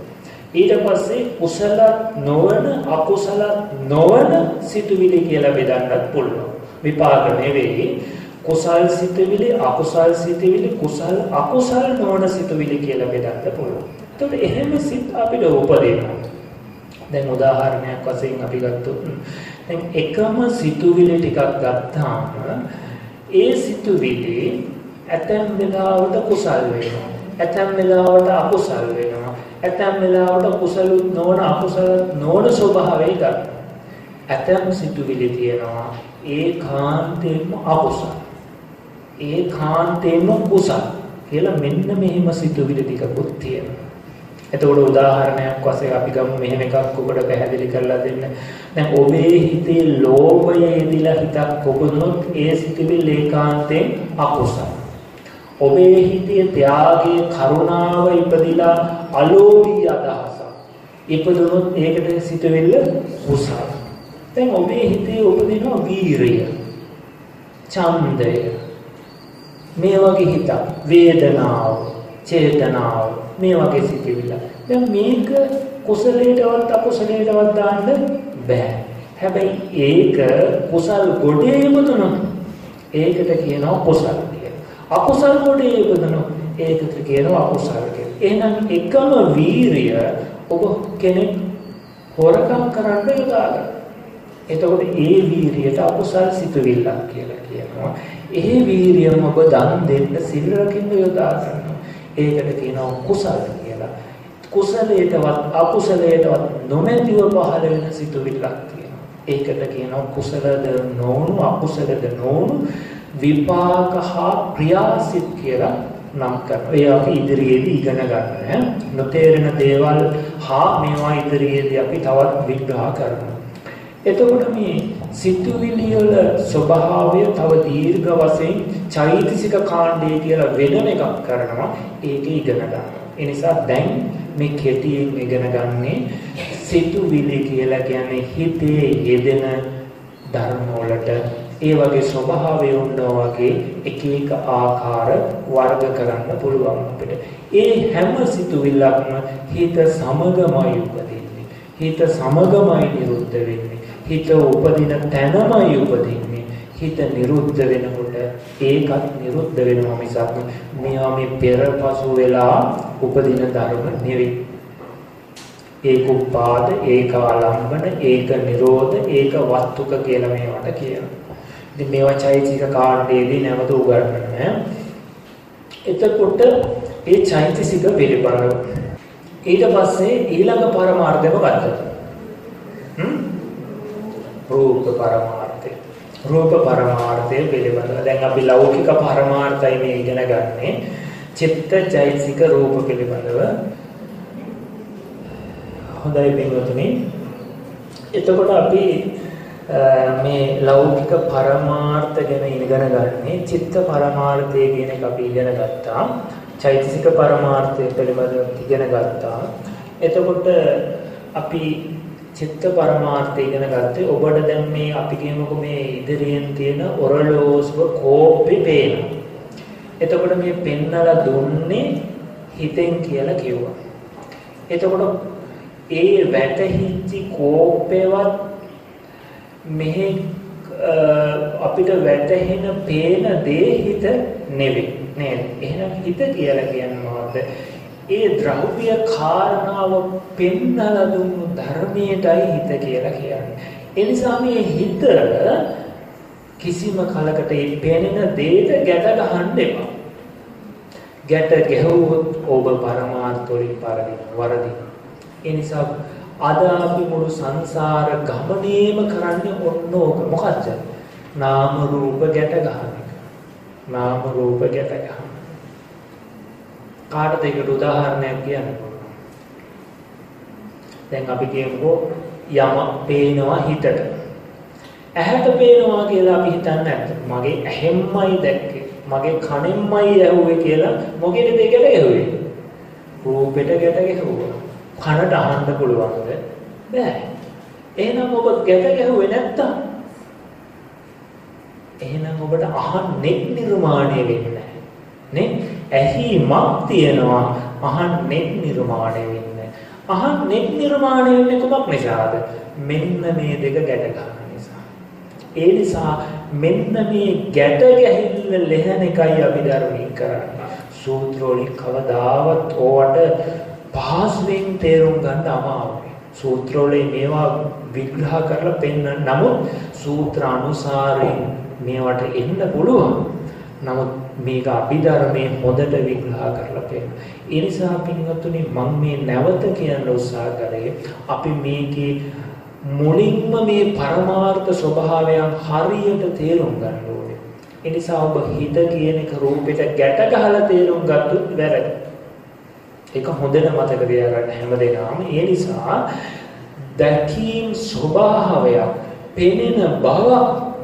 ඊට පස්සේ කුසල නොවන අකුසල නොවන සිතුවිලි කියලා බෙදන්නත් පුළුවන්. විපාක නෙවෙයි කුසල් සිතුවිලි අකුසල් සිතුවිලි කුසල් අකුසල් නොවන සිතුවිලි කියලා බෙදන්න පුළුවන්. එතකොට එහෙම සිත් අපිට උපදිනවා. දැන් උදාහරණයක් වශයෙන් අපි ගත්තොත් දැන් එකම සිතුවිලි ටිකක් ගත්තාම ඒ සිතුවිලි ඇතැම් වෙලාවට කුසල් වෙනවා. ඇතැම් වෙලාවට අකුසල් වෙනවා. ඇතැම් වෙලාවට කුසලුත් නොවන අකුසල නොවන ස්වභාවය ගන්න. ඇතැම් සිතුවිලි තියෙනවා ඒකාන්තයෙන්ම අකුසල. ඒකාන්තයෙන්ම කුසල කියලා මෙන්න මෙහෙම සිතුවිලි ටිකකුත් තියෙනවා. එතකොට උදාහරණයක් වශයෙන් අපි ගමු මෙහෙම එකක් ඔබට පැහැදිලි කරලා දෙන්න. දැන් ඔබේ හිතේ ලෝභය එදිලා හිතක් උපදුනොත් ඒ සිතිවිලි ඒකාන්තයෙන් අකුසල. ඔබේ හිතේ ත්‍යාගයේ කරුණාව ඉපදිලා අලෝභී අදහසක්. ඉපදුනොත් ඒකට සිතුවිල්ල කුසල. දැන් ඔබේ හිතේ උපදිනවා වීරිය, ඡන්දය. මේ වගේ හිතක් වේදනාව, චේතනාව මේ වගේ සිතිවිල්ල. දැන් මේක කුසලයටවත් අකුසලයටවත් දාන්න බෑ. හැබැයි ඒක කුසල් ගොඩේ ඉපදුනොත් ඒකට කියනවා කුසල කියලා. අකුසල් ගොඩේ ඉපදුනොත් ඒකට කියනවා අකුසල කියලා. එහෙනම් එකම වීරිය ඔබ කෙනෙක් හොරකම් කරන්න යොදාගන්න. එතකොට ඒ වීරියට අකුසල් සිතුවිල්ලක් කියලා කියනවා. ඒ වීරියම ඔබ දන් දෙන්න සිල් රකින්න යොදා ගන්නවා. ඒකට කියනවා කුසල කියලා. කුසලයටවත් අකුසලයටවත් නොමැතිව පහළ වෙන සිතුවිල්ලක් තියෙනවා. ඒකට කියනවා කුසලද නොවුණු අකුසලද නොවුණු විපාක හා ක්‍රියාසිත කියලා නම් කරනවා. ඒ අපි ඉදිරියේදී ඉගෙන ගන්න. නොතේරෙන දේවල් හා මේවා ඉදිරියේදී අපි තවත් විග්‍රහ කරනවා. එතකොට මේ සිතුවිලි වල ස්වභාවය තව දීර්ඝ වශයෙන් චෛතසික කාණ්ඩය කියලා වෙනම එකක් කරනවා ඒක ඉගෙන ගන්න. ඒ නිසා දැන් මේ කෙටියෙන් ඉගෙන ගන්නේ සිතුවිලි කියලා කියන්නේ හිතේ යෙදෙන ධර්ම වලට ඒ වගේ ස්වභාවය උන්නා වගේ එක එක ආකාර වර්ග කරන්න පුළුවන් අපිට. ඒ හැම සිතුවිල්ලක්ම හිත සමගමයි උපදින්නේ. හිත සමගමයි නිරුද්ධ වෙන්නේ. හිත උපදින තැනමයි උපදින්නේ. හිත නිරුද්ධ වෙනකොට ඒකත් නිරුද්ධ වෙනවා මිසක් මේවා මේ පෙරපසු වෙලා උපදින ධර්ම නෙවෙයි. ඒක උපාද, ඒක ආලම්බන, ඒක නිරෝධ, ඒක වත්තුක කියලා මේවට කියනවා. ඉතින් මේවා චෛතසික කාණ්ඩයේදී නැවත උගන්වනවා. එතකොට ඒ චෛතසික පිළිබඳව ඊට පස්සේ ඊළඟ පරමාර්ථයම ගත්තා. හ්ම් රූප පරමාර්ථය. රූප පරමාර්ථය පිළිබඳව. දැන් අපි ලෞකික පරමාර්ථය මේ ඉගෙන ගන්නේ චිත්ත චෛතසික රූප පිළිබඳව. හොඳයි පින්වතුනි. එතකොට අපි මේ ලෞකික පරමාර්ථ ගැන ඉගෙන ගන්නේ චිත්ත පරමාර්ථය කියන එක අපි ඉගෙන ගත්තා. චෛතසික පරමාර්ථය පිළිබඳව ඉගෙන ගත්තා. එතකොට අපි චිත්ත පරමාර්ථය ඉගෙන ගත්තේ ඔබට දැන් මේ අපි කියමුකෝ මේ ඉදිරියෙන් තියෙන ඔරලෝසුව කෝප්පේ පේනවා. එතකොට මේ පෙන්නලා දුන්නේ හිතෙන් කියලා කිව්වා. එතකොට ඒ වැටහිච්ච කෝපේවත් මෙහි අපිට වැටහෙන පේන දේ හිත නෙවෙයි නේද? එහෙනම් හිත කියලා කියන්නේ මොකද්ද? ඒ ද්‍රව්‍ය කාරණාව පෙන්නලා දුන්නු ධර්මයටයි හිත කියලා කියන්නේ. ඒ නිසා මේ හිත කිසිම කලකට මේ පෙනෙන දෙයට ගැට ගහන්න එපා. ගැට ගැහුවොත් ඔබ පරමාර්ථ වලින් වරදින. ඒ නිසා අද අපි මුළු සංසාර ගමනේම කරන්නේ ඔන්න ඕක. මොකද්ද? නාම රූප ගැට ගන්න එක. නාම රූප ගැට ගන්න. කාටද ඒකට උදාහරණයක් කියන්න දැන් අපි කියමුකෝ යම පේනවා හිතට. ඇහැට පේනවා කියලා අපි හිතන්නේ නැද්ද? මගේ ඇහෙන්මයි දැක්කේ. මගේ කනෙන්මයි ඇහුවේ කියලා මොකේද දෙකට ඇහුවේ? රූපෙට ගැට ගැහුවා. කනට අහන්න පුළුවන්ද? බෑ. එහෙනම් ඔබ ගැට ගැහුවේ නැත්තම් එහෙනම් ඔබට අහන්නේ නිර්මාණය වෙන්නේ නැහැ. නේ? ඇහිමක් තියෙනවා අහන්නේ නිර්මාණය වෙන්නේ. අහන්නේ නිර්මාණය වෙන්නේ කොමක් නිසාද? මෙන්න මේ දෙක ගැට ගන්න නිසා. ඒ නිසා මෙන්න මේ ගැට ගැහිල්ල ලෙහන එකයි අපි ධර්මයෙන් කරන්නේ. සූත්‍ර වලින් කවදාවත් ඕවට පහසුවෙන් තේරුම් ගන්න අමාරුයි. සූත්‍ර වලින් මේවා විග්‍රහ කරලා පෙන්න නමුත් සූත්‍ර අනුසාරයෙන් මේවට එන්න පුළුවන්. නමුත් මේක අභිධර්මයේ හොඳට විග්‍රහ කරලා පෙන්නන. ඒ නිසා පින්වත්තුනි මම මේ නැවත කියන්න උත්සාහ කරේ අපි මේකේ මුලින්ම මේ පරමාර්ථ ස්වභාවයන් හරියට තේරුම් ගන්න ඕනේ. ඒ නිසා ඔබ හිත කියන එක රූපෙට ගැට ගහලා තේරුම් ගත්තොත් වැරදි. ඒක හොඳට මතක තියාගන්න හැමදේම. ඒ නිසා දැකීම් ස්වභාවයක් පෙනෙන බව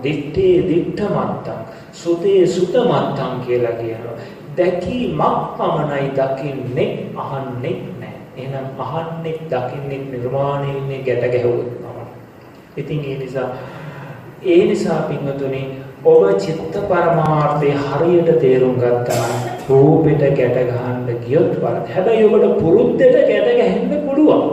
දිත්තේ දිත්ත මත්තම් සුතේ සුත මත්තම් කියලා කියනවා. දැකීමක් පමණයි දකින්නේ අහන්නේ නැහැ. එහෙනම් අහන්නේ දකින්නේ නිර්මාණය වෙන්නේ ගැට ගැහුවොත් තමයි. ඉතින් ඒ නිසා ඒ නිසා පින්වතුනි ඔබ චිත්ත පරමාර්ථය හරියට තේරුම් ගත්තා නම් රූපෙට ගැට ගහන්න ගියොත් වරද. හැබැයි ඔබට පුරුද්දට ගැට ගහන්න පුළුවන්.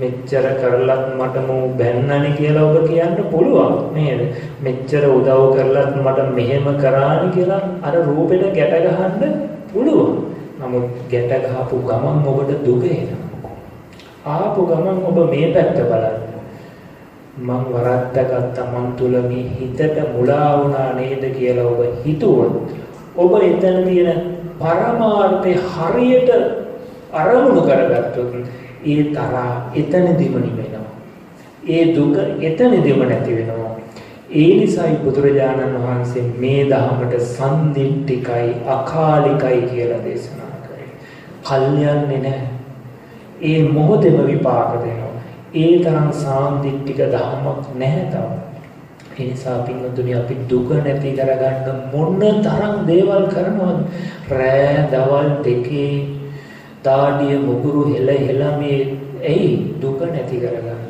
මෙච්චර කරලත් මට මෝ බැන්නනි කියලා ඔබ කියන්න පුළුවන් නේද? මෙච්චර උදව් කරලත් මට මෙහෙම කරානි කියලා අර රූපෙට ගැට ගහන්න පුළුවන්. නමුත් ගැට ගහපු ගමන් ඔබට දුක එනවා. ආපු ගමන් ඔබ මේ පැත්ත බලන්න. මං වරද්දාගත්තා මං තුල මේ හිතට මුලා වුණා නේද කියලා ඔබ හිතුවොත් ඔබ එතන තියෙන පරමාර්ථය හරියට අරමුණු කරගත්තොත් ඒ තරහා එතනදිම නිවෙනවා. ඒ දුක එතනදිම නැති වෙනවා. ඒ නිසායි බුදුරජාණන් වහන්සේ මේ දහමට සම්දිට්ඨිකයි අකාලිකයි කියලා දේශනා කරේ. කල්යන්නේ නැහැ. ඒ මොහොතේම විපාක දෙනවා. ඒ තරම් සාන්දිට්ඨික ධර්මයක් නැහැ තව. ඒ නිසා පින්වතුනි අපි දුක නැති කරගන්න මොන තරම් දේවල් කරනවද? රෑ දවල් දෙකේ දාඩිය මුගුරු හෙල හෙල මේ ඇයි දුක නැති කරගන්න.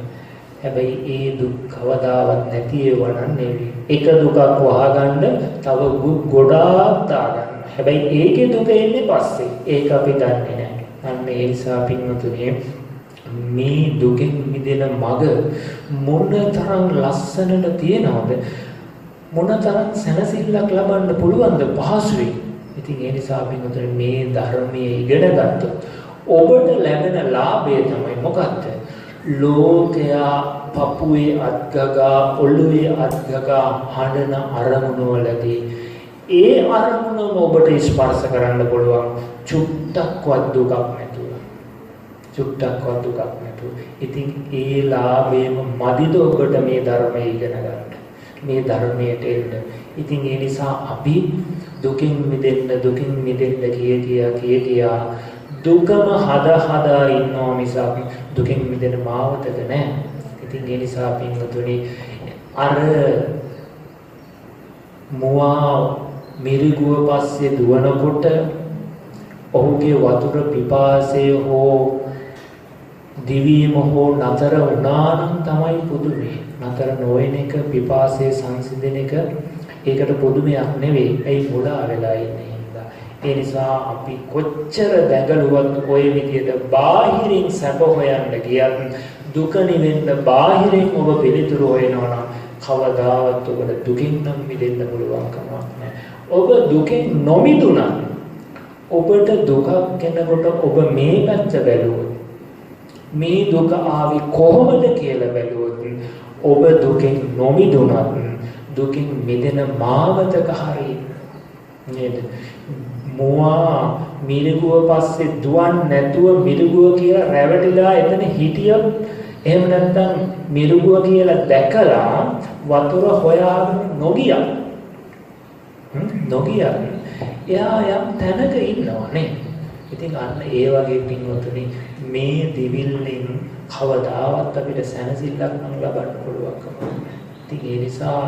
හැබැයි ඒ දුක් කවදාවත් නැති ඒවා නෙවෙයි. එක දුකක් වහගන්න තව ගොඩාක් දාගන්න. හැබැයි ඒකේ දුක එන්නේ පස්සේ. ඒක අපි දන්නේ නැහැ. අන්න ඒ නිසා පින්වතුනි මේ දුකෙන් මිදෙන මඟ මොන තරම් ලස්සනට තියනවද මොන තරම් සැනසෙල්ලක් ලබන්න පුළුවන්ද පහසුවෙන් ඉතින් ඒ නිසා අපි උතර මේ ධර්මයේ ඉගෙන ගත්තොත් ඔබට ලැබෙන ලාභය තමයි මොකක්ද? ලෝකයා පපුවේ අත්ගගා ඔළුවේ අත්ගගා හඬන අරමුණු වලදී ඒ අරමුණම ඔබට ස්පර්ශ කරන්න පුළුවන් චුට්ටක්වත් දුකක් නැතුව. චුට්ටක්වත් දුකක් නැතුව. ඉතින් ඒ ලාභයම මදිද ඔබට මේ ධර්මයේ ඉගෙන ගන්න. මේ ධර්මයට එන්න. ඉතින් ඒ නිසා අපි දුකින් මිදෙන්න දුකින් මිදෙන්න කිය කියා කිය කියා දුකම හදා හදා ඉන්නවා මිසක් දුකින් මිදෙන මාවතද නැහැ. ඉතින් ඒ නිසා පින්වතුනි අර මුවා මිරිගුව පස්සේ දුවනකොට ඔහුගේ වතුර පිපාසය හෝ දිවීම හෝ නතර වුණා නම් තමයි පුදුමේ. නතර නොවන එක පිපාසය සංසිඳන එක ඒකට පුදුමයක් නෙවෙයි. ඒ මුලා වෙලා ඉන්නේ හින්දා. ඒ නිසා අපි කොච්චර දැඟලුවත් ওই විදිහට බාහිරින් සැප හොයන්න ගියත් දුක නිවෙන්න බාහිරින් ඔබ පිළිතුරු හොයනවා නම් කවදාවත් ඔබට දුකින් නම් මිදෙන්න පුළුවන් කමක් නැහැ. ඔබ දුකෙන් නොමිදුණා ඔබට දුකක් කෙනකොට ඔබ මේ පැත්ත බැලුවොත් මේ දුක ආවේ කොහොමද කියලා බැලුවොත් ඔබ දුකෙන් නොමිදුණත් දුකින් මිදෙන මාවතක හරි නේද? මොවා මිරිගුව පස්සේ දුවන් නැතුව මිරිගුව කියලා රැවටිලා එතන හිටියොත් එහෙම නැත්නම් මිරිගුව කියලා දැකලා වතුර හොයාගෙන නොගියා. නොගියා. එයා යම් තැනක ඉන්නවා නේ ඉතින් අන්න ඒ වගේ පින්වතුනි මේ දිවිල්ලෙන් කවදාවත් අපිට සැනසෙල්ලක් නම් ලබන්න පුළුවන්කම. ඉතින් ඒ නිසා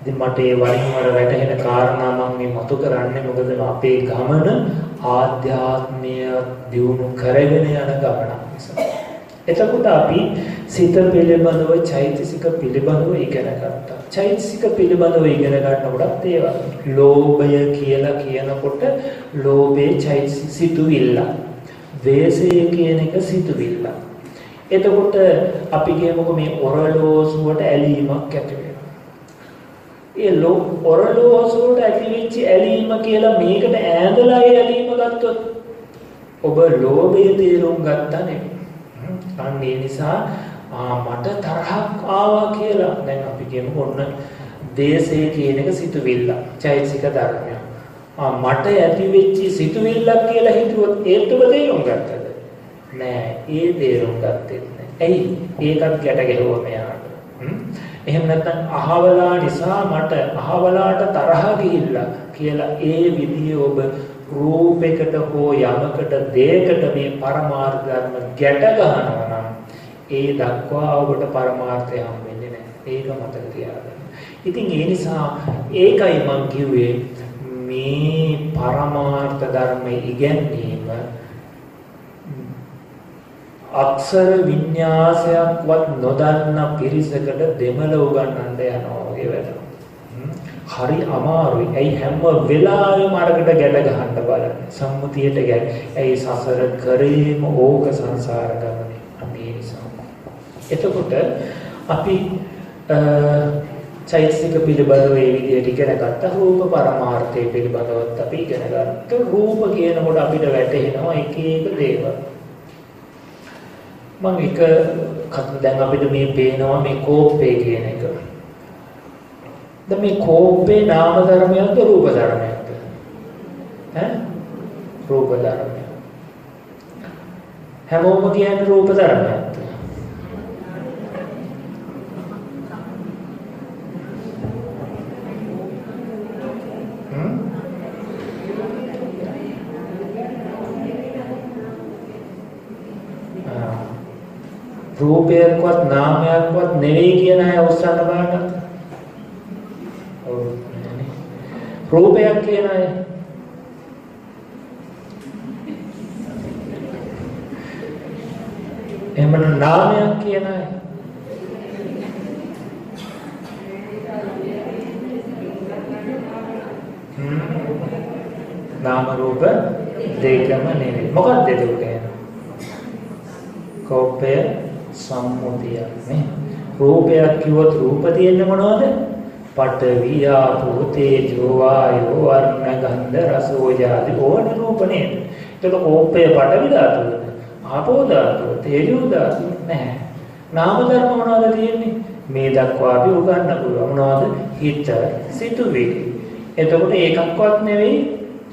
ඉතින් මට ඒ වරින් වර වැටහෙන කාරණා මම මේ මතු කරන්නේ මොකද අපේ ගමන ආධ්‍යාත්මය දියුණු කරගෙන යන ගමනක් නිසා. එතකොට අපි සිත පිළිබඳව චෛතසික පිළිබඳව ඉගෙන ගත්තා. චෛතසික පිළිබඳව ඉගෙන ගන්නකොටත් ඒ වගේ ලෝභය කියලා කියනකොට ලෝභේ චෛතසික සිතුවිල්ල. ද්වේෂය කියන එක සිතුවිල්ල. එතකොට අපි කියමුකෝ මේ ඔරලෝසුවට ඇලීමක් ඇති ඒ ඔරලෝසුවට ඇතිවෙච්ච ඇලීම කියලා මේකට ඈඳලා ඒ ඇලීම ගත්තොත් ඔබ ලෝභය තේරුම් ගත්තා නෙමෙයි. අන්න ඒ නිසා ආ මට තරහක් ආවා කියලා දැන් අපි කියමු ඔන්න දේශය කියන එක සිතුවිල්ල චෛතසික ධර්මය. ආ මට ඇති වෙච්ච සිතුවිල්ලක් කියලා හිතුවොත් ඒත් ඔබ තේරුම් ගත්තද? නෑ ඒ තේරුම් ගත්තේ නෑ. ඇයි? ඒකත් ගැට ගැහුවා මෙයාට. එහෙම නැත්නම් අහවලා නිසා මට අහවලාට තරහ ගිහිල්ලා කියලා ඒ විදිය ඔබ රූපයකට හෝ යමකට දෙයකට මේ පරමාර්ථ ධර්ම ගැට ගන්නවා නම් ඒ දක්වා ඔබට පරමාර්ථය හම්බෙන්නේ නැහැ. ඒක මතක තියාගන්න. ඉතින් ඒ නිසා ඒකයි මම කිව්වේ මේ පරමාර්ථ ධර්ම ඉගැන්වීම අක්ෂර විඤ්ඤාසයක්වත් නොදන්න පිරිසකට දෙමළ උගන්වන්න යනවා වගේ වැඩක්. හරි අමාරුයි. ඇයි හැම වෙලාවෙම අරකට ගැල ගහන්න බලන්නේ. සම්මුතියට ගැල. ඇයි සසර කරේම ඕක සංසාර ගමනේ. අපි නිසා. එතකොට අපි චෛතසික පිළිබඳව මේ විදිහට ඉගෙන ගත්ත රූප පරමාර්ථය පිළිබඳවත් අපි ඉගෙන ගත්ත රූප කියනකොට අපිට වැටහෙනවා එක එක දේවල්. මම එක දැන් අපිට මේ පේනවා මේ කෝප්පේ කියන එක. දැන් මේ කෝප්පේ නාම ධර්මයක්ද රූප ධර්මයක්ද? ඈ රූප ධර්මයක්. හැමෝම කියන්නේ රූප ධර්මයක්ද? රූපයක්වත් නාමයක්වත් නෙවෙයි කියන අය උස්සන්න බලන්න. රූපයක් කියන අය. එහෙම නාමයක් කියන අය. නාම රූප දෙකම නෙවෙයි. මොකක්ද ඒක කියන්නේ කෝපය සම්මුතිය. නේ රූපයක් කිව්වොත් රූප තියෙන්නේ මොනවද? පඨවි ආපෝ තේජෝ වායෝ වර්ණ ගන්ධ රස ඕජාති ඕන රූප නේද එතකොට කෝපය පඨවි ධාතුවද? ආපෝ ධාතුව තේජෝ ධාතුව නැහැ. නාම ධර්ම මොනවද තියෙන්නේ? මේ දක්වා අපි උගන්න පුළුවන්. මොනවද? හිත සිතුවිලි එතකොට ඒකක්වත් නෙවෙයි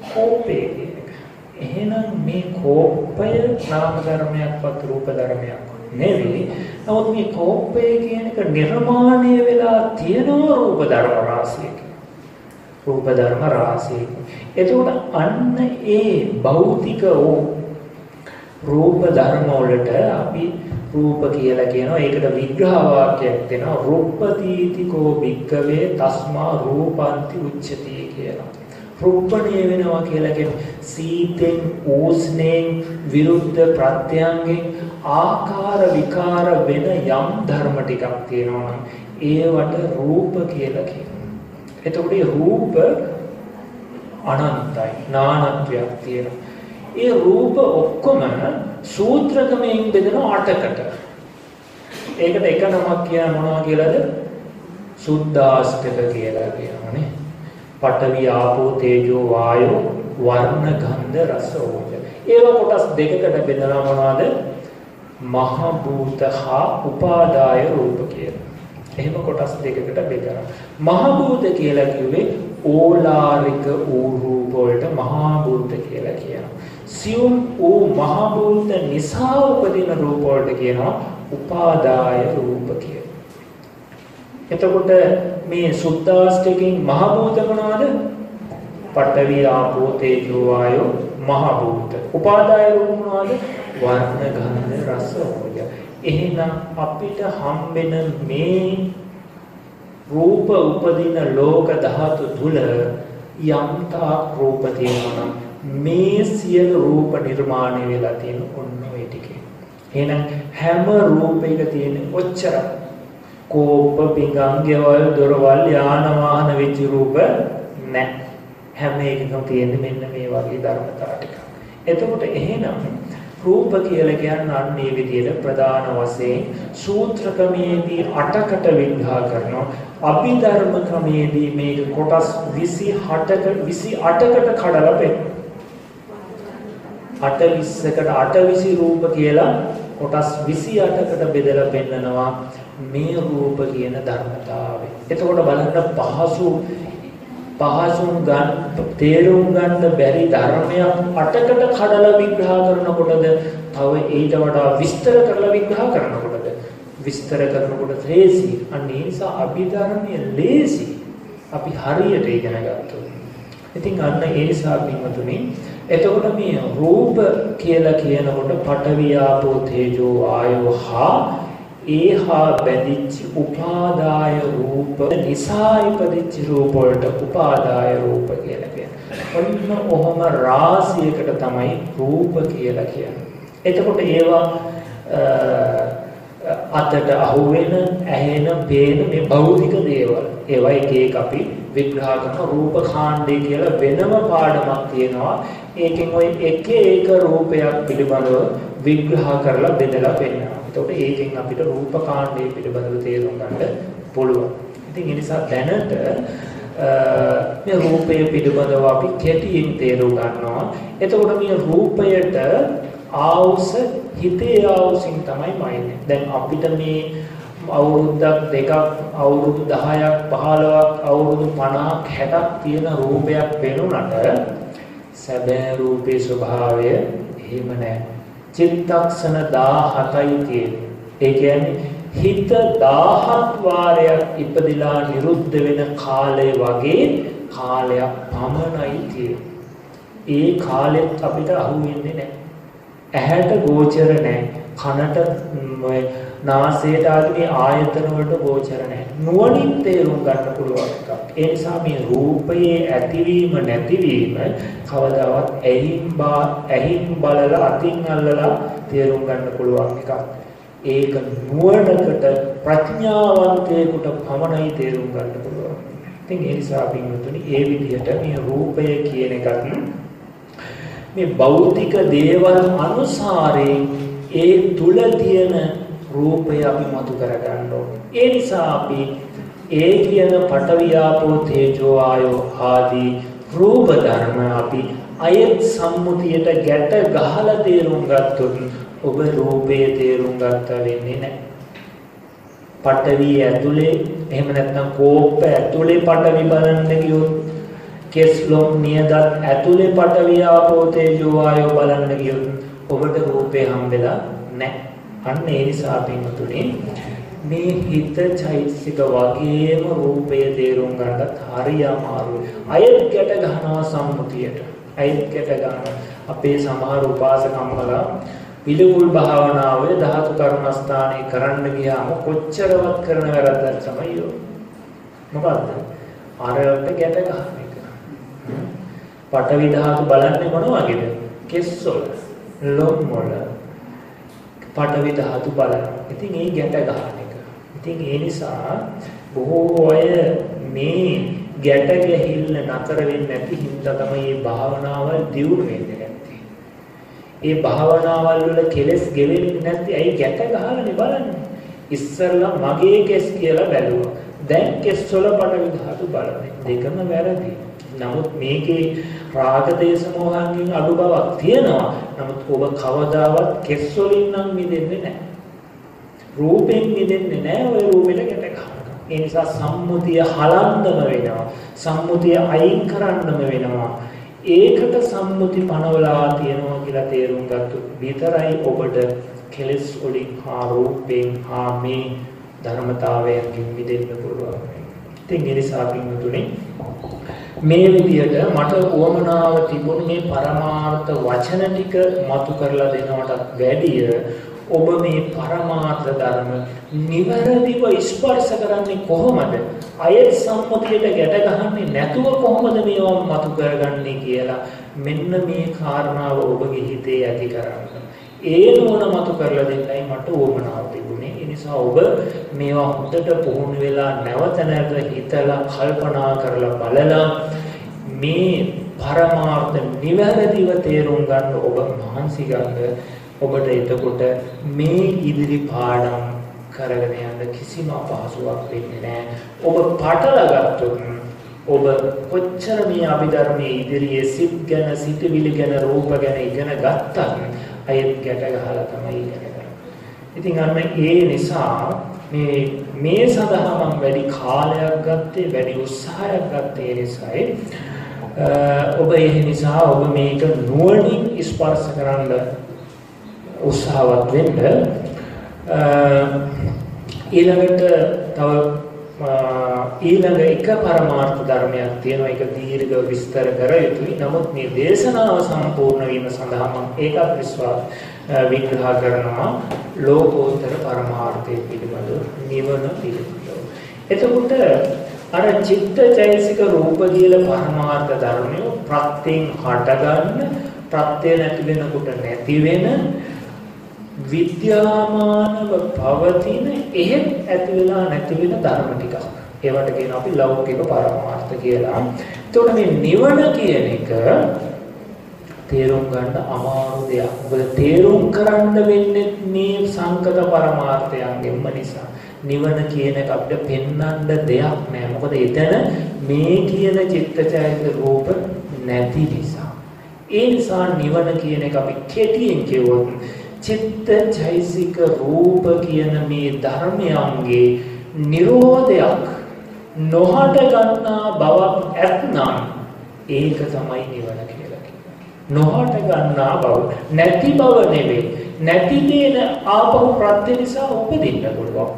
කෝපය කියන එක. එහෙනම් මේ කෝපය නාම ධර්මයක්වත් රූප ධර්මයක්වත් නෙවෙයි. නමුත් මේ කෝපය කියන එක නිර්මාණය වෙලා තියෙන රූප ධර්ම රාශියක. රූප ධර්ම රාශියක. එතකොට අන්න ඒ භෞතික වූ රූප ධර්ම වලට අපි රූප කියලා කියනවා. ඒකට විග්‍රහ වාක්‍යයක් දෙනවා. රූපදීතිකෝ භික්කවේ තස්මා රූපන්ති උච්චති කියලා. රුප්පණය වෙනවා කියලා කියන්නේ සීතෙන් උස්නෙන් විරුද්ධ ප්‍රත්‍යයන්ගෙන් ආකාර විකාර වෙන යම් ධර්ම ටිකක් තියෙනවා නම් ඒවට රූප කියලා කියනවා. එතකොට මේ රූප අනන්තයි නානත්වයක් තියෙනවා. ඒ රූප ඔක්කොම සූත්‍රකමෙන් බෙදෙන අටකට. ඒකට එක නමක් කියන මොනවා කියලාද? සුද්ධාෂ්ටක කියලා කියනවානේ. පඨවි ආපෝ තේජෝ වායෝ වර්ණ ගන්ධ රස ඕජ. ඒව කොටස් දෙකකට බෙදලා මොනවද? මහ භූත හා උපාදාය රූප කියලා. එහෙම කොටස් දෙකකට බෙදලා. මහ භූත කියලා කිව්වේ ඕලාරික ඌ රූප වලට මහා භූත කියලා කියනවා. සියුම් ඌ මහ භූත නිසා උපදින රූප වලට කියනවා උපාදාය රූප කියලා. එතකොට මේ සුද්ධාස්තිකෙන් මහ භූත මොනවද? පඨවි ආපෝ තේජෝ වායෝ මහ භූත. උපාදාය රූප මොනවද? වර්ණ ගන්ධ රස ඕජ. එහෙනම් අපිට හම්බෙන මේ රූප උපදින ලෝක ධාතු තුල යම්තා රූප තියෙනවා මේ සියලු රූප නිර්මාණය වෙලා තියෙන ඔන්න ඔය ටිකේ. එහෙනම් හැම රූපයක තියෙන ඔච්චරයි. කෝප පිඟන් ගෙවල් දොරවල් යාන වාහන වෙච්ච රූප නැහැ. හැම එකකම තියෙන්නේ මෙන්න මේ වගේ ධර්මතාව ටික. එතකොට එහෙනම් රූප කියලා කියන්නේ අන්න මේ විදිහට ප්‍රධාන වශයෙන් සූත්‍ර ක්‍රමයේදී අටකට විග්‍රහ කරනවා. අභිධර්ම ක්‍රමයේදී මේක කොටස් 28ක 28කට කඩලා පෙන්නනවා. 8 20කට 8 20 රූප කියලා කොටස් 28කට බෙදලා පෙන්නනවා. මේ රූප කියන ධර්මතාවය. එතකොට බලන්න පහසු පහසුම් ගන්න තේරුම් ගන්න බැරි ධර්මයක් අටකට කඩලා විග්‍රහ කරනකොටද තව ඊට වඩා විස්තර කරලා විග්‍රහ කරනකොටද විස්තර කරනකොට ලේසි. අන්න ඒ නිසා අභිධර්මයේ ලේසි. අපි හරියට ඉගෙන ගත්තොත්. ඉතින් අන්න ඒ නිසා පින්වතුනි එතකොට මේ රූප කියලා කියනකොට පඨවි ආපෝ තේජෝ ආයෝ හා ඒහා බැඳිච්ච උපාදාය රූප නිසා ඉපදිච්ච රූප වලට උපාදාය රූප කියලා කියනවා. ඔන්න ඔහොම රාශියකට තමයි රූප කියලා කියන්නේ. එතකොට ඒවා අතට අහුවෙන, ඇහෙන, පේන මේ භෞතික දේවල්. ඒවා එක එක අපි විග්‍රහ කරන රූප කාණ්ඩය කියලා වෙනම පාඩමක් තියෙනවා. ඒකෙන් ওই එක එක රූපයක් පිළිබඳව විග්‍රහ කරලා බෙදලා පෙන්නනවා. එතකොට ඒකෙන් අපිට රූප කාණ්ඩය පිළිබඳව තේරුම් ගන්න පුළුවන්. ඉතින් ඒ නිසා දැනට මේ රූපය පිළිබඳව අපි කෙටියෙන් තේරුම් ගන්නවා. එතකොට මේ රූපයට ආවුස හිතේ ආවුසින් තමයි මයින්නේ. දැන් අපිට මේ අවුරුද්දක් දෙකක් අවුරුදු 10ක් 15ක් අවුරුදු 50ක් 60ක් තියෙන රූපයක් වෙනුනට සැබෑ රූපේ ස්වභාවය එහෙම නැහැ. චිත්තක්ෂණ 17යි තියෙන්නේ. ඒ කියන්නේ හිත 17 වාරයක් ඉපදිලා නිරුද්ධ වෙන කාලය වගේ කාලයක් පමණයි තියෙන්නේ. ඒ කාලෙත් අපිට අහු වෙන්නේ නැහැ. ඇහැට ගෝචර නැහැ. කනට නාසයට ආදී ආයතන වලට ගෝචර නැහැ. නුවණින් තේරුම් ගන්න පුළුවන් එකක්. ඒ නිසා මේ රූපයේ ඇතිවීම නැතිවීම කවදාවත් ඇහින් බා ඇහින් බලලා අතින් අල්ලලා තේරුම් ගන්න පුළුවන් එකක්. ඒක නුවණකට ප්‍රඥාවන්තයෙකුට පමණයි තේරුම් ගන්න පුළුවන්. ඉතින් ඒ නිසා පින්වතුනි ඒ විදිහට මේ රූපය කියන එකත් මේ භෞතික දේවල් අනුසාරයෙන් ඒ තුල තියෙන රූපය අපි මතු කරගන්න ඕනේ. ඒ නිසා අපි ඒ කියන පටවියාපෝ තේජෝ ආයෝ ආදී රූප ධර්ම අපි අයත් සම්මුතියට ගැට ගහලා තේරුම් ගත්තොත් ඔබ රූපේ තේරුම් ගත්ත වෙන්නේ නැහැ. පටවි ඇතුලේ එහෙම නැත්නම් කෝප්ප ඇතුලේ පටවි බලන්න ගියොත් කෙස්ලොම් නියදත් ඇතුලේ පටවි ආපෝ තේජෝ ආයෝ බලන්න ගියොත් ඔබට රූපේ හම්බෙලා නැහැ. අන්න ඒ නිසා පින්තුනේ මේ හිත චෛතසික වගේම රූපය තේරුම් ගන්නත් හරි අමාරුයි. අයත් ගැට ගන්නවා සම්මුතියට. අයත් ගැට ගන්න. අපේ සමහර උපාසකම්මලා පිළිකුල් භාවනාවේ ධාතු කර්මස්ථානේ කරන්න ගියාම කොච්චරවත් කරන වැරද්දක් තමයි මොකද්ද? අරයට ගැට ගන්න එක. පටවි ධාතු බලන්නේ මොන වගේද? කෙස්වල, ලොම් වල, පටවි ධාතු බලනවා. ඉතින් ඒ ගැට ගන්න එක. ඉතින් ඒ නිසා බොහෝ අය මේ ගැට ගැහිල්ල නතර වෙන්නේ නැති හින්දා තමයි මේ භාවනාවල් දියුණු වෙන්නේ නැත්තේ. ඒ භාවනාවල් වල කෙලස් ගෙවෙන්නේ නැති ඇයි ගැට ගහලානේ බලන්නේ. ඉස්සල්ලා මගේ කෙස් කියලා බැලුවා. දැන් කෙස් වල පටවි ධාතු බලන්නේ. දෙකම වැරදි. නමුත් මේකේ රාග දේශ මොහයන්ගෙන් අඩු බවක් තියෙනවා. නමුත් ඔබ කවදාවත් කෙස් වලින් නම් මිදෙන්නේ නැහැ. රූපෙන් මිදෙන්නේ නැහැ ඔය රූපෙට ගැට ගන්න. ඒ නිසා සම්මුතිය හලන්නම වෙනවා. සම්මුතිය අයින් කරන්නම වෙනවා. ඒකට සම්මුති පනවලා තියෙනවා කියලා තේරුම් ගත්තොත් විතරයි ඔබට කෙලස් වලින් හා රූපෙන් හා මේ ධර්මතාවයන්ගෙන් මිදෙන්න පුළුවන්. ඉතින් ඒ නිසා පින්වතුනි මේ විදිහට මට උවමනාව තිබුණ මේ පරමාර්ථ වචන ටික මතු කරලා දෙනවටත් වැඩිය ඔබ මේ පරමාර්ථ ධර්ම නිවැරදිව ස්පර්ශ කරන්නේ කොහොමද? අයත් සම්මුතියට ගැට ගහන්නේ නැතුව කොහොමද මේවා මතු කරගන්නේ කියලා මෙන්න මේ කාරණාව ඔබගේ හිතේ ඇති කරගන්න. ඒ නෝන මතු කරලා දෙන්නයි මට උවමනාව තිබුණේ. ඒ නිසා ඔබ මේවා හොඳට පුහුණු වෙලා නැවත නැවත හිතලා කල්පනා කරලා බලලා මේ පරමාර්ථ නිවැරදිව තේරුම් ගන්න ඔබ මහන්සි ගන්න ඔබට එතකොට මේ ඉදිරි පාඩම් කරගෙන යන්න කිසිම අපහසුාවක් වෙන්නේ නැහැ. ඔබ පටල ගත්තොත් ඔබ කොච්චර මේ අභිධර්මයේ ඉදිරියේ සිත් ගැන, සිතවිලි ගැන, රූප ගැන ඉගෙන ගත්තත් අයත් ගැට ගහලා තමයි ඉගෙන ගන්න. ඉතින් අන්න ඒ නිසා මේ මේ සඳහා මම වැඩි කාලයක් ගත්තේ, වැඩි උත්සාහයක් ගත්තේ නිසායි. ඔබ ඒ නිසා ඔබ මේක නුවණින් ස්පර්ශ කරන්න උත්සාහවත් වෙන්න. ඊළඟට තව ඊළඟ එක පරමාර්ථ ධර්මයක් තියෙනවා. ඒක දීර්ඝ විස්තර කර යුතුයි. නමුත් මේ දේශනාව සම්පූර්ණ වීම සඳහා මම ඒකත් විශ්වාස විග්‍රහ කරනවා ලෝකෝත්තර පරමාර්ථය පිළිබඳව නිවන පිළිබඳව එතකොට අර චිත්තචෛසික රූප කියලා පරමාර්ථ ධර්මය ප්‍රත්‍යයෙන් හටගන්න ප්‍රත්‍ය නැති වෙනකොට නැති වෙන විද්‍යාමානව පවතින එහෙත් ඇති වෙලා නැති වෙන ධර්ම ටිකක්. ඒවට කියන අපි ලෞකික පරමාර්ථ කියලා. එතකොට මේ නිවන කියන එක තේරුම් ගන්න අමාරු දෙයක්. මොකද තේරුම් කරන්න වෙන්නේ මේ සංකත පරමාර්ථයන්ගෙන්ම නිසා. නිවන කියන එක අපිට පෙන්වන්න දෙයක් නෑ. මොකද එතන මේ කියන චිත්තචෛතසික රූප නැති නිසා. ඒ නිසා නිවන කියන එක අපි කෙටියෙන් කියවොත් චිත්ත චෛසික රූප කියන මේ ධර්මයන්ගේ නිරෝධයක් නොහට ගන්නා බවක් ඇත්නම් ඒක තමයි නිවන කියලා කියන්නේ. නොහට ගන්නා බව නැති බව නෙවෙයි. නැති දේන ආපහු ප්‍රත්‍ය නිසා උපදින්න පුළුවන්.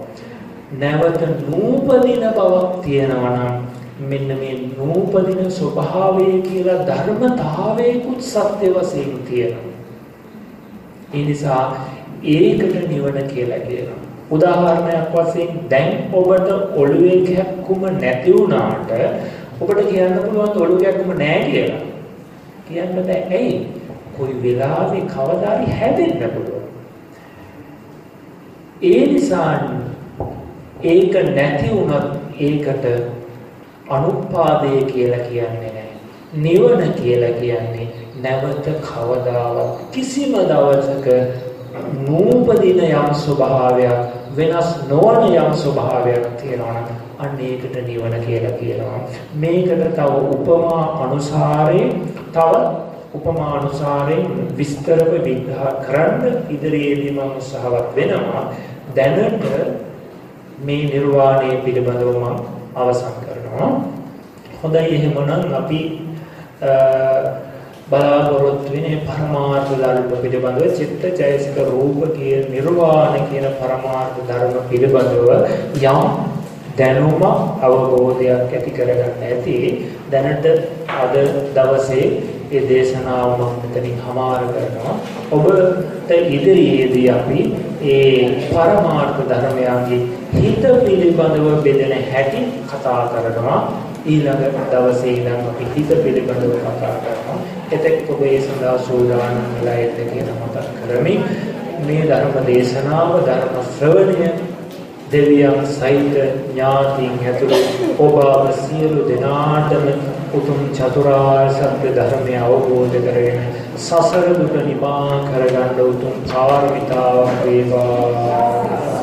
නැවත නූපදින බවක් තියෙනවා නම් මෙන්න මේ නූපදින ස්වභාවය කියලා ධර්මතාවයකුත් සත්‍ය වශයෙන් තියෙනවා. ඒ නිසා ඒකට නිවන කියලා කියනවා. උදාහරණයක් වශයෙන් දැන් ඔබට ඔළුවේ කැක්කුම නැති වුණාට ඔබට කියන්න පුළුවන් ඔළුව කැක්කුම නැහැ කියලා. කියන්න බෑ. ඇයි? කොයි වෙලාවෙ කවදාරි හැදෙන්න පුළුවන්. ඒ නිසා ඒක නැති වුණත් ඒකට අනුපාදය කියලා කියන්නේ නැහැ. නිවන කියලා කියන්නේ නැවත කවදාවත් කිසිම දවසක නූපදින යම් ස්වභාවයක් වෙනස් නොවන යම් ස්වභාවයක් තියෙනවා නම් අන්න ඒකට නිවන කියලා කියනවා. මේකට තව උපමා අනුසාරයෙන් තව උපමා අනුසාරයෙන් විස්තරව විග්‍රහ කරන්න ඉදිරියේදී මම උත්සාහවත් වෙනවා. දැනට මේ නිර්වාණය පිළිබඳව මම අවසන් කරනවා. හොඳයි එහෙමනම් අපි බලාපොරොත්තු වෙන පරමාර්ථ ධර්ම පිළිබඳව චිත්ත චෛසික රූප කියන නිර්වාණ කියන පරමාර්ථ ධර්ම පිළිබඳව යම් දැනුම අවබෝධයක් ඇති කරගන්න ඇති. දැනට අද දවසේ ඒ දේශනාව මම මෙතනින් හමාර කරනවා. ඔබට ඉදිරියේදී අපි ඒ පරමාර්ථ ධර්මයන්ගේ හිත පිළිබඳව බෙදෙන හැටි කතා කරනවා. ඊළඟ දවසේ ඉඳන් අපි හිත පිළිබඳව කතා කරනවා. එතෙක් ඔබ ඒ සඳහා සූදානම් වෙලා ඇත කියලා මතක් කරමින් මේ ධර්ම දේශනාව ධර්ම ශ්‍රවණය දෙවියන් සහිත ඥාතීන් ඇතුළු ඔබ සියලු දෙනාටම උතුම් චතුරාර්ය සත්‍ය ධර්මය අවබෝධ කරගෙන සසර දුක නිවා කරගන්න උතුම් පාරමිතාවක් වේවා.